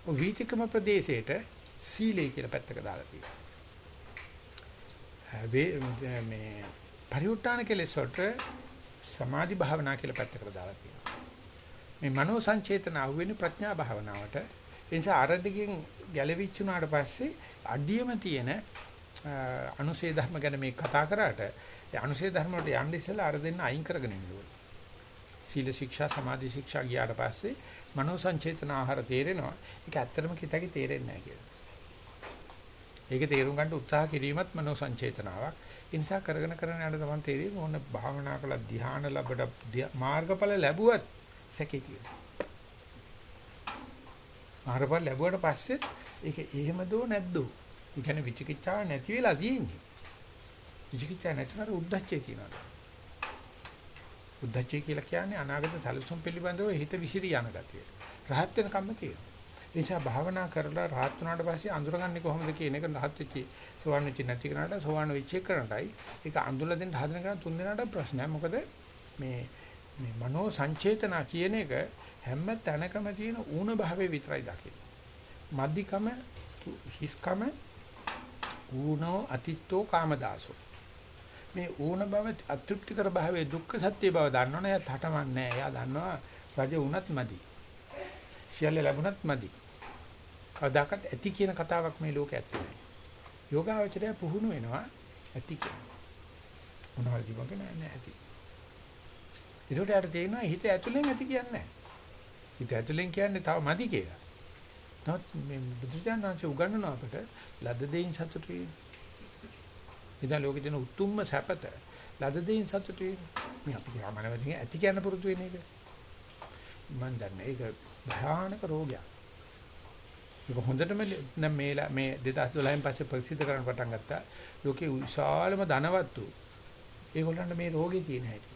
ඔය වීතිකම ප්‍රදේශයට සීලය කියලා පැත්තක දාලා තියෙනවා. මේ පරිඋත්ථාන කෙලෙස් වලට සමාධි භාවනා කියලා පැත්තකට දාලා තියෙනවා. මේ මනෝ සංචේතන අහුවෙන්නේ ප්‍රඥා භාවනාවට. ඒ නිසා අර දිගෙන් ගැලවිච්ච උනාට පස්සේ අඩියම තියෙන අනුසේ ධර්ම ගැන මේ කතා කරාට ඒ අනුසේ ධර්ම වලට යන්න ඉස්සෙල්ලා අර දෙන්න අයින් කරගෙන ඉන්න ඕනේ. සීල ශික්ෂා සමාධි ශික්ෂා ගියාට පස්සේ මනෝ සංචේතන ආහාර තේරෙනවා. ඒක ඇත්තටම කිතකි තේරෙන්නේ නැහැ කියලා. ඒක තේරුම් ගන්න උත්සාහ කිරීමත් මනෝ සංචේතනාවක්. ඒ නිසා කරගෙන කරගෙන යන තමන් තේරෙයි මොන භාවනා කළා ධ්‍යාන ලැබඩ මාර්ගඵල ලැබුවත් සැකේ කියලා. මාර්ගඵල ලැබුවට පස්සේ ඒක එහෙම දෝ නැද්දෝ. ඒ කියන්නේ විචිකිච්ඡාව නැති වෙලා තියෙන්නේ. විචිකිච්ඡා නැතිවර උද්දච්චය තියෙනවා. උද්දච්චය කියලා කියන්නේ අනාගත සැලසුම් පිළිබඳව හිත විසිරී යන ගතිය. රහත් වෙන කම්ම තියෙනවා. ඒ නිසා භාවනා කරලා රහත් වුණාට පස්සේ අඳුරගන්නේ කොහොමද කියන එක රහත් වෙච්ච සෝවන් වෙච්ච නැති කෙනාට සෝවන් වෙච්ච කරණටයි ඒක අඳුරලා දෙන්න හදන කෙනා තුන් දෙනාට ප්‍රශ්නයක්. මොකද මේ මේ මනෝ සංචේතනා කියන එක හැම තැනකම තියෙන ඌන භාවයේ විතරයි දකින්නේ. මද්දිකම හිස්කම ඌනෝ අතිත්තෝ කාමදාසෝ. මේ ඌන බව අතෘප්තිකර භාවයේ දුක්ඛ සත්‍ය බව දන්නවනේ. එයා හටමන්නේ එයා දන්නවා රජ වුණත් මදි. සියල්ල ලැබුණත් මදි. කවදාකත් ඇති කියන කතාවක් මේ ලෝකේ ඇත්තේ නැහැ යෝගාවචරය පුහුණු වෙනවා ඇති කියන මොනවද කිව්වක නෑ නෑ ඇති ඒකට යාට තේරෙනවා හිත ඇතුලෙන් ඇති කියන්නේ නැහැ හිත ඇතුලෙන් කියන්නේ තව මදි කියලා නමුත් මේ බුදුචානන්සේ උගන්වන අපට ලද දෙයින් සතුටු වීම. ඉතින් ලෝකෙ දෙන උතුම්ම සැපත ලද දෙයින් සතුටු වීම. මේ අපි ගමනවලින් ඇති කියන පුරුදු වෙන එක. මම දන්නේ ඒක භයානක රෝගයක්. ඒක හොඳටම දැන් මේ මේ 2012න් පස්සේ ප්‍රසිද්ධ කරන්න පටන් ගත්තා. ලෝකේ විශාලම ධනවත්තු ඒගොල්ලන්ට මේ රෝගේ තියෙන හැටි.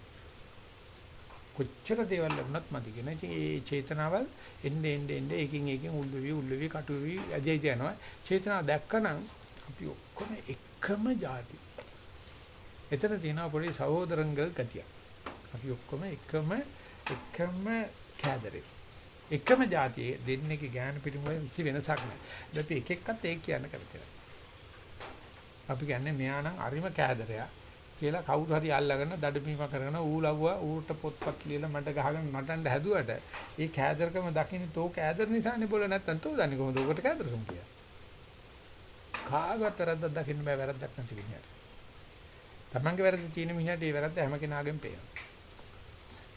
කොච්චර දේවල් ලැබුණත් මදි කියන. ඉතින් ඒ චේතනාවල් එන්නේ එන්නේ එන්නේ එකින් එකින් උල්ලුවි උල්ලුවි කටුවි ඇදෙයි යනවා. චේතනාව දැක්කනම් අපි ඔක්කොම එකම જાති. එතන තියෙනවා පොඩි සහෝදරංගල් ගතිය. අපි ඔක්කොම එකම එකම කෑදරේ. එකම જાතියේ දෙන්නේක ඥාන පිටිමෝය කිසි වෙනසක් නැහැ. අපි එක එක්කත් ඒක කියන්න කැමතියි. අපි කියන්නේ මෙයා නම් අරිම කෑදරයා. කියලා කවුරු හරි අල්ලගෙන දඩමීම කරගෙන ඌ ලව්වා ඌට පොත්පත් ලියලා මට ගහගෙන නටන්න හැදුවට ඒ කෑදරකම දකින්න තෝ කෑදර නිසානේ બોල නැත්තම් තෝ දන්නේ කොහොමද උකට කෑදරකම කියලා කාගවත් වැරද්දක් දකින්න බෑ වැරද්දක් නැති විදිහට තමන්ගේ වැරද්ද තියෙන මිනිහට ඒ වැරද්ද හැම කෙනාගෙම පේනවා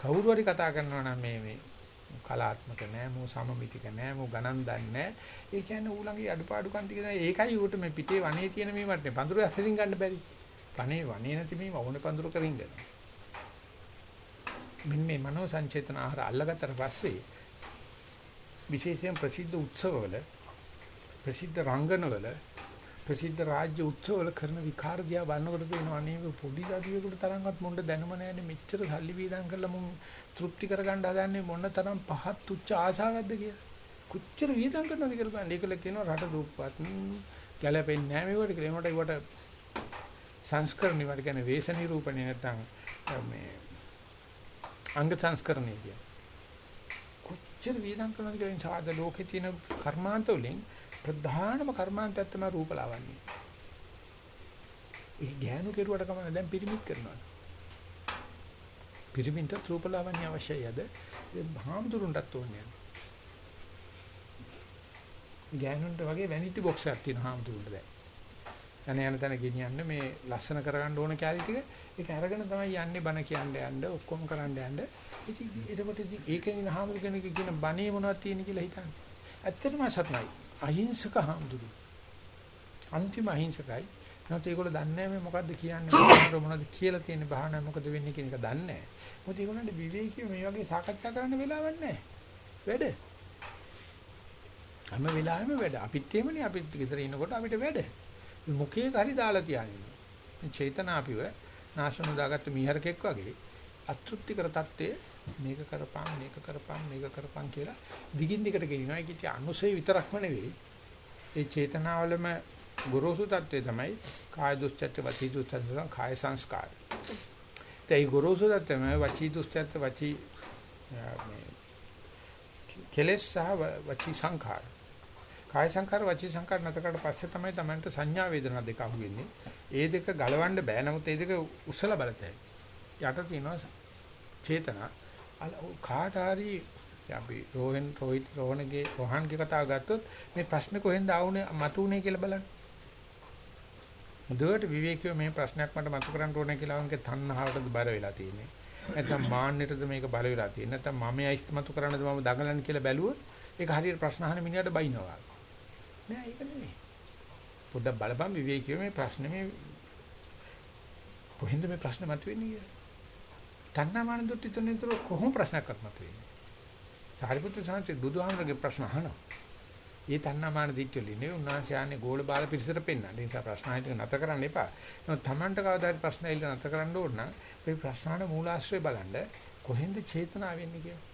කවුරු හරි කතා කරනවා නම් මේ මේ කලාත්මක නෑ මෝ සමමිතික නෑ මෝ ගණන් දන්නේ නෑ. ඒ කියන්නේ ඌලඟේ අඩුපාඩුකම් ටික නෑ ඒකයි ඌට මේ පිටේ වනේ තියෙන මේ වටේ පඳුරු ඇසලින් ගන්න බැරි. වනේ වනේ නැති මේ වවුන පඳුරු කරින් දෙනවා. මෙන්න මේ මනෝ සංචේතන ආහාර අල්ලගත්තට පස්සේ විශේෂයෙන් ප්‍රසිද්ධ උත්සවවල ප්‍රසිද්ධ රංගනවල ප්‍රසිද්ධ රාජ්‍ය උත්සවවල කරන විකාර දිහා බලනකොට පේනවා අනේ පොඩි දඩියෙකුට තරම්වත් මොණ්ඩ දැනුම නැහැනේ මෙච්චර සල්ලි වීදම් කරලා මුන් තෘප්ති කරගන්න හදන්නේ මොන තරම් පහත් තුච්ච ආසාවක්ද කියලා. කොච්චර වීදම් කරනවද කියලා බලන්න. ඒකල කියනවා රට දුප්පත් ගැලපෙන්නේ නැහැ මේවට කියලා. ඒකට ඒවට සංස්කරණي වට කියන්නේ වේශ නිරූපණේ නැත්තම් මේ අංග සංස්කරණේ කියන්නේ. කොච්චර වේදම් කරනවද කියලා සාද ලෝකේ තියෙන කර්මාන්ත වලින් ප්‍රධානම කර්මාන්තයක් තමයි රූපලාවන්‍ය. ඒ ඥාන කෙරුවට කමන්නේ දැන් පිරිමිත් කරනවා. පිරිමින්ට රූපලාවන්‍ය අවශ්‍යයිද? ඒ භාමතුරුන්ටත් ඕනේ. ඥානුන්ට වගේ වැනිටි බොක්ස් එකක් තියෙන හාමුදුරුන්ට දැන්. යන යන තැන ගෙනියන්න මේ ලස්සන කරගන්න ඕන කැලි ටික ඒක අරගෙන තමයි යන්නේ බණ කියන්න යන්න ඔක්කොම කරන්න යන්න. ඉතින් එතකොට ඉතින් ඒකෙන් හාමුදුරු කෙනෙක් කියන බණේ මොනවද තියෙන කියලා හිතන්නේ. ඇත්තටම සත්‍යයි. අහිංසක හාමුදුරු. අන්තිම අහිංසකයි. නැත්නම් ඒගොල්ලෝ දන්නේ නැහැ මොකද්ද කියන්නේ මොනවද කියලා තියෙන භාවනාව මොකද වෙන්නේ කියන එක දන්නේ නැහැ. මොකද ඒගොල්ලන්ට විවේකීව මේ වගේ සාකච්ඡා කරන්න වෙලාවක් නැහැ. වැඩ. හැම වෙලාවෙම වැඩ. අපිත් එමනේ අපිත් ගෙදර ඉන්නකොට අපිට වැඩ. මොකේ හරි දාලා තියාගෙන. චේතනාපිව නාශන දාගත්ත මීහරකෙක් වගේ අතෘප්තිකර தත්ත්වයේ මේක කරපම් මේක කරපම් මේක කරපම් කියලා දිගින් දිගට ගෙනිනවා. ඒක ඉතින් අනුසය විතරක්ම නෙවෙයි. ඒ චේතනාවලම ගොරෝසු தත්ත්වය තමයි කාය දුස්චර්ය වචී දුස්චර්ය කාය සංස්කාර. ඒ ගොරෝසු தත්ත්වම වචී දුස්චර්ය වචී කෙලෙස් සහ වචී සංඛාර. කාය සංඛාර වචී සංඛාර නැතකට පස්සේ තමයි Tamanට සංඥා වේදනා දෙක අහුවෙන්නේ. ඒ දෙක ගලවන්න බෑ. නමුත් ඒ දෙක උස්සලා බලතයි. යට තියෙනවා චේතනා කාට හරි අපි රෝහන් රෝහිත් රෝහණගේ රෝහන්ගේ කතාව ගත්තොත් මේ ප්‍රශ්න කොහෙන්ද ආවුනේ මතුනේ කියලා බලන්න. මුදුවට විවේකීව මේ ප්‍රශ්නයක් මට මතු කරන්න ඕනේ කියලා වගේ තණ්හාවටද බර වෙලා තියෙන්නේ. නැත්නම් මාන්නයටද මේක බර වෙලා තියෙන්නේ. නැත්නම් මම ඇයිස් මතු කරන්නද මම දඟලන්නේ කියලා බැලුවොත් ඒක හරියට ප්‍රශ්න අහන මිනිහට බයිනවා. නෑ ඒක නෙමෙයි. පොඩ්ඩක් බලපන් විවේකීව මේ ප්‍රශ්නේ මේ කොහෙන්ද මේ ප්‍රශ්න මතුවෙන්නේ කියලා. තණ්හාමාන දුට්ටි තුනෙතර කොහොම ප්‍රශ්නයක් අත්මත් වෙන්නේ. සාරිපුත්‍ර සාන්තේ බුදුහාමරගේ ප්‍රශ්න අහනවා. ඒ තණ්හාමාන දිට්ඨියලි නේ උන්වහන්සේ ආන්නේ ගෝල බාල පිරිසට පෙන්නන්න. ඒ නිසා ප්‍රශ්න අහිට නැතර කරන්න එපා. නමුත් Tamanට කවදා හරි ප්‍රශ්න ඇවිල්ලා නැතර කරන්න ඕන නම් මේ ප්‍රශ්නවල මූලාශ්‍රය බලන්න කොහෙන්ද චේතනාව වෙන්නේ කියලා.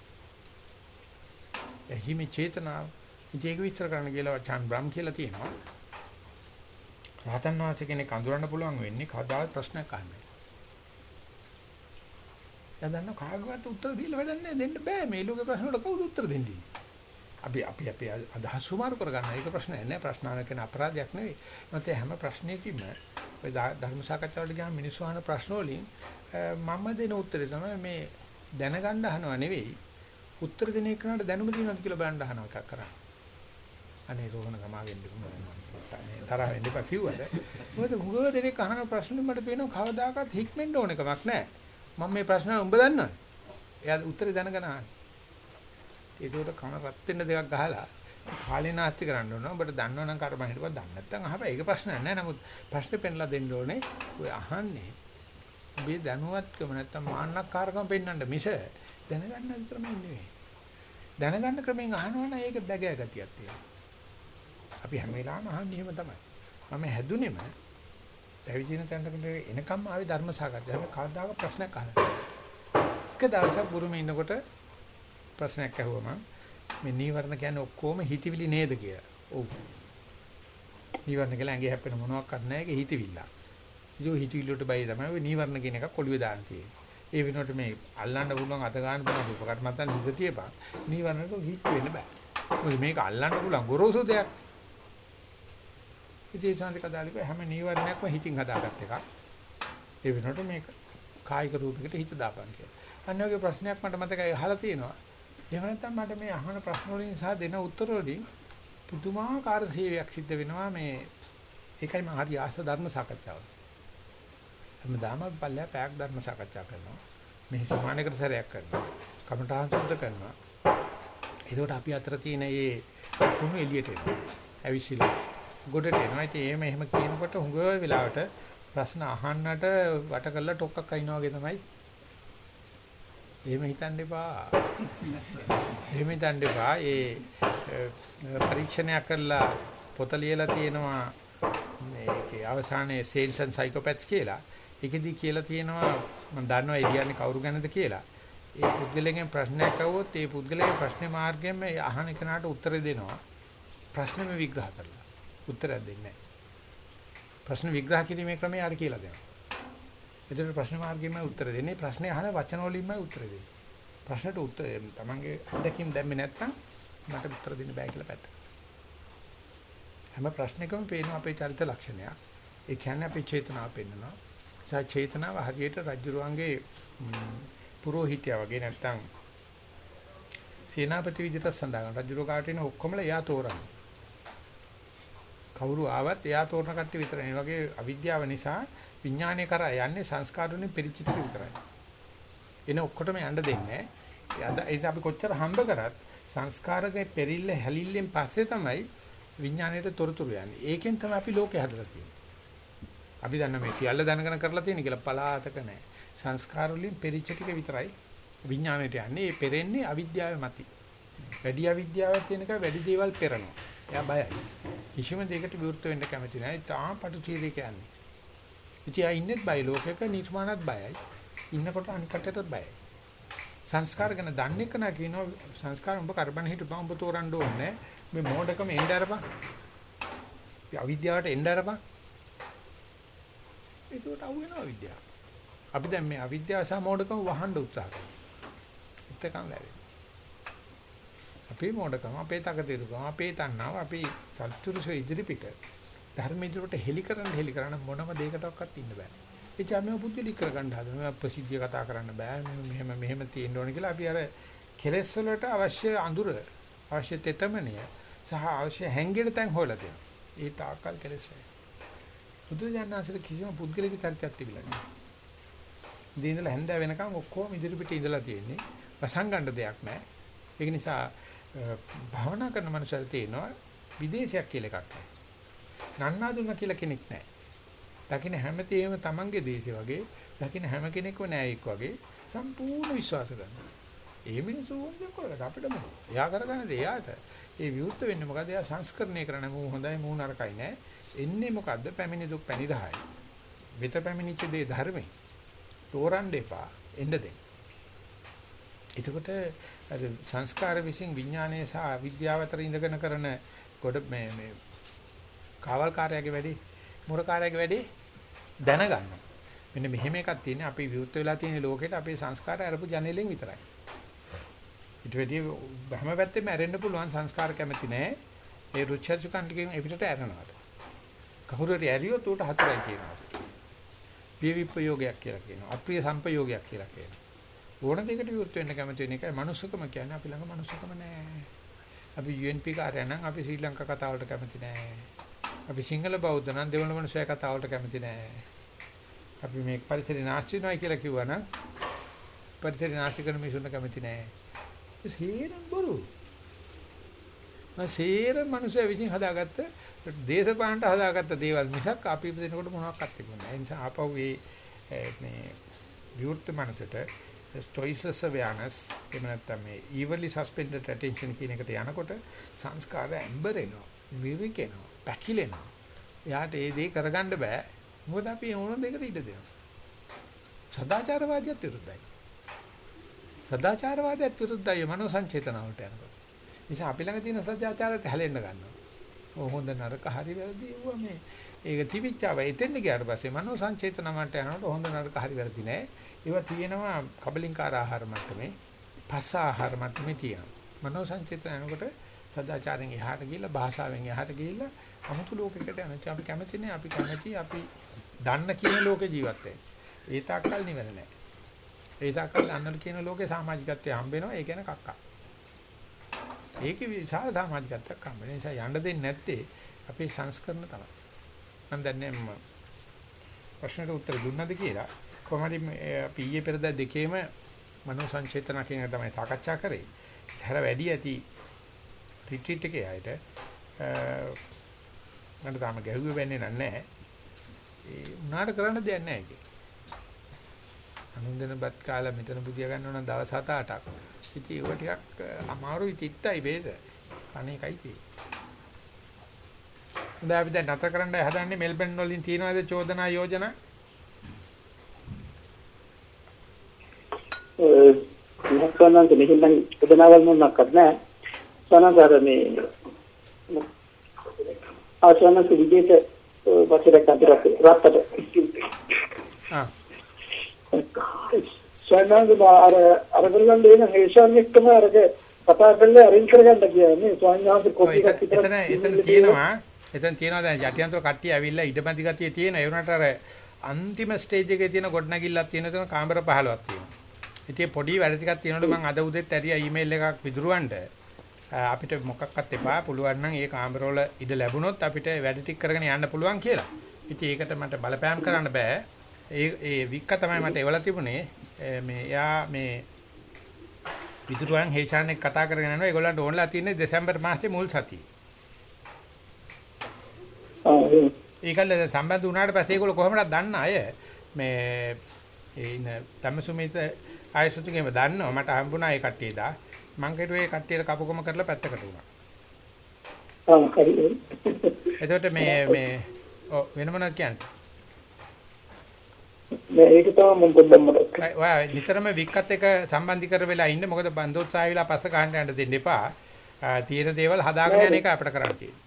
එහිමි චේතනාව ඉතින් ඒක විස්තර කරන්න කියලා චාන් බ්‍රම් කියලා තියෙනවා. රහතන් වහන්සේ කෙනෙක් අඳුරන්න පුළුවන් වෙන්නේ කවදාවත් ප්‍රශ්නයක් අහන්නේ. දැන් දන්න කාගවත් උත්තර දීලා වැඩක් නැහැ දෙන්න බෑ මේ ලෝකේ ප්‍රශ්න වලට කවුද උත්තර දෙන්නේ අපි අපි අපි අදහස් සුමාරු කරගන්න ඒක ප්‍රශ්නයක් නෑ. ප්‍රශ්න අහන කෙනා අපරාධයක් නෙවෙයි. නැත්නම් හැම ප්‍රශ්නයකින්ම ඔය ධර්ම සාකච්ඡාවලට ගියාම මිනිස්සු අහන ප්‍රශ්න වලින් මම දෙන උත්තරේ තමයි මේ දැනගන්න අහනවා නෙවෙයි උත්තර දෙන එකනට දැනුම දිනනවාද කියලා බලන්න අහන එකක් කරන්නේ අනේ රෝහණ ගමාගෙන් තරහ වෙන්න එපා කිව්වද? මොකද හුඟව දෙනෙක් අහන ප්‍රශ්නේ මට පේනවා කවදාකවත් හික්මෙන්න ඕන එකක් නැහැ මම මේ ප්‍රශ්න උඹ දන්නවද? එයා උත්තරේ දැනගෙන ආන්නේ. ඒකට කන රත් වෙන්න දෙකක් ගහලා කාලේ නාස්ති කරන්න ඕන. උඹට දන්නවනම් කර්ම හිටපුවා දන්නේ නැත්නම් අහපන්. ඒක ප්‍රශ්නයක් නෑ. නමුත් ප්‍රශ්නේ පෙන්නලා දෙන්න ඕනේ. ඔය අහන්නේ ඔබේ දැනුවත්කම නැත්නම් මාන්නක්කාරකම පෙන්වන්න මිස දැනගන්න ක්‍රමයක් නෙවෙයි. දැනගන්න ක්‍රමෙන් අහනවනම් ඒක බැගෑ ගතියක් තියෙනවා. අපි හැම වෙලාවෙම අහන්නේ එහෙම තමයි. මම හැදුනේම පැවිදින තැනකට එනකම් ආවේ ධර්ම සාකච්ඡාව. කවදාක ප්‍රශ්නයක් අහලා. එක දවසක් බුරුමේ ඉන්නකොට ප්‍රශ්නයක් ඇහුවම මේ නීවරණ කියන්නේ ඔක්කොම හිතවිලි නේද කියලා. ඔව්. නීවරණ කියලා ඇඟේ හැප්පෙන මොනවක් නැහැ ඒක හිතවිල්ල. ඉතින් හිතවිල්ල වලට බයි තමයි ඔය නීවරණ කියන එක කොළුවේ දාන්න තියෙන්නේ. ඒ වෙනුවට මේ අල්ලන්න පුළුවන් අත ගන්න පුළුවන් උපකරණ මතන් හිත තියපන්. නීවරණට හිත වෙන්න බෑ. මොකද මේක අල්ලන්න පුළුවන් ගොරෝසු දෙයක්. ඉතින් සංසික දාලික හැම නීවරණයක්ම හිතින් හදාගත් එකක්. ඒ වෙනකොට මේක කායික රූපයකට හිත දාපන් කියලා. අන්න වගේ ප්‍රශ්නයක් මට මතකයි අහලා තියෙනවා. එහෙම නැත්නම් මට මේ අහන ප්‍රශ්න වලින් සහ දෙන උත්තර වලින් පුදුමාකාර සේවයක් සිද්ධ වෙනවා මේ ඒකයි මම හරි ආස ධර්ම සාකච්ඡාව. හැමදාම පල්ලෙය පැයක් ධර්ම සාකච්ඡා කරනවා. මේ සමානකට සැරයක් කරනවා. කමඨාන් සුද්ධ කරනවා. ඒකට අපි අතර තියෙන මේ කුණු එළියට එනවා. ඇවිසිලා ගොඩට එනවා. ඉතින් එහෙම එහෙම කියනකොට හුඟ වෙලාවට ප්‍රශ්න අහන්නට වට කරලා ටොක්ක්ක් අයින්නා වගේ තමයි. එහෙම හිතන්න එපා. එහෙම හිතන්න එපා. ඒ පරීක්ෂණයක් කරලා පොත ලියලා තියෙනවා මේකේ අවසානයේ සේන්ස් ඇන් සයිකෝපැත්ස් කියලා. ඒකෙදි කියලා තියෙනවා මම දන්නවා ඒ කියන්නේ කවුරු ගැනද කියලා. ඒ පුද්ගලයාගෙන් ප්‍රශ්නයක් අහුවොත් ඒ පුද්ගලයාගේ ප්‍රශ්නේ මාර්ගයෙන් මේ අහන කෙනාට උත්තර දෙනවා. ප්‍රශ්නෙම විග්‍රහ කරලා. උත්තරයක් දෙන්නේ නැහැ. ප්‍රශ්න විග්‍රහ කිරීමේ ක්‍රමය අර කියලා දෙනවා. එතකොට ප්‍රශ්න මාර්ගයෙන්ම උත්තර දෙන්නේ ප්‍රශ්නේ අහන වචන වලින්මයි උත්තර දෙන්නේ. ප්‍රශ්නට උත්තර තමන්ගේ අත්දැකීම් දැම්මේ නැත්නම් මට උත්තර දෙන්න බෑ කියලා පැත්ත. හැම ප්‍රශ්නයකම පේනවා අපේ චරිත ලක්ෂණයක්. ඒ කියන්නේ අපේ චේතනාව පෙන්වනවා. ඒ චේතනාව හරියට රජුරුවන්ගේ පුරোহিතයා වගේ නැත්නම් සේනාපති විදිහට සඳහන් රජුරුව කාට එන ඔක්කොමලා එයා තෝරන්නේ. කවුරු ආවත් එයා තෝරන කට්ටිය විතරයි. ඒ වගේ අවිද්‍යාව නිසා විඥානය කරා යන්නේ සංස්කාරුනේ පිරිචිත විතරයි. එන ඔක්කොටම යන්න දෙන්නේ නැහැ. ඒක අපි කොච්චර හම්බ කරත් සංස්කාරකේ පෙරිල්ල හැලිල්ලෙන් පස්සේ තමයි විඥාණයට තොරතුරු යන්නේ. ඒකෙන් තමයි අපි ලෝකේ හදලා තියෙන්නේ. අපි දන්න මේ සියල්ල දැනගෙන කරලා තියෙන කියලා පලාතක නැහැ. සංස්කාර වලින් පෙරිච්ච ටික විතරයි විඥාණයට යන්නේ. ඒ පෙරෙන්නේ අවිද්‍යාව මතයි. වැඩි අවිද්‍යාවක් තියෙනක වැඩි දේවල් පෙරනවා. එයා බයයි. කිසිම දෙයකට විවෘත වෙන්න කැමති නැහැ. තාම පටු චීරේ කියන්නේ. ඉතින් ආ ඉන්නෙත් බය ලෝකයක නිර්මාණත් බයයි. ඉන්නකොට අනිකටටත් බයයි. සංස්කාර ගැන දන්නේ කනා කියනවා සංස්කාර උඹ කරබන හිටපන් උඹ තෝරන්න ඕනේ මේ මෝඩකම එන්න අරපන්. අවිද්‍යාවට එන්න අරපන්. ඒකට අවු වෙනවා විද්‍යාව. අපි දැන් මේ අවිද්‍යාව සහ මෝඩකම වහන්න උත්සාහ කරනවා. එතකන් ලැබෙන්නේ. අපේ මෝඩකම, අපේ තකතිරුකම, අපේ තණ්හාව, අපේ සත්‍තුරුසෝ ඉදිරි පිට ධර්ම ඉදිරියට හෙලි කරන්න හෙලි කරන්න මොනම දෙයකටවත් ඉන්න බෑ. ඒ කියන්නේ පුදුලි කර ගන්න හදනවා. ප්‍රසිද්ධිය කතා කරන්න බෑ. මෙහෙම මෙහෙම තියෙන්න ඕන කියලා අපි අර කෙලෙස් වලට අවශ්‍ය අඳුර, අවශ්‍ය තෙතමනය සහ අවශ්‍ය හැංගෙන තැන් හොයලා දෙනවා. ඒ තාකල් කෙලෙස් වෙයි. බුදුජානනාංශල කිසිම පුද්ගලික චරිතයක් තිබිලා නෑ. ඉතින් ඉඳලා හැන්ද වෙනකන් ඔක්කොම ඉදිරි පිට ඉඳලා තියෙන්නේ. වසංගණ්ඩ දෙයක් නෑ. ඒක නිසා භාවනා කරන මනුස්සයල තියෙනවා විදේශයක් කියලා එකක් නැහැ. නන්නාඳුන කියලා කෙනෙක් නැහැ. දකින්න හැමතේම Tamange දේශේ වගේ, දකින්න හැම කෙනෙක්ම නෑයෙක් වගේ සම්පූර්ණ විශ්වාස කරනවා. ඒ මිනිස්සු ඕනේ කරලා අපිට මොකද? එයා කරගන්නද එයාට. ඒ විවුර්ත වෙන්නේ මොකද? එයා සංස්කරණය කරන්න මූ හොඳයි මූ නරකයි නෑ. එන්නේ මොකද්ද? පැමිණි දුක් පැනිරහයි. විත පැමිණිච්ච දේ ධර්මයි. තෝරන්න එපා. එන්න දෙන්න. එතකොට අර සංස්කාර විසින් විඥානයේ සහ අවිද්‍යාව අතර ඉඳගෙන කරන කොට මේ මේ කාවල් කාර්යයේ වැඩි මුර කාර්යයේ වැඩි දැනගන්න. මෙන්න මෙහෙම එකක් තියෙන්නේ අපි විවුර්ත වෙලා තියෙන ලෝකෙට අපේ සංස්කාර අරපු ජනෙලෙන් විතරයි. ඊට වැඩි හැම පැත්තෙම ඇරෙන්න පුළුවන් සංස්කාර කැමති නෑ. ඒ රුචර්ජුකන් ටිකෙන් එපිටට ඇරෙනවා. කවුරු හරි ඇරියොත් උට හතරයි කියනවා. පිය විප්‍රයෝගයක් කියලා කියනවා. අප්‍රිය සංපයෝගයක් කියලා කියනවා. ඕන දෙයකට විවෘත වෙන්න කැමති වෙන එකයි මනුස්සකම කියන්නේ අපි ළඟ මනුස්සකම නෑ. අපි UNP කාර්යය නම් අපි ශ්‍රී ලංකා කතාව වලට කැමති නෑ. අපි සිංහල බෞද්ධ නම් දෙවන මනුස්සය කතාව වලට කැමති නෑ. අපි මේ පරිසරය නාස්ති වෙනවා කියලා කිව්වනම් පරිසරය නාස්ති කරන මිනිසුන්ට කැමති නෑ. ඒ සේරම බොරු. මම සේරම මනුස්සය විසින් හදාගත්ත දේශපාලනට හදාගත්ත දේවල් මිසක් අපි දෙනකොට මොනවක්වත් තිබුණේ නැහැ. ඒ නිසා ආපහු මේ විවෘත මනසට choiceless awareness එහෙම නැත්නම් මේ evenly suspended attention කියන එකට යනකොට සංස්කාර ඇම්බර් එනවා විවිකෙනවා පැකිලෙනවා. එයාට ඒ දේ කරගන්න බෑ. මොකද අපි ඕන දෙයකට ඉඩ දෙනවා? සදාචාරවාදියත් විරුද්ධයි. සදාචාරවාදයට විරුද්ධයි මනෝ සංචේතනාවට යනකොට. නිසා අපි ළඟ තියෙන සදාචාරයත් හැලෙන්න ගන්නවා. ඕ හොඳ නරක හරි වැරදි ඒවා මේ. ඒක තිබිච්චාව එතෙන්ද ගියාට පස්සේ මනෝ සංචේතනමට යනකොට හොඳ නරක හරි වැරදි නෑ. ඒවා තියෙනවා කබලින්කාර ආහාර මට්ටමේ පස්ස ආහාර මට්ටමේ තියෙනවා. මනෝ සංචේතන යනකොට සදාචාරයෙන් එහාට ගිහිල්ලා භාෂාවෙන් එහාට ගිහිල්ලා අමුතු ලෝකයකට යනවා. අපි කැමති නෑ අපි කැමති අපි දන්න කියන ලෝකේ ජීවත් වෙන්න. ඒ තාක්කල් නිවන නෑ. ඒ තාක්කල් අන්නල් කියන ලෝකේ සමාජිකත්වය හම්බ වෙනවා. ඒ කියන්නේ කක්කා. ඒකේ විශාල සමාජිකත්වයක් හම්බ වෙන නිසා යන්න දෙන්නේ නැත්තේ අපේ සංස්කරණ තමයි. මම දන්නේ ප්‍රශ්නට උත්තර දුන්නද කියලා. කොහොමද අපි ඊයේ පෙරදා දෙකේම මනෝ සංචේතන කියන එක තමයි සාකච්ඡා කරේ. සැර වැඩි ඇති රිට්‍රීට් එකේ ආයත මට තාම ගැහුවේ වෙන්නේ නැහැ. ඒ උනාට කරන්න දෙයක් නැහැ ඒකේ. අනුන්දනපත් කාලා මෙතන බුදියා ගන්න ඕන දවස් 7-8ක්. ඉතින් ඒක ටිකක් අමාරුයි තිත්තයි වේද. අනේ එකයි තියෙන්නේ. හොඳයි අපි දැන් නතර කරන්න හදන්නේ මෙල්බන් වලින් තියනවාද චෝදනා යෝජනා? මහත්කනන්ත මෙහෙම නම් උදනාවල් මොනක්වත් නැහැ. සනසාර මේ ආසනස විදේශ වචරයක් අතරත් රත්තට ආ. ස්වාමීන් අර අරගලන් දෙන හේෂන් එක්කම අරක කතා කරලා අරින් කරගන්න කියන්නේ ස්වාමීන් වහන්සේ කොපි එකක් එතන එතන එතන තියෙනවා. එතන තියෙනවා දැන් යටියන්තර කට්ටිය ඇවිල්ලා ඉඩමැදි ගතිය තියෙන ඒ වුණාට අර අන්තිම ස්ටේජ් එකේ තියෙන ගොඩනැගිල්ලක් තියෙන තැන කාමර 15ක් තියෙනවා. ඉතින් පොඩි වැඩ ටිකක් තියෙනකොට මම අද උදේත් ඇරියා ඊමේල් එකක් විදුරවන්න අපිට මොකක්වත් එපා. පුළුවන් නම් ඒ කාමරවල ඉඩ ලැබුණොත් අපිට වැඩ ටික කරගෙන යන්න පුළුවන් කියලා. ඉතින් ඒකට මට බලපෑම් කරන්න බෑ. ඒ ඒ වික්ක තමයි මට එවලා තිබුණේ. මේ එයා මේ විදුරුවන් හේෂාන් එක්ක කතා කරගෙන යනවා. ඒගොල්ලන්ට ඕනලා තියෙන්නේ දෙසැම්බර් මාසේ මුල් සතියේ. ඒකල්ල සම්බන්ධ වුණාට පස්සේ ඒගොල්ලෝ කොහොමද දන්න අය? මේ ඒ ඉන්න තමසුමිත ආයසුතුගේම දන්නවා. මට හම්බුණා ඒ කට්ටිය දා මං කෙරුවේ කට්ටියට කපකොම කරලා පැත්තකට වුණා. ආ හරි. එතකොට මේ මේ ඔව් වෙන මොනවද කියන්නේ? ඒක තමයි මම පොඩ්ඩක් ඔය නිතරම වික්කත් එක සම්බන්ධීකර වෙලා ඉන්න මොකද බන්දෝත්සාහය වෙලා පස්ස ගන්න යන්න දෙන්න එපා. තියෙන දේවල් හදාගෙන යන එක අපිට කරන්න තියෙන්නේ.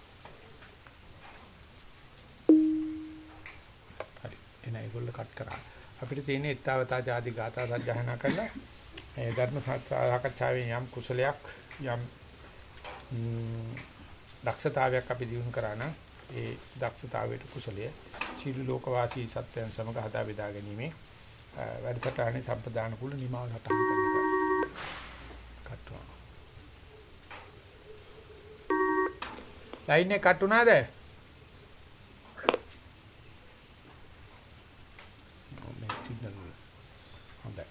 හරි. එන ඒගොල්ල කට් කරා. අපිට තියෙන්නේ ඊත්තාවතා ආදී ගාථා සජ්ජහනා කරලා ඒ ධර්ම සාකච්ඡාවෙන් යම් කුසලයක් යම් ම්, දක්ෂතාවයක් අපි දිනු කරා නම් ඒ දක්ෂතාවයට කුසලයේ සීල ලෝකවාසී සත්‍යයන් සමග හදා බෙදා ගැනීමේ අ, වැඩසටහනේ සම්ප්‍රදාන කුල නිමාව සටහන් කරන එක. කට්ටුවා. ලයින් එක කට් උනාද? මේ සිග්නල් වල. හොඳයි.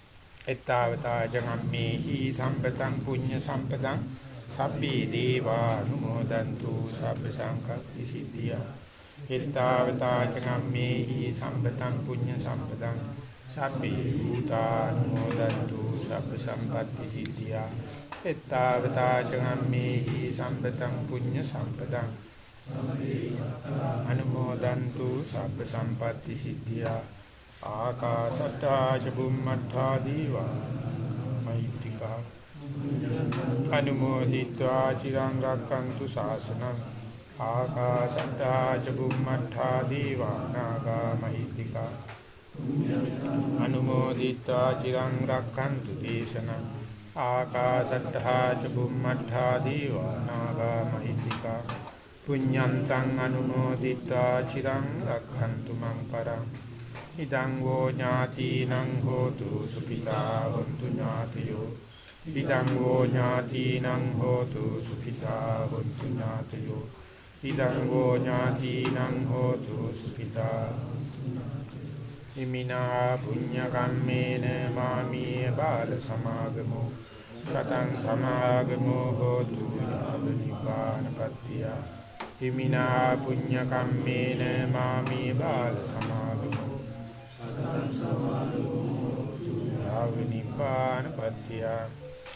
එත්තාවතා ජනම්මේහි සම්පතං පුඤ්ඤ සම්පතං සබ්බේ දේවානුමෝදන්තු සබ්බ සංකප්ති සිද්ධියා. එත්තාවතා චනම්මේහි සම්පතං පුඤ්ඤ සම්පතං සබ්බේ භූතානුමෝදන්තු සබ්බ සම්පatti සිද්ධියා. එත්තාවතා චනම්මේහි සම්පතං පුඤ්ඤ සම්පතං අනුමෝදන්තු සබ්බ සම්පatti සිද්ධියා. ආකාශට්ටා චුම්මට්ටා දීවා මෛත්‍රිකා අනුමෝදිත්වා චිරං රක්කන්තු ශාසනං ආකාශට්ටා චුම්මට්ටා දීවා නාගා මෛත්‍රිකා අනුමෝදිත්වා චිරං රක්කන්තු දේශනං ආකාශට්ටා චුම්මට්ටා දීවා නාගා මෛත්‍රිකා පුඤ්ඤන්තං අනුමෝදිත්වා චිරං රක්ඛන්තු මං පරං ඉදං වෝ ඥාතිනං හෝතු සුඛිතා හොන්තු ඥාතියෝ. ඉදං වෝ ඥාතිනං හෝතු සුඛිතා හොන්තු ඥාතියෝ. ඉදං වෝ ඥාතිනං හෝතු සුඛිතා හිමිනා පුඤ්ඤ කම්මේන මාමී බාල සමාගමෝ. සතං සමාගමෝ හෝතු යාව නිපානපත්තිය හිමිනා පුඤ්ඤ කම්මේන මාමී බාල සමාගමෝ. යාව නිපානපත්තිය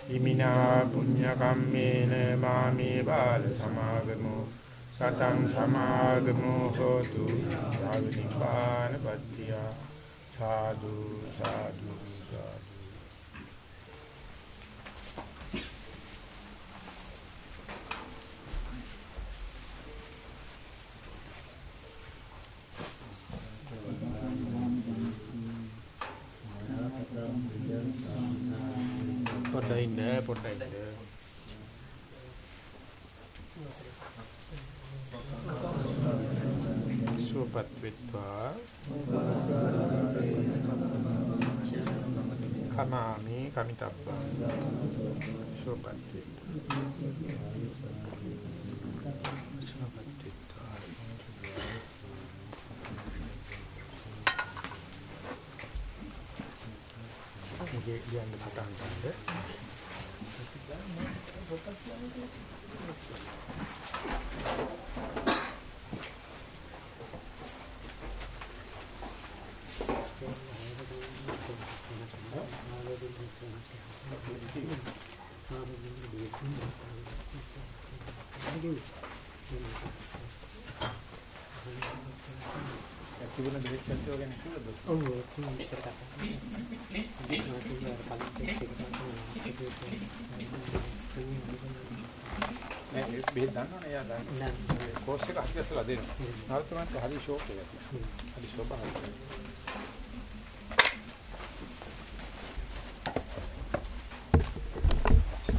ඉමිනා පුඤ්ඤ කම්මේන මාමේ බාල සමාගමෝ. සතං සමාගමෝ හෝතු. යාව නිපානපත්තිය සාදු සාදු සාදු. පොඩ්ඩයි ඉන්න පොඩ්ඩයි ඉන්න සුවපත් වෙත්වා. කමාමි කමිතබ්බා. සුවපත් වෙත්වා. ですが出る。なるとなく針ショートやつ。針ショート針ショー。